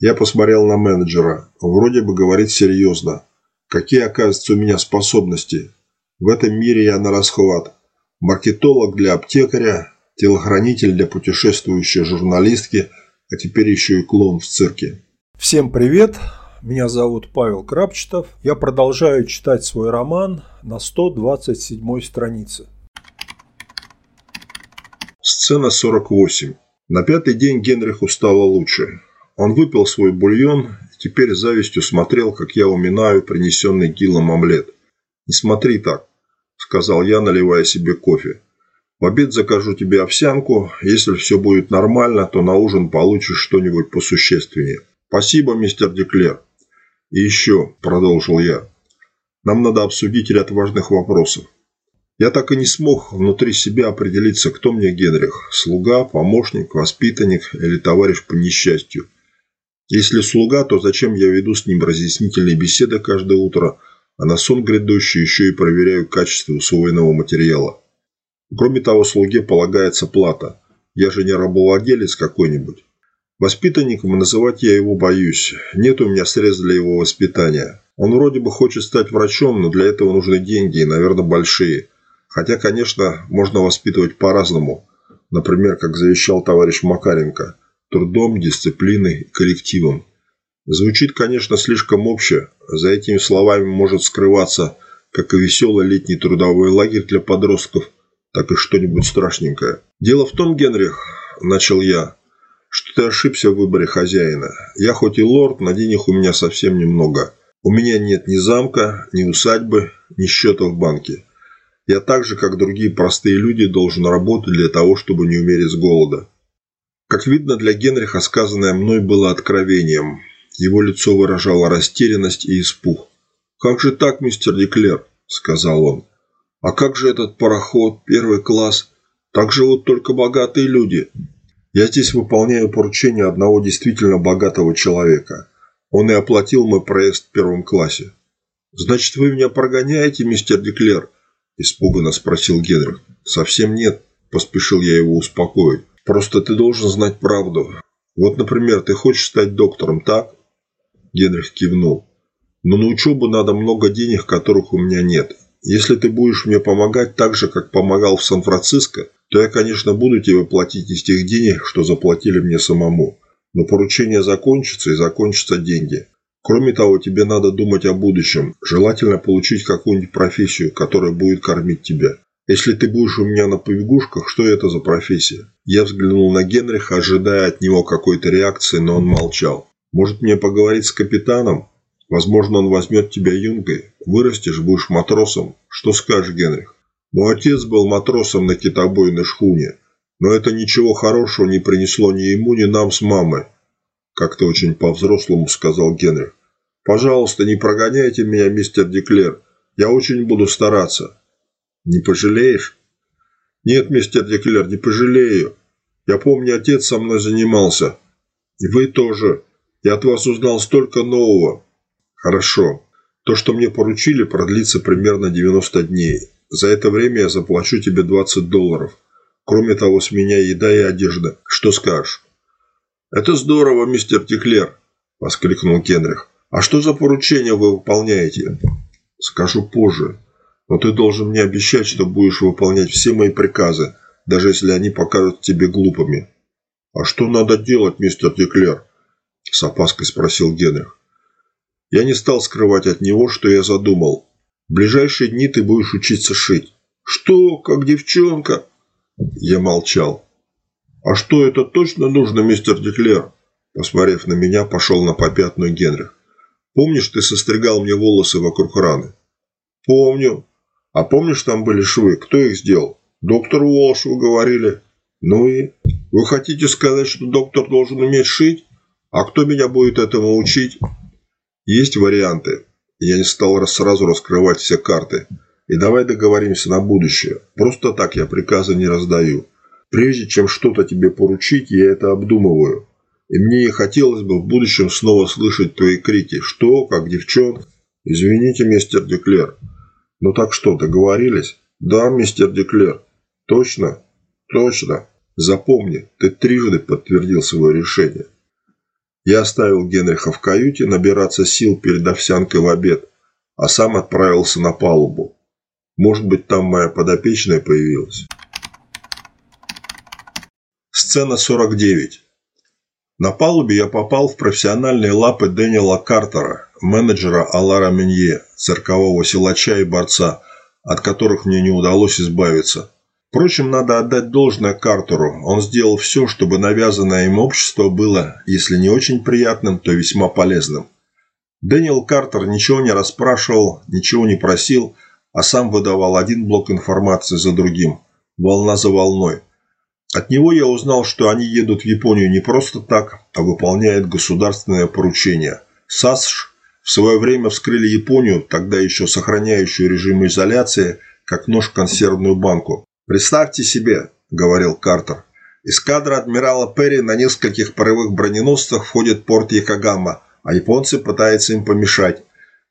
Я посмотрел на менеджера. Вроде бы говорит серьезно. Какие, оказывается, у меня способности. В этом мире я на расхват. Маркетолог для аптекаря, телохранитель для путешествующей журналистки, а теперь еще и клоун в цирке. Всем привет! Меня зовут Павел Крапчетов. Я продолжаю читать свой роман на 127 странице. Сцена 48. На пятый день Генриху стало лучше. Он выпил свой бульон и теперь завистью смотрел, как я уминаю принесенный Гиллом омлет. «Не смотри так», – сказал я, наливая себе кофе. «В обед закажу тебе овсянку. Если все будет нормально, то на ужин получишь что-нибудь посущественнее». «Спасибо, мистер Деклер», и еще, продолжил я, нам надо обсудить ряд важных вопросов. Я так и не смог внутри себя определиться, кто мне Генрих – слуга, помощник, воспитанник или товарищ по несчастью. Если слуга, то зачем я веду с ним разъяснительные беседы каждое утро, а на сон грядущий еще и проверяю качество усвоенного материала. Кроме того, слуге полагается плата. Я же не рабовладелец какой-нибудь. Воспитанником называть я его боюсь. Нет у меня средств для его воспитания. Он вроде бы хочет стать врачом, но для этого нужны деньги, и, наверное, большие. Хотя, конечно, можно воспитывать по-разному. Например, как завещал товарищ Макаренко. Трудом, дисциплиной, коллективом. Звучит, конечно, слишком обще. За этими словами может скрываться как и веселый летний трудовой лагерь для подростков, так и что-нибудь страшненькое. Дело в том, Генрих, начал я, что ты ошибся в выборе хозяина. Я хоть и лорд, но денег у меня совсем немного. У меня нет ни замка, ни усадьбы, ни счета в банке. Я так же, как другие простые люди, должен работать для того, чтобы не умереть с голода. Как видно, для Генриха сказанное мной было откровением. Его лицо выражало растерянность и испуг. «Как же так, мистер Деклер?» – сказал он. «А как же этот пароход, первый класс? Так живут только богатые люди. Я здесь выполняю поручение одного действительно богатого человека. Он и оплатил мой проезд в первом классе. Значит, вы меня прогоняете, мистер Деклер? Испуганно спросил Генрих. Совсем нет, поспешил я его успокоить. Просто ты должен знать правду. Вот, например, ты хочешь стать доктором, так? Генрих кивнул. Но на учебу надо много денег, которых у меня нет. Если ты будешь мне помогать так же, как помогал в Сан-Франциско, то я, конечно, буду тебе платить из тех денег, что заплатили мне самому. Но поручение закончится и закончатся деньги. Кроме того, тебе надо думать о будущем. Желательно получить какую-нибудь профессию, которая будет кормить тебя. Если ты будешь у меня на побегушках, что это за профессия? Я взглянул на Генриха, ожидая от него какой-то реакции, но он молчал. Может мне поговорить с капитаном? Возможно, он возьмет тебя юнгой. Вырастешь, будешь матросом. Что скажешь, Генрих? Мой отец был матросом на китобойной шхуне. Но это ничего хорошего не принесло ни ему, ни нам с мамой. Как-то очень по-взрослому сказал Генрих. Пожалуйста, не прогоняйте меня, мистер Деклер. Я очень буду стараться. Не пожалеешь? Нет, мистер Деклер, не пожалею. Я помню, отец со мной занимался. И вы тоже. Я от вас узнал столько нового. Хорошо. То, что мне поручили, продлится примерно 90 дней. За это время я заплачу тебе 20 долларов. Кроме того, с меня еда и одежда. Что скажешь? Это здорово, мистер Теклер, воскликнул Кенрих. А что за поручение вы выполняете? Скажу позже. Но ты должен мне обещать, что будешь выполнять все мои приказы, даже если они покажут тебе глупыми. А что надо делать, мистер Теклер? С опаской спросил Генрих. Я не стал скрывать от него, что я задумал. В ближайшие дни ты будешь учиться шить. Что, как девчонка? Я молчал. «А что, это точно нужно, мистер Деклер?» Посмотрев на меня, пошел на попятную Генрих. «Помнишь, ты состригал мне волосы вокруг раны?» «Помню. А помнишь, там были швы? Кто их сделал?» «Доктор Уолш, вы говорили». «Ну и? Вы хотите сказать, что доктор должен уметь шить? А кто меня будет этому учить?» «Есть варианты. Я не стал сразу раскрывать все карты. И давай договоримся на будущее. Просто так я приказы не раздаю. Прежде чем что-то тебе поручить, я это обдумываю. И мне и хотелось бы в будущем снова слышать твои крики «Что? Как девчонка?» «Извините, мистер Деклер». «Ну так что, договорились?» «Да, мистер Деклер». «Точно?» «Точно. Запомни, ты трижды подтвердил свое решение». Я оставил Генриха в каюте набираться сил перед овсянкой в обед, а сам отправился на палубу. Может быть, там моя подопечная появилась. Сцена 49. На палубе я попал в профессиональные лапы Дэниела Картера, менеджера Алара Менье, циркового силача и борца, от которых мне не удалось избавиться. Впрочем, надо отдать должное Картеру. Он сделал все, чтобы навязанное им общество было, если не очень приятным, то весьма полезным. Дэниел Картер ничего не расспрашивал, ничего не просил – а сам выдавал один блок информации за другим, волна за волной. От него я узнал, что они едут в Японию не просто так, а выполняют государственное поручение. САСШ в свое время вскрыли Японию, тогда еще сохраняющую режим изоляции, как нож консервную банку. «Представьте себе», – говорил Картер, – эскадра адмирала Перри на нескольких паровых броненосцах входит порт Якогама, а японцы пытаются им помешать.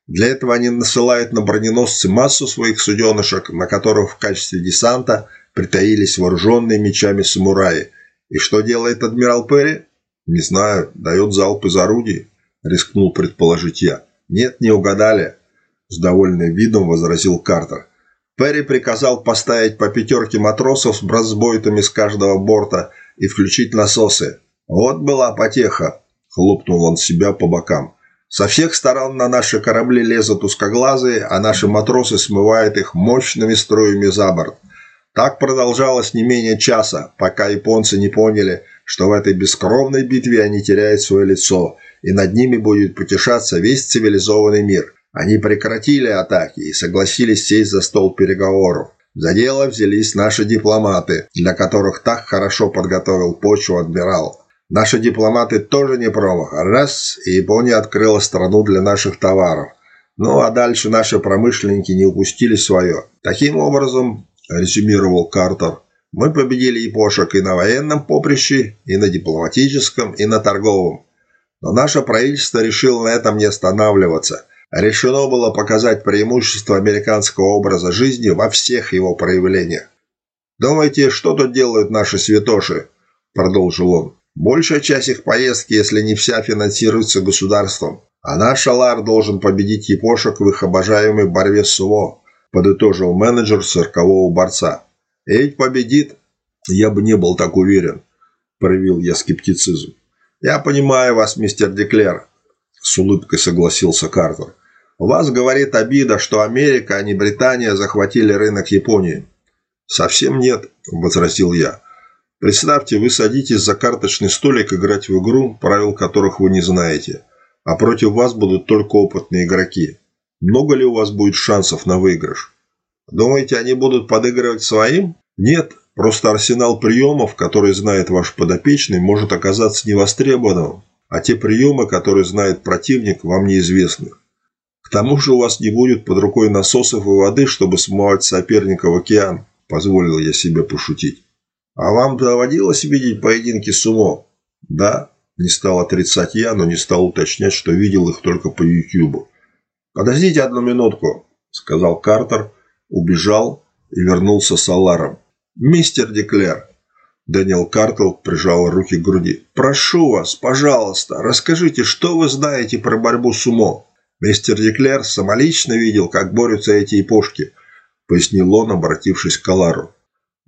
Для этого они насылают на броненосцы массу своих суденышек, на которых в качестве десанта притаились вооруженные мечами самураи. И что делает адмирал Перри? Не знаю, дает залп из орудий, рискнул предположить я. Нет, не угадали, с довольным видом возразил Картер. Перри приказал поставить по пятерке матросов с бразбойтами с каждого борта и включить насосы. Вот была потеха, хлопнул он себя по бокам. Со всех сторон на наши корабли лезут узкоглазые, а наши матросы смывают их мощными струями за борт. Так продолжалось не менее часа, пока японцы не поняли, что в этой бескровной битве они теряют свое лицо, и над ними будет потешаться весь цивилизованный мир. Они прекратили атаки и согласились сесть за стол переговоров. За дело взялись наши дипломаты, для которых так хорошо подготовил почву адмирал. Наши дипломаты тоже не промах. Раз, и Япония открыла страну для наших товаров. Ну, а дальше наши промышленники не упустили свое. Таким образом, резюмировал Картер, мы победили япошек и на военном поприще, и на дипломатическом, и на торговом. Но наше правительство решило на этом не останавливаться. Решено было показать преимущество американского образа жизни во всех его проявлениях. «Думаете, что тут делают наши святоши?» – продолжил он. «Большая часть их поездки, если не вся, финансируется государством. А наш Алар должен победить япошек в их обожаемой борьбе с СУВО», – подытожил менеджер циркового борца. «И ведь победит?» «Я бы не был так уверен», – проявил я скептицизм. «Я понимаю вас, мистер Деклер», – с улыбкой согласился Картер. «У вас говорит обида, что Америка, а не Британия захватили рынок Японии». «Совсем нет», – возразил я. «Представьте, вы садитесь за карточный столик играть в игру, правил которых вы не знаете, а против вас будут только опытные игроки. Много ли у вас будет шансов на выигрыш? Думаете, они будут подыгрывать своим? Нет, просто арсенал приемов, который знает ваш подопечный, может оказаться невостребованным, а те приемы, которые знает противник, вам неизвестны. К тому же у вас не будет под рукой насосов и воды, чтобы смывать соперника в океан, позволил я себе пошутить. А вам доводилось видеть поединки сумо? Да, не стал отрицать я, но не стал уточнять, что видел их только по Ютьюбу. «Подождите одну минутку», – сказал Картер, убежал и вернулся с Аларом. «Мистер Деклер», – Дэниел Картел прижал руки к груди, – «прошу вас, пожалуйста, расскажите, что вы знаете про борьбу с умо?» «Мистер Деклер самолично видел, как борются эти япошки», – пояснил он, обратившись к Алару.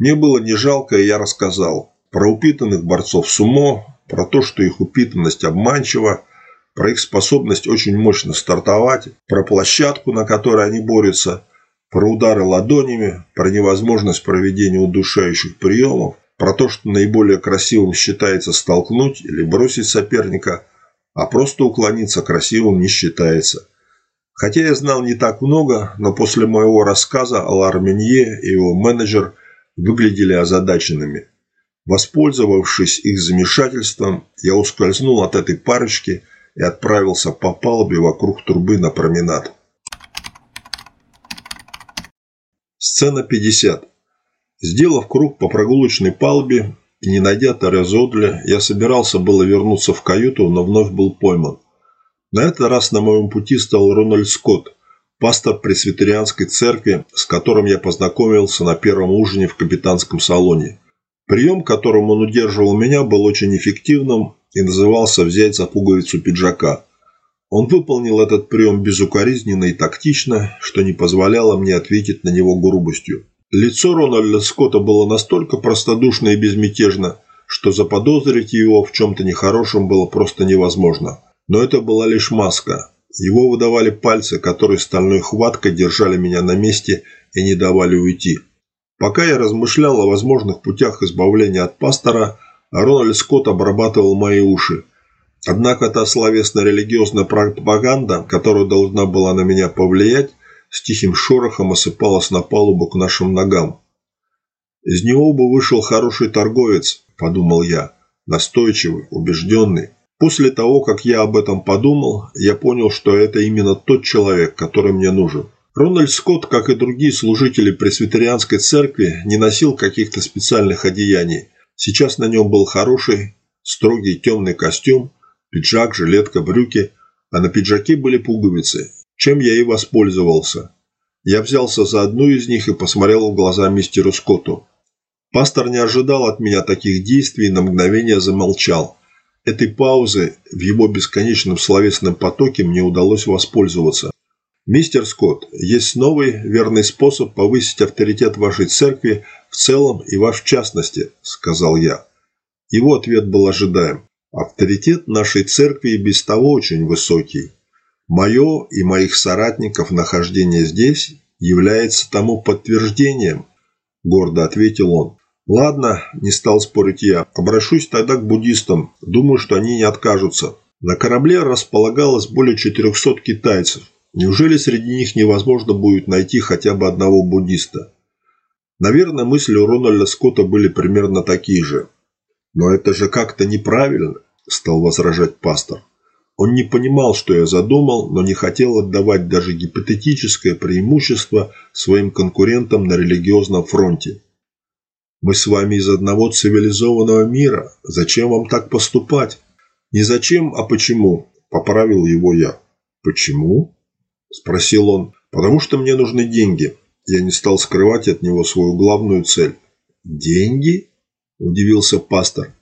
Мне было не жалко, и я рассказал. Про упитанных борцов сумо, про то, что их упитанность обманчива, про их способность очень мощно стартовать, про площадку, на которой они борются, про удары ладонями, про невозможность проведения удушающих приемов, про то, что наиболее красивым считается столкнуть или бросить соперника, а просто уклониться красивым не считается. Хотя я знал не так много, но после моего рассказа Алар Менье и его менеджер выглядели озадаченными. Воспользовавшись их замешательством, я ускользнул от этой парочки и отправился по палубе вокруг трубы на променад. Сцена 50. Сделав круг по прогулочной палубе не найдя Терезодля, я собирался было вернуться в каюту, но вновь был пойман. На этот раз на моем пути стал Рональд Скотт, пастор пресвитерианской церкви, с которым я познакомился на первом ужине в капитанском салоне. Прием, которым он удерживал меня, был очень эффективным и назывался «взять за пуговицу пиджака». Он выполнил этот прием безукоризненно и тактично, что не позволяло мне ответить на него грубостью. Лицо Рональда Скотта было настолько простодушно и безмятежно, что заподозрить его в чем-то нехорошем было просто невозможно. Но это была лишь маска. Его выдавали пальцы, которые стальной хваткой держали меня на месте и не давали уйти. Пока я размышлял о возможных путях избавления от пастора, Рональд Скотт обрабатывал мои уши. Однако та словесно-религиозная пропаганда, которая должна была на меня повлиять, с тихим шорохом осыпалась на палубу к нашим ногам. «Из него бы вышел хороший торговец», – подумал я, настойчивый, убежденный. После того, как я об этом подумал, я понял, что это именно тот человек, который мне нужен. Рональд Скотт, как и другие служители пресвитерианской церкви, не носил каких-то специальных одеяний. Сейчас на нем был хороший, строгий темный костюм, пиджак, жилетка, брюки, а на пиджаке были пуговицы, чем я и воспользовался. Я взялся за одну из них и посмотрел в глаза мистеру Скотту. Пастор не ожидал от меня таких действий и на мгновение замолчал. Этой паузы в его бесконечном словесном потоке мне удалось воспользоваться. Мистер Скотт, есть новый верный способ повысить авторитет вашей церкви в целом и ваш в частности, сказал я. Его ответ был ожидаем. Авторитет нашей церкви без того очень высокий. Мое и моих соратников нахождение здесь является тому подтверждением, гордо ответил он. Ладно, не стал спорить я, обращусь тогда к буддистам, думаю, что они не откажутся. На корабле располагалось более 400 китайцев, Неужели среди них невозможно будет найти хотя бы одного буддиста? Наверное, мысли у Рональда Скотта были примерно такие же. «Но это же как-то неправильно», – стал возражать пастор. Он не понимал, что я задумал, но не хотел отдавать даже гипотетическое преимущество своим конкурентам на религиозном фронте. «Мы с вами из одного цивилизованного мира. Зачем вам так поступать?» «Не зачем, а почему?» – поправил его я. «Почему?» – спросил он. «Потому что мне нужны деньги». Я не стал скрывать от него свою главную цель. «Деньги?» – удивился пастор.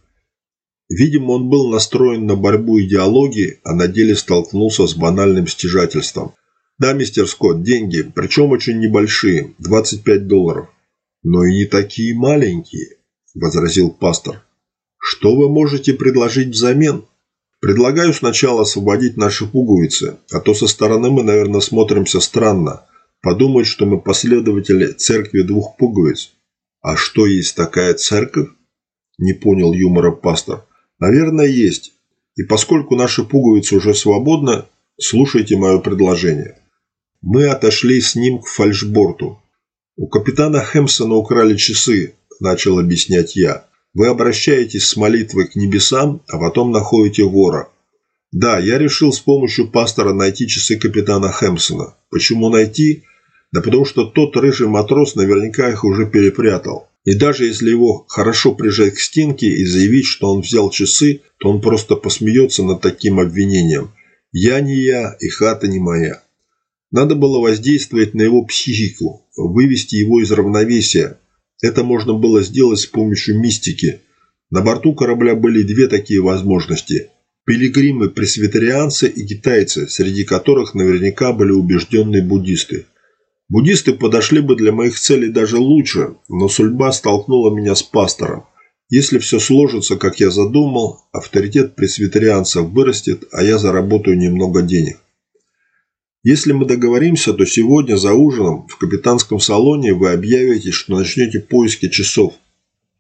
Видимо, он был настроен на борьбу идеологии, а на деле столкнулся с банальным стяжательством. «Да, мистер Скотт, деньги, причем очень небольшие, 25 долларов». «Но и не такие маленькие», – возразил пастор. «Что вы можете предложить взамен?» «Предлагаю сначала освободить наши пуговицы, а то со стороны мы, наверное, смотримся странно. Подумают, что мы последователи церкви двух пуговиц». «А что есть такая церковь?» – не понял юмора пастор. «Наверное, есть. И поскольку наши пуговицы уже свободны, слушайте мое предложение». Мы отошли с ним к фальшборту. «У капитана Хэмпсона украли часы», – начал объяснять я. «Вы обращаетесь с молитвой к небесам, а потом находите вора». Да, я решил с помощью пастора найти часы капитана Хэмпсона. Почему найти? Да потому что тот рыжий матрос наверняка их уже перепрятал. И даже если его хорошо прижать к стенке и заявить, что он взял часы, то он просто посмеется над таким обвинением. Я не я, и хата не моя. Надо было воздействовать на его психику, вывести его из равновесия. Это можно было сделать с помощью мистики. На борту корабля были две такие возможности. Пилигримы-пресвитерианцы и китайцы, среди которых наверняка были убежденные буддисты. Буддисты подошли бы для моих целей даже лучше, но судьба столкнула меня с пастором. Если все сложится, как я задумал, авторитет пресвитерианцев вырастет, а я заработаю немного денег. Если мы договоримся, то сегодня за ужином в капитанском салоне вы объявите, что начнете поиски часов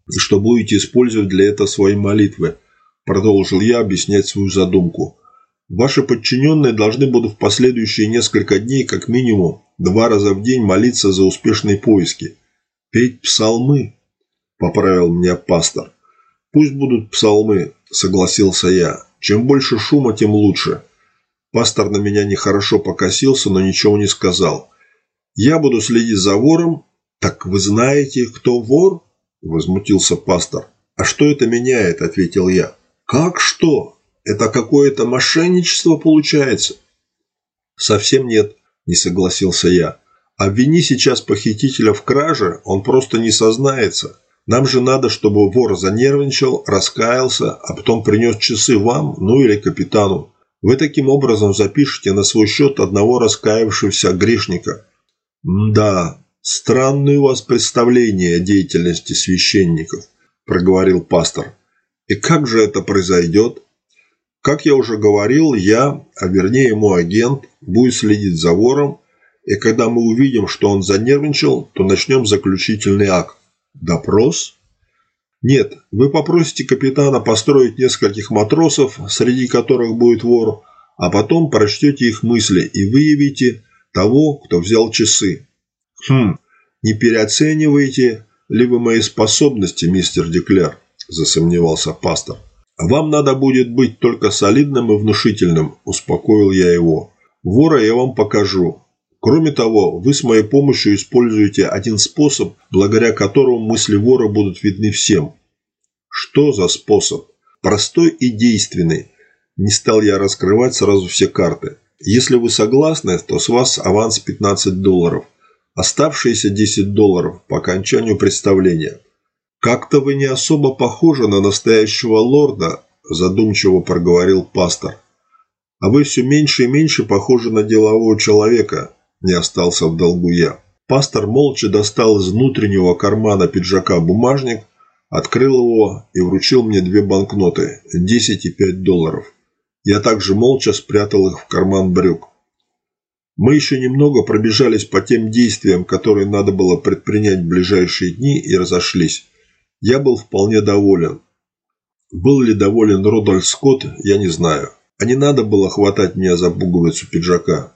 и что будете использовать для этого свои молитвы. Продолжил я объяснять свою задумку. Ваши подчиненные должны будут в последующие несколько дней как минимум два раза в день молиться за успешные поиски. Петь псалмы, поправил меня пастор. Пусть будут псалмы, согласился я. Чем больше шума, тем лучше. Пастор на меня нехорошо покосился, но ничего не сказал. «Я буду следить за вором». «Так вы знаете, кто вор?» – возмутился пастор. «А что это меняет?» – ответил я. «Как что? Это какое-то мошенничество получается?» «Совсем нет», – не согласился я. «Обвини сейчас похитителя в краже, он просто не сознается. Нам же надо, чтобы вор занервничал, раскаялся, а потом принес часы вам, ну или капитану. Вы таким образом запишете на свой счет одного раскаявшегося грешника. «Да, странное у вас представление о деятельности священников», – проговорил пастор. «И как же это произойдет?» Как я уже говорил, я, а вернее мой агент, будет следить за вором, и когда мы увидим, что он занервничал, то начнем заключительный акт. Допрос? Нет, вы попросите капитана построить нескольких матросов, среди которых будет вор, а потом прочтете их мысли и выявите того, кто взял часы. Хм, не переоцениваете ли вы мои способности, мистер Деклер? Засомневался пастор. Вам надо будет быть только солидным и внушительным, успокоил я его. Вора я вам покажу. Кроме того, вы с моей помощью используете один способ, благодаря которому мысли вора будут видны всем. Что за способ? Простой и действенный. Не стал я раскрывать сразу все карты. Если вы согласны, то с вас аванс 15 долларов. Оставшиеся 10 долларов по окончанию представления. «Как-то вы не особо похожи на настоящего лорда», задумчиво проговорил пастор. «А вы все меньше и меньше похожи на делового человека», не остался в долгу я. Пастор молча достал из внутреннего кармана пиджака бумажник, открыл его и вручил мне две банкноты – 10 и 5 долларов. Я также молча спрятал их в карман брюк. Мы еще немного пробежались по тем действиям, которые надо было предпринять в ближайшие дни, и разошлись. Я был вполне доволен. Был ли доволен Родольф Скотт, я не знаю. А не надо было хватать меня за пуговицу пиджака.